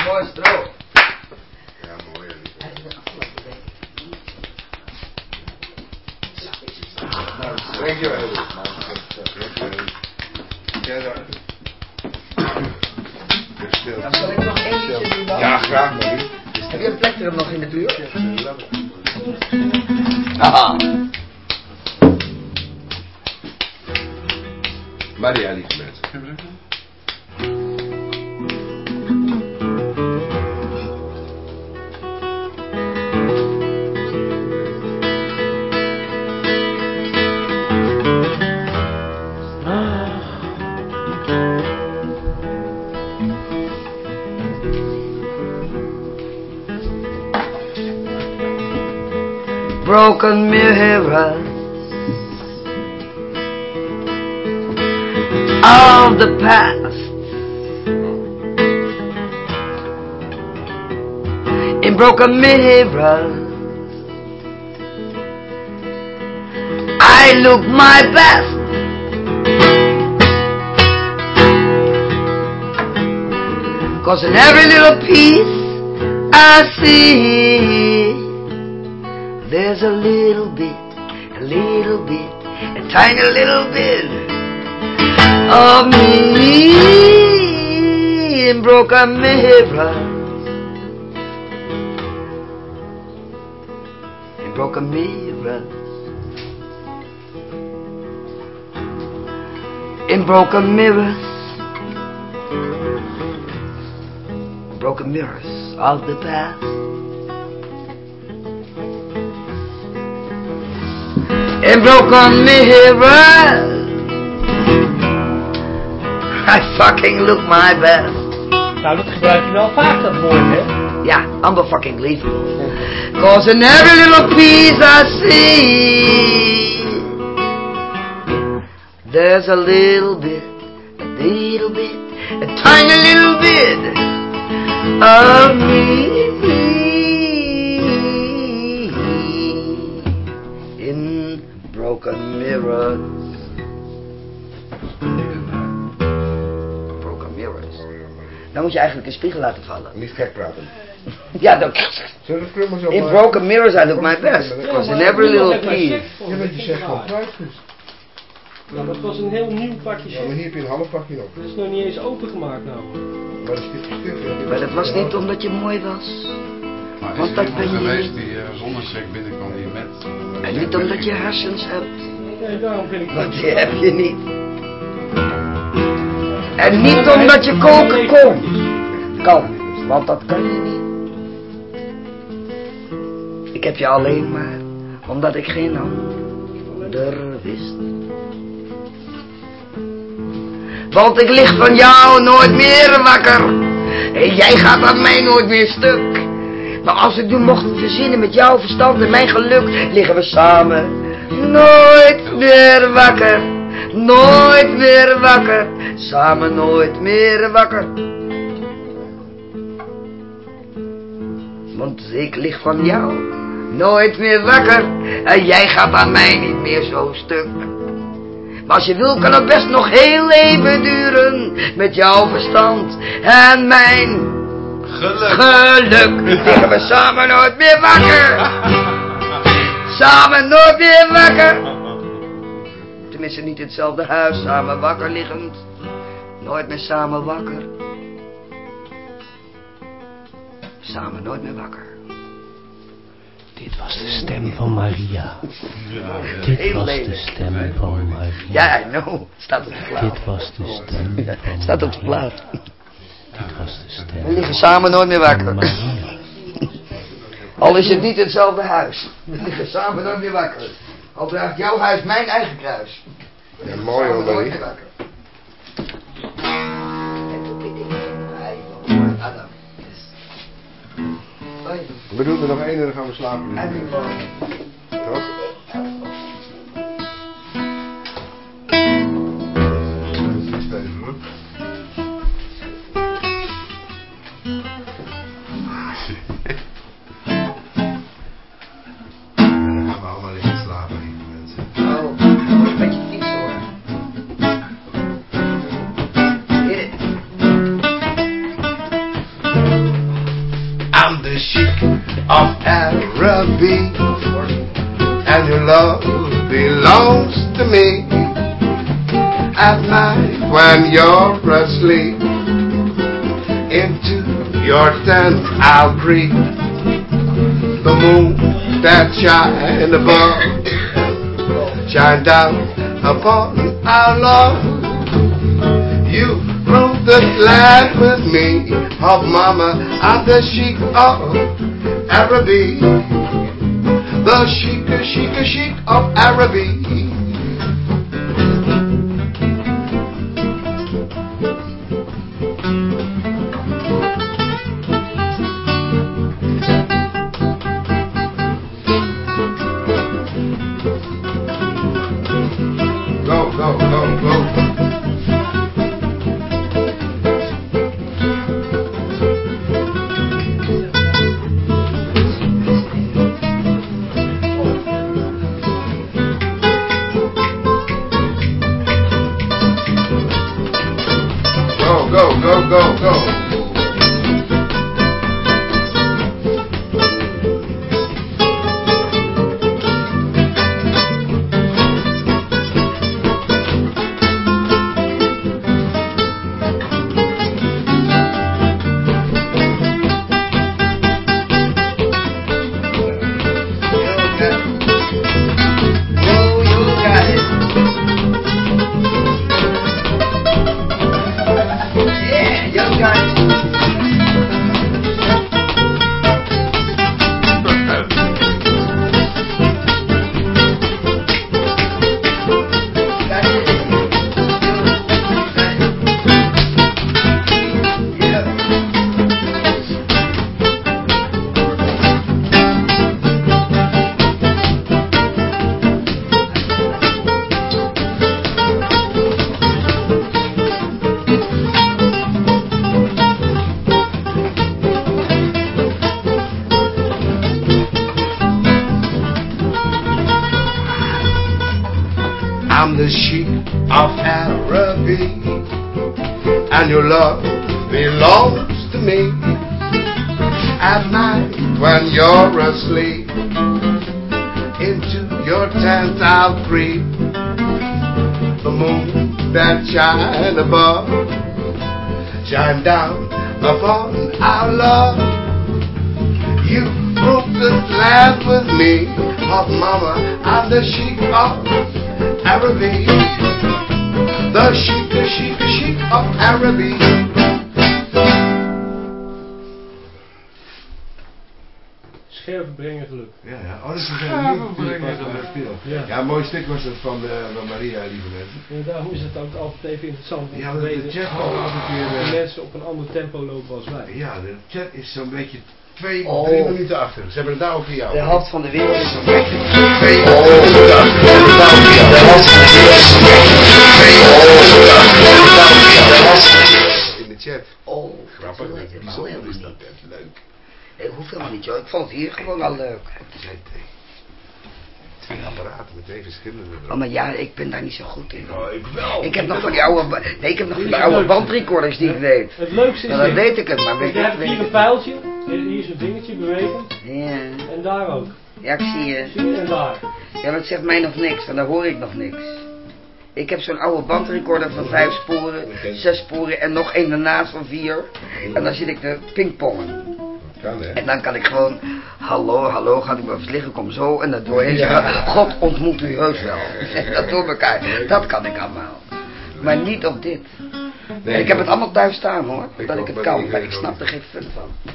Mostrou. Dankjewel. Ja, daar. Dan zal ik nog één liedje doen dan. Ja, graag Marie. Heb je een plek er nog in de buurt? Aha. Maria, lieve mensen. Broken mirrors of the past. In broken mirrors, I look my best. Cause in every little piece I see there's a little bit, a little bit, a tiny little bit of me in broken mirrors. In broken mirrors. In broken mirrors. Broken mirrors of the past. In broken mirrors. I fucking look my best. Nou, dat gebruik je wel vaak, dat woord, hè? Ja, I'm a fucking believable. Cause in every little piece I see, there's a little bit, a little bit, a tiny little bit of me broken mirrors. Broken mirrors. Dan moet je eigenlijk een spiegel laten vallen. Niet gek praten. Ja, dan... In broken mirrors I look my best. Because in every little piece. Ja, dat je zegt van. Nou, dat was een heel nieuw pakje Ja, maar hier heb je een half pakje nog. Dat is nog niet eens opengemaakt nou. Maar dat. Maar dat was niet omdat je mooi was. Maar Want er dat ben je geweest niet. die uh, zonder check binnenkwam die met... En niet omdat je hersens hebt. Nee, daarom vind ik Want die heb je niet. En niet omdat je koken kon. Kan. Want dat kan je niet. Ik heb je alleen maar omdat ik geen ander wist. Want ik lig van jou nooit meer wakker. En jij gaat aan mij nooit meer stuk. Maar als ik nu mocht verzinnen met jouw verstand en mijn geluk, liggen we samen nooit meer wakker. Nooit meer wakker. Samen nooit meer wakker. Want ik lig van jou nooit meer wakker. En jij gaat aan mij niet meer zo stuk. Maar als je wil kan het best nog heel even duren. Met jouw verstand en mijn Geluk. geluk. Liggen we samen nooit meer wakker. Samen nooit meer wakker. Tenminste niet in hetzelfde huis, samen wakker liggend. Nooit meer samen wakker. Samen nooit meer wakker. Dit was de stem van Maria. Ja, Dit Heel was de stem van Maria. Ja, I know. Staat op de plaat. Dit was de stem van Staat op de Maria. plaat. Dit was de stem We liggen samen nooit meer wakker. Al is het niet hetzelfde huis. We liggen samen nooit meer wakker. Al draagt jouw huis mijn eigen kruis. Ja, mooi hoor, Marie. We doen er nog één en dan gaan we slapen. Toch? of Araby, and your love belongs to me. At night when you're asleep, into your tent I'll creep. The moon that shines above, shine down upon our love. You rule this land with me, of mama, and the sheik of Araby. The sheikah, sheikah, sheik of Araby. Asleep, into your tent I'll creep. The moon that shine above, shine down upon our love. You broke the land with me, of mama, I'm the sheik of Araby. The sheik, the sheik, the sheik of Araby. Scherven brengen geluk. Ja, ja. Oh, dat is een Scherven brengen geluk. de. Ja. Ja, een mooi stuk was dat van, eh, van Maria, lieve mensen. En daarom is het ook altijd even interessant om Ja, te de chat altijd weer, de eh, mensen op een ander tempo lopen als wij. Ja, de chat is zo'n beetje twee, Oh. drie minuten achter. Ze hebben het nou over jou. De helft van de wereld is een beetje. Twee minuten achter. Ze hebben het nou over jou. De helft van de wereld is een beetje. Twee minuten achter. Nou. De helft de. In de chat. Oh, Grappig, dat is bijzonder helemaal is dat. Leuk. Ik hoef helemaal niet, joh. Ik vond het hier gewoon al leuk. Er zijn twee. Twee apparaten met twee verschillende Oh, maar ja, ik ben daar niet zo goed in. Oh, ik wel. Ik heb nog van die oude, nee, ik heb nog van die oude bandrecorders die ik weet. Het leukste is Nou, dan weet ik het, maar weet je ik hebt hier een pijltje, hier is een vingertje bewegend Ja, en daar ook. ja, ik zie je. Zie je en daar. Ja, dat zegt mij nog niks, want daar hoor ik nog niks. Ik heb zo'n oude bandrecorder van vijf sporen, zes sporen en nog één daarnaast van vier. En dan zit ik te pingpongen. Kan hè? En dan kan ik gewoon, hallo, hallo, gaat u maar eens liggen, kom zo. En dan doorheen zeggen, God ontmoet u heus wel. dat door elkaar, dat kan ik allemaal. Maar niet op dit. Nee, En ik heb het allemaal thuis staan hoor, Ik dat ik het maar kan, ik maar ik het snap er geen fun van.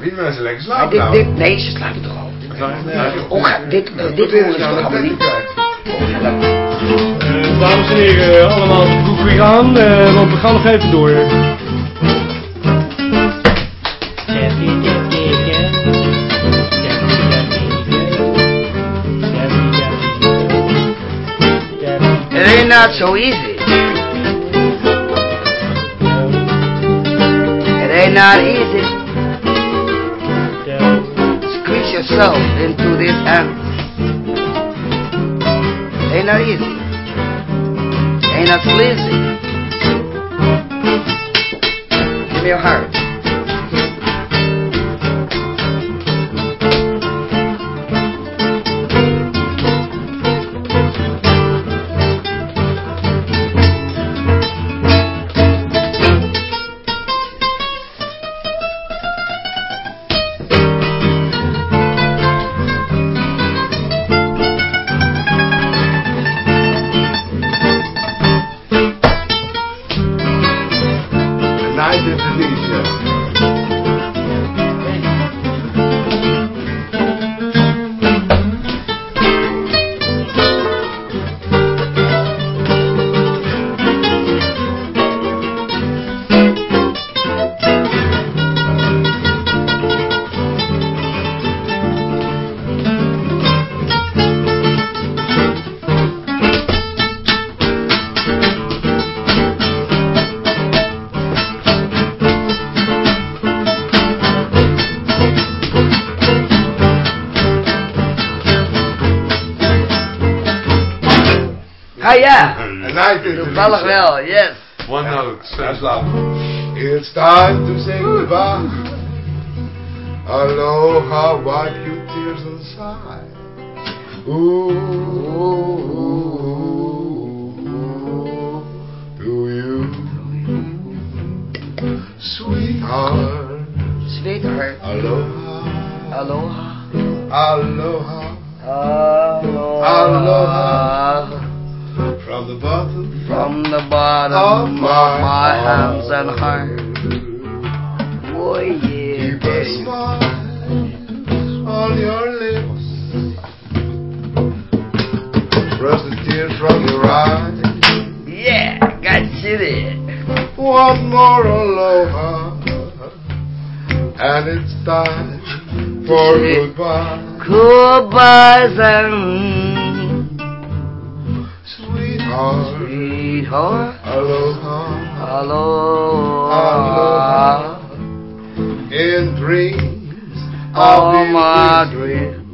Wie mensen lekker Maar slapen dit, nou? dit, nee, ze slapen toch al. Oh, dit, dit horen ze toch allemaal niet? Eh, dames en heren, eh, allemaal de weer aan, eh, want we gaan nog even door. It ain't not so easy. It ain't not easy. Squeeze yourself into this ant. Ain't not easy. Ain't not sleazy. Give me your heart. Night in the Toevallig Lisa. wel, yes. One note. Ja, slaap. It's time to say goodbye. Aloha, wipe your tears and sigh. Ooh, to you, sweetheart. Sweetheart. Aloha, Aloha. aloha, Aloha. Aloha. From the bottom From the bottom of my, my and heart. Oh yeah, Keep a smile on your lips. Brush the tears from your eyes. Yeah, got you there. One more aloha. And it's time for goodbye. Goodbyes and Sweetheart. sweetheart. Aloha. Aloha. In dreams. I'll be my dreams.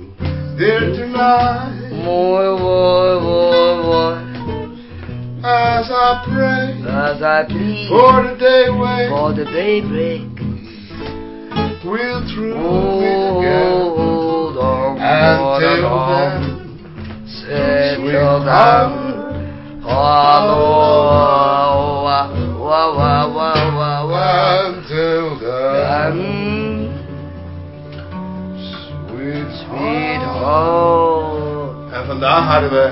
Dear tonight. Boy, boy, boy, boy. As I pray. As I plead For the day when for the daybreak. we'll through meet again. Hold on, Until then, Settle down. Aloha. Wa, wa, wa, wa, wa. until then, And sweet, sweetheart. En vandaag hadden we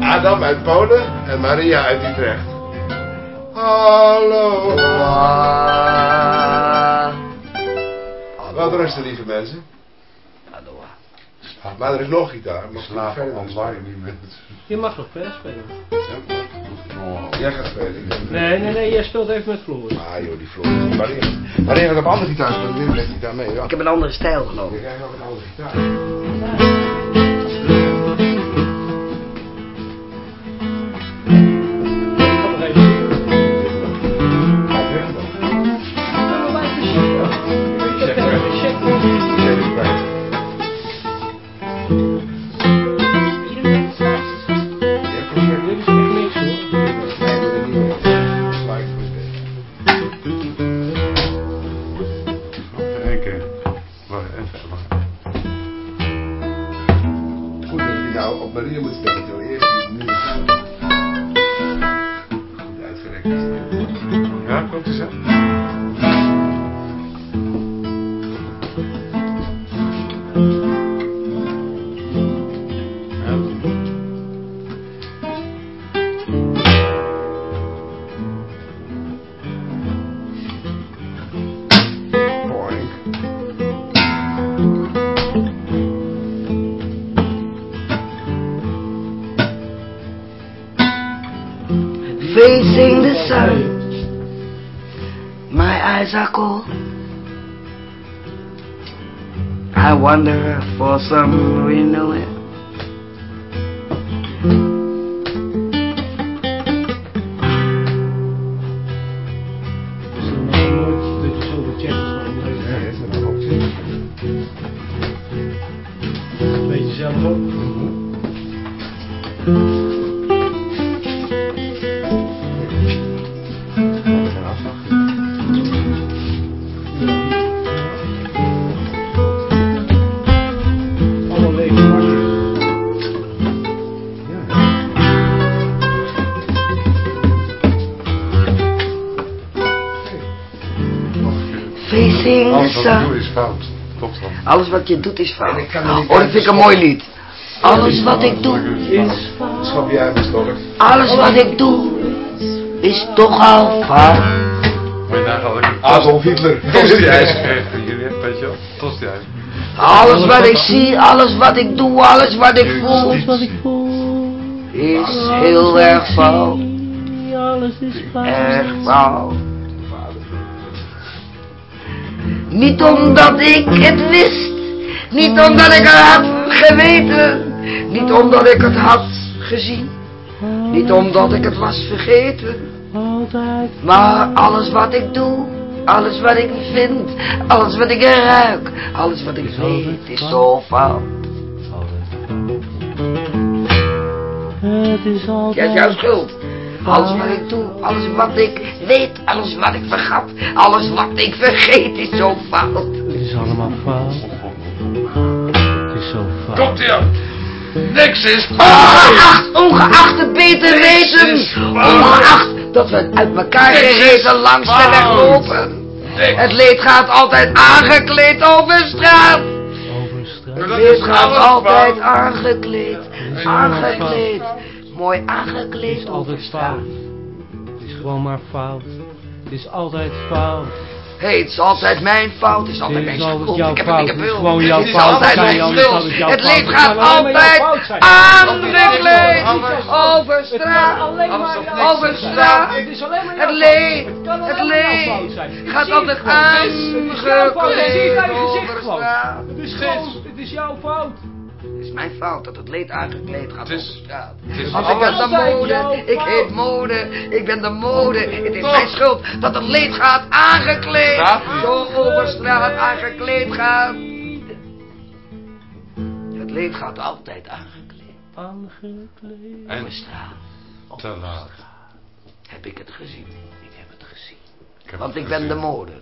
Adam uit Polen en Maria uit Utrecht. Hallo. Wel rusten, lieve mensen. Maar er is nog gitaar. Mag ik Slapen verder online die mensen. Je mag nog verder spelen. Jij gaat spelen. ik Nee, nee, nee, jij speelt even met Floor. Ah joh, die Floor. Maria. Maria gaat op andere gitaar spelen. Wim legt gitaar mee. Ja. Ik heb een andere stijl genomen. Je krijgt ook een andere gitaar. обнаружилось, я хотел wonder for some renewing. Wat je doet is fout. En ik kan Oh, dat vind ik een mooi lied. Alles wat ik doe, Is jij stolk. alles wat ik doe, is toch al fout. Adolf Hitler. wel? Tosti-ijs. Alles wat ik zie, alles wat ik doe, alles wat ik voel, alles wat ik voel. is heel erg fout. Alles is Erg fout. Niet omdat ik het wist, niet omdat ik het had geweten, niet omdat ik het had gezien, niet omdat ik het was vergeten. Altijd. Maar alles wat ik doe, alles wat ik vind, alles wat ik ruik, alles wat ik weet is zo fout. Het is altijd... is jouw schuld. Alles wat ik doe, alles wat ik weet, alles wat ik vergat, alles wat ik vergeet is zo fout. Het is allemaal fout. Het is zo fout. Komt ie aan. Niks is Ongeacht, ongeacht het beter Niks weten, is fout. ongeacht dat we uit elkaar is gereden langs de weg lopen. Het leed gaat altijd aangekleed over straat. Over straat. Het leed is gaat altijd fout. aangekleed, is aangekleed. Mooi Het aangekleed is over altijd straat. fout. Het is gewoon maar fout. Het is altijd fout. Het is altijd mijn fout, het is altijd mijn schuld. Ik heb gevuld. gewoon jouw Het is altijd mijn schuld. het Het gaat altijd zijn. aangekleed over straat. Over straat. Het maar Het. Ik gaat altijd aan over straat. Het is gewoon, het is jouw fout. Het is mijn fout dat het leed aangekleed gaat Het is- over straat. het is Want ik ben de mode, ik heet mode, ik ben de mode. Het is Toch. mijn schuld dat het leed gaat aangekleed. Zo over straat aangekleed gaat. Het leed gaat altijd aangekleed. Aangekleed. En Over straat te laat. heb ik het gezien. Ik heb het gezien. Ik heb Want het ik ben de gezien. mode.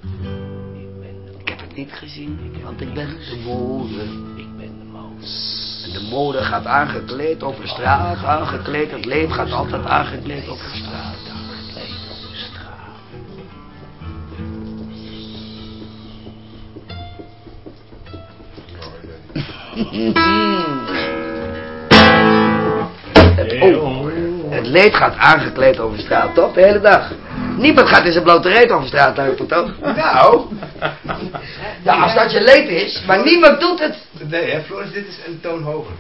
Ik heb het niet gezien, want ik ben de mode. Ik ben de mode. En de mode gaat aangekleed over straat, aangekleed. Het leed gaat altijd aangekleed over straat. Aangekleed over straat. Het, oh, het leed gaat aangekleed over straat, toch? De hele dag. Niemand gaat in zijn blote reet over straat lopen, toch? Nou, Ja, als dat je leed is, maar niemand doet het. nee hè, Floris, dit is een toon hoger.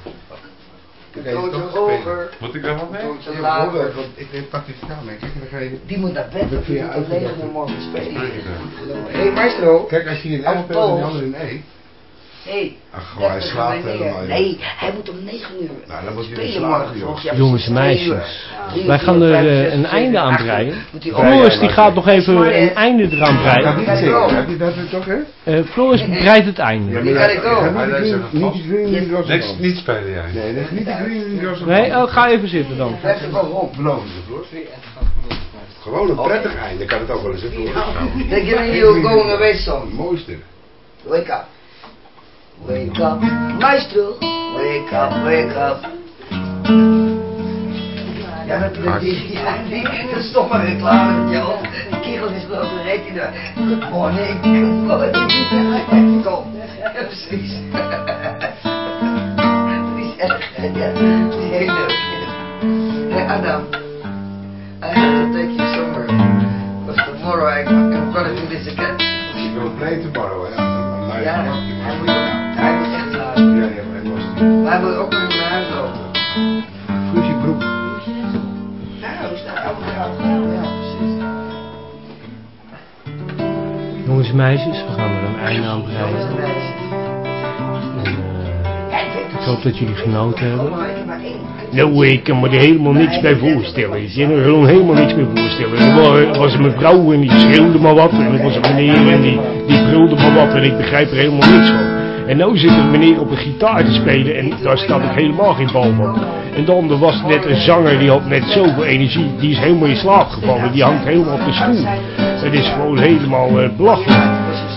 Is Toontje hoger, Moet ik er wat mee? toontje lager. Want ik pak die vertaal mee. Kijk, dan ga je... Die moet naar bed, Dat vind je moet om 9 uitgedacht. uur morgen spelen. Nee, Hé, hey, maestro. Kijk, als je hier een F speelt en de andere een E. Hé, Ach, hij slaapt helemaal. Nee, hij moet om 9 uur. Nou, dan moet je spelen morgen. jou Jongens en meisjes. Drie, wij gaan er zes, een einde aan breien. Floris die gaat nog even een einde eraan breien. niet Kijk, zingen. wel. Heb je dat toch, hè? Eh, Floris breidt het einde. maar Die jij- ga ik ook. Niet de niet de Niks, niet spelen jij. Nee, dat is niet de green Nee, oh, ga even zitten dan. Blijf er gewoon rond. Beloof je, Floris? Gewoon een prettig einde, kan het ook wel eens? They're giving you a going away song. Mooiste. Wake up. Wake up, maestro. Wake up, wake up. Ja, dat, dat, die, ja, die, dat is toch maar reclame met jou. Die kerel is wel een reetje daar. Good morning, good morning. Kom. Ja, precies. Die is erg, hè, ja. Die is heel leuk. Hey, Adam. I have to take you somewhere. Because tomorrow I, I'm gonna do this again. Je wil play tomorrow? Maar Ja, mag- hij echt. Ja, ja, hij was Maar hij moet ook nog naar huis lopen. Fusie broek. Nou, is elke dag? Ja, precies. Jongens en meisjes, we gaan er een einde aan breien. Eh, ik hoop dat jullie genoten hebben. maar ik heb maar één. Nou, ik kan me er helemaal niks bij voorstellen. Ik kan er helemaal niks bij voorstellen. Er wa- was een mevrouw en die schreeuwde maar wat. En er was een meneer en die, die brulde maar wat. En ik begrijp er helemaal niks van. En nou zit een meneer op een gitaar te spelen en daar snap ik helemaal geen bal van. En dan er was net een zanger die had net zoveel energie. Die is helemaal in slaap gevallen. Die hangt helemaal op de stoel. Het is gewoon helemaal eh, belachelijk.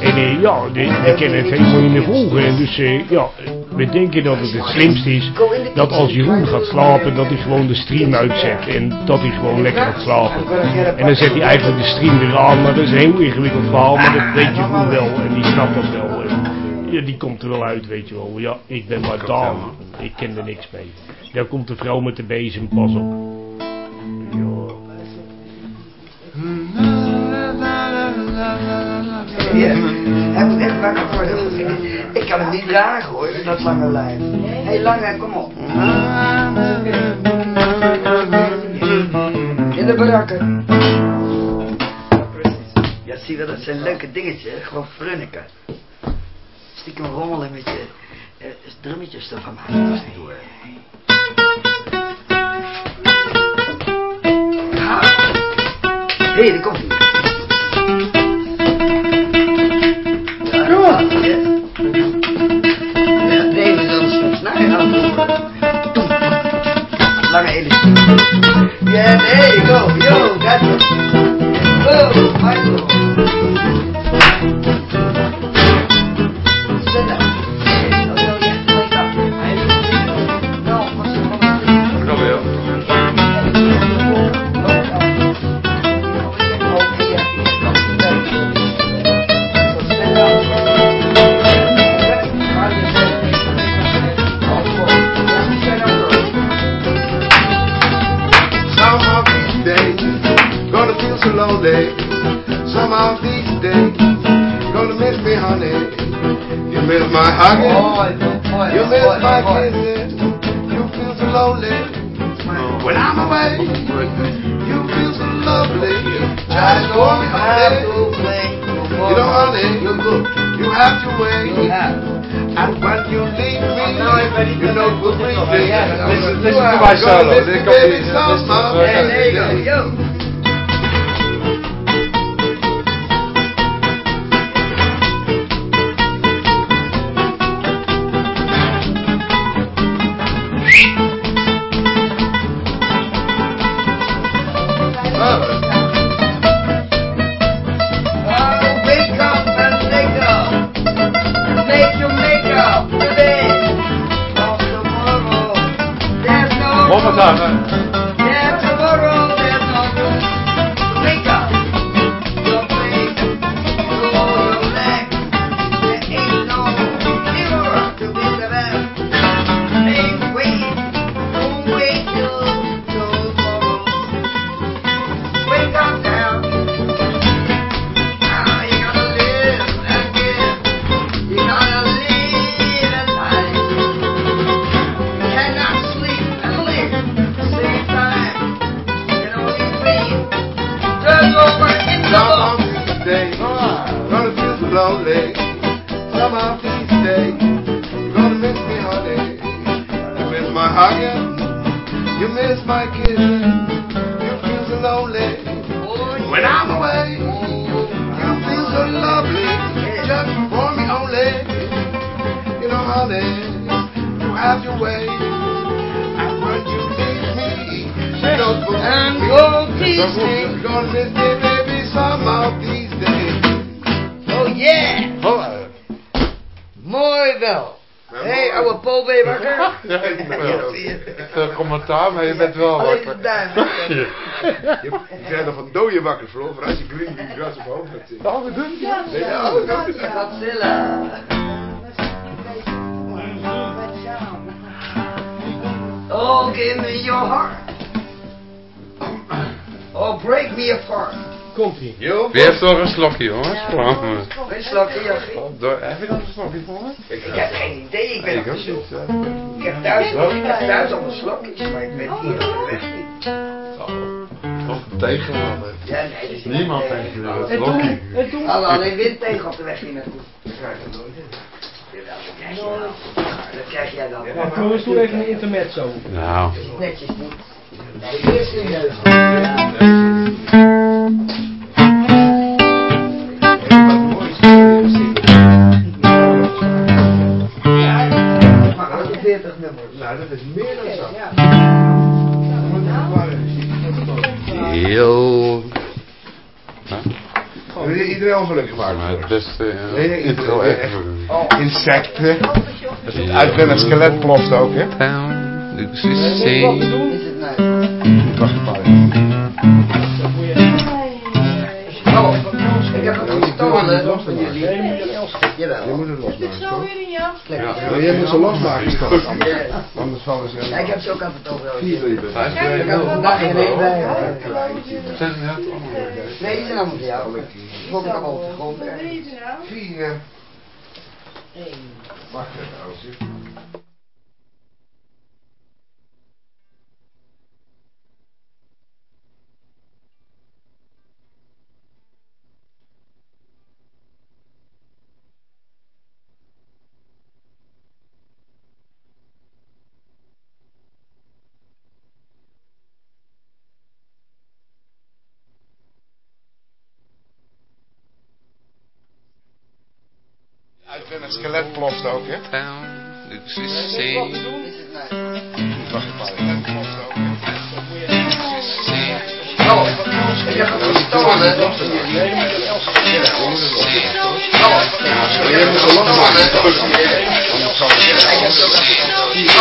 En eh, ja, we kennen het helemaal niet meer volgen. En dus eh, ja, we denken dat het het slimste is dat als Jeroen gaat slapen, dat hij gewoon de stream uitzet. En dat hij gewoon lekker gaat slapen. En dan zet hij eigenlijk de stream weer aan. Maar dat is een heel ingewikkeld verhaal. Maar dat weet Jeroen wel. En die snapt dat wel. Ja, die komt er wel uit, weet je wel. Ja, ik ben maar Daan. Ik ken er niks mee. Daar komt de vrouw met de bezem, pas op. Ja. Ja, hij moet echt wakker worden. Ik kan hem niet dragen hoor, dat lange lijf. Hé, hey, lange, kom op. In de barakken. Ja, zie je, dat zijn leuke dingetjes, hè? gewoon frunniken. Stiekem rommelen met je eh, drummetjes ervan maken tussendoor. Ja. Hé, hey, daar komt hij. Ja, ja. Ja, David dan snaar aan. Lange elastiek. Whoa, Michael. Listen, to my solo. This is to be. Wakker verloren als je Green Green Grass op hoofd hebt zitten. Oh, wat doe je? Nee, ja, oh, dat is Godzilla. Oh, give me your heart. Oh, break me apart. Komt ie. Yo, Wie heeft nog een slokje, jongens? Kom. Een slokje, Jochie. Door- Heb je nog een slokje voor me? Ik heb geen idee, ik ben op zoek. niet. hè. Ik heb thuis, al een slokjes, maar ik weet hier op de weg niet. Tegen hadden. Ja, nee, dat is Niemand tegen. En toen, slokje. en toen, Alle, alleen wind tegen op de weg hier naartoe. Dat krijg je wel. Dat krijg jij dan. ja, jongens, doe even een intermezzo. Nou. Netjes niet. Nee, eerst serieus. Maar 48 nummers. Nou, dat is meer dan zo. Heel... Wil je iedereen ongelukkig gemaakt? Maar het beste Nee, nee, intro nee, ever. Insecten. Het uitrennen skelet ploft ook, hè? Het nou? Wacht een paar. Nee, moet je Els- Je moet het losmaken, Zo weer. Maar jij moet ze losmaken, toch? Ja. Anders vallen ze Ja, ik heb ze ook aan het over. Vier wil je bent. Ik heb er vandaag geen één bij. Allemaal Nee, die zijn allemaal voor jou. Vond ik allemaal op de grond. Wat ergens. weet je nou? Elsje. Uitrennen skelet ploft ook, hè? Doen? Is het nou? Wacht een paar. Skelet ploft ook, hè? Lucy C. Oh, i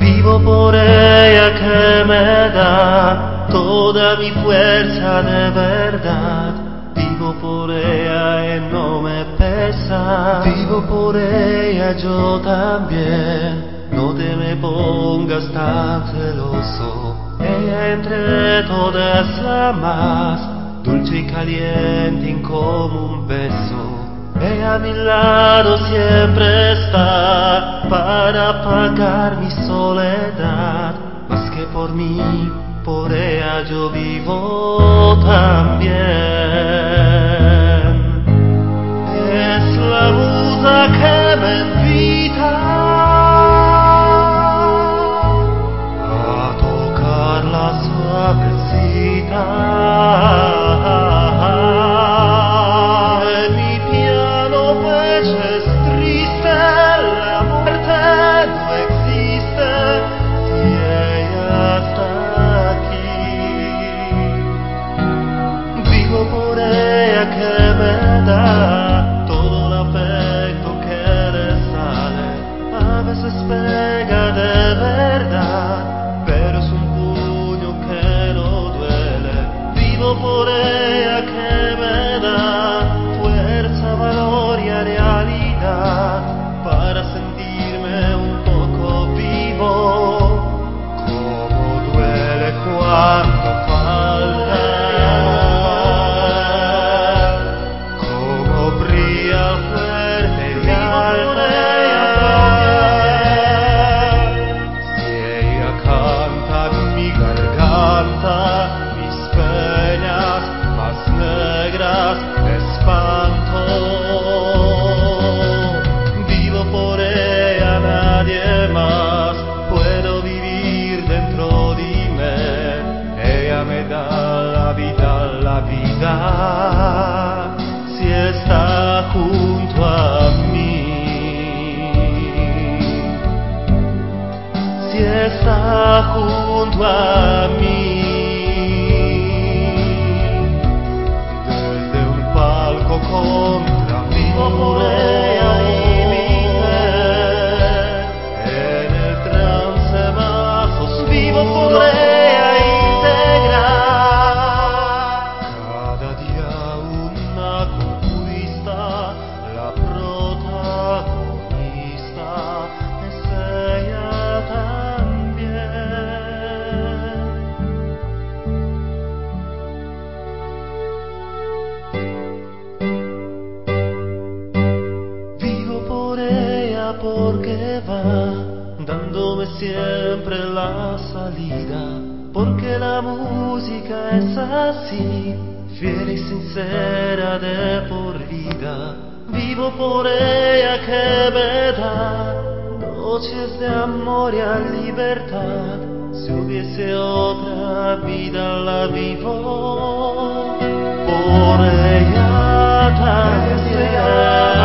Vivo por ella que me da toda mi fuerza de verdad. Vivo por ella y no me pesa. Vivo por ella yo también. No te me pongas tan celoso. Ella entre todas las más dulce y caliente como un beso. Ella a mi lado siempre está para pagar mi soledad. Más que por mí, por ella yo vivo también. Es la musa que me invita a tocar las suavecitas. por ella que verá noches de amor y a libertad. Si hubiese otra vida la vivo por ella tan deseada.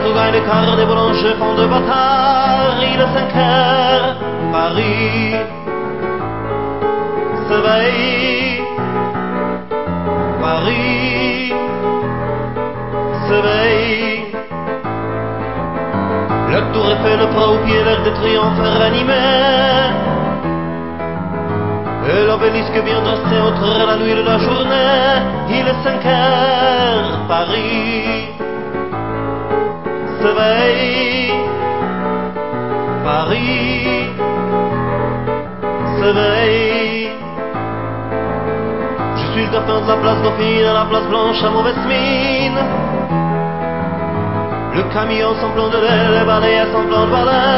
trouva le corps des boulangers fond de bâtard. Il est 5 heures, Paris s'éveille. Paris s'éveille. La tour est fait le bras au pied, l'air de triomphe ranimait. Et l'obélisque vient dresser entre la nuit et la journée. Il est 5 heures, Paris. de la place Dauphine à la place Blanche à mauvaise mine. Le camion semblant de l'aile, balayé à semblant de balai.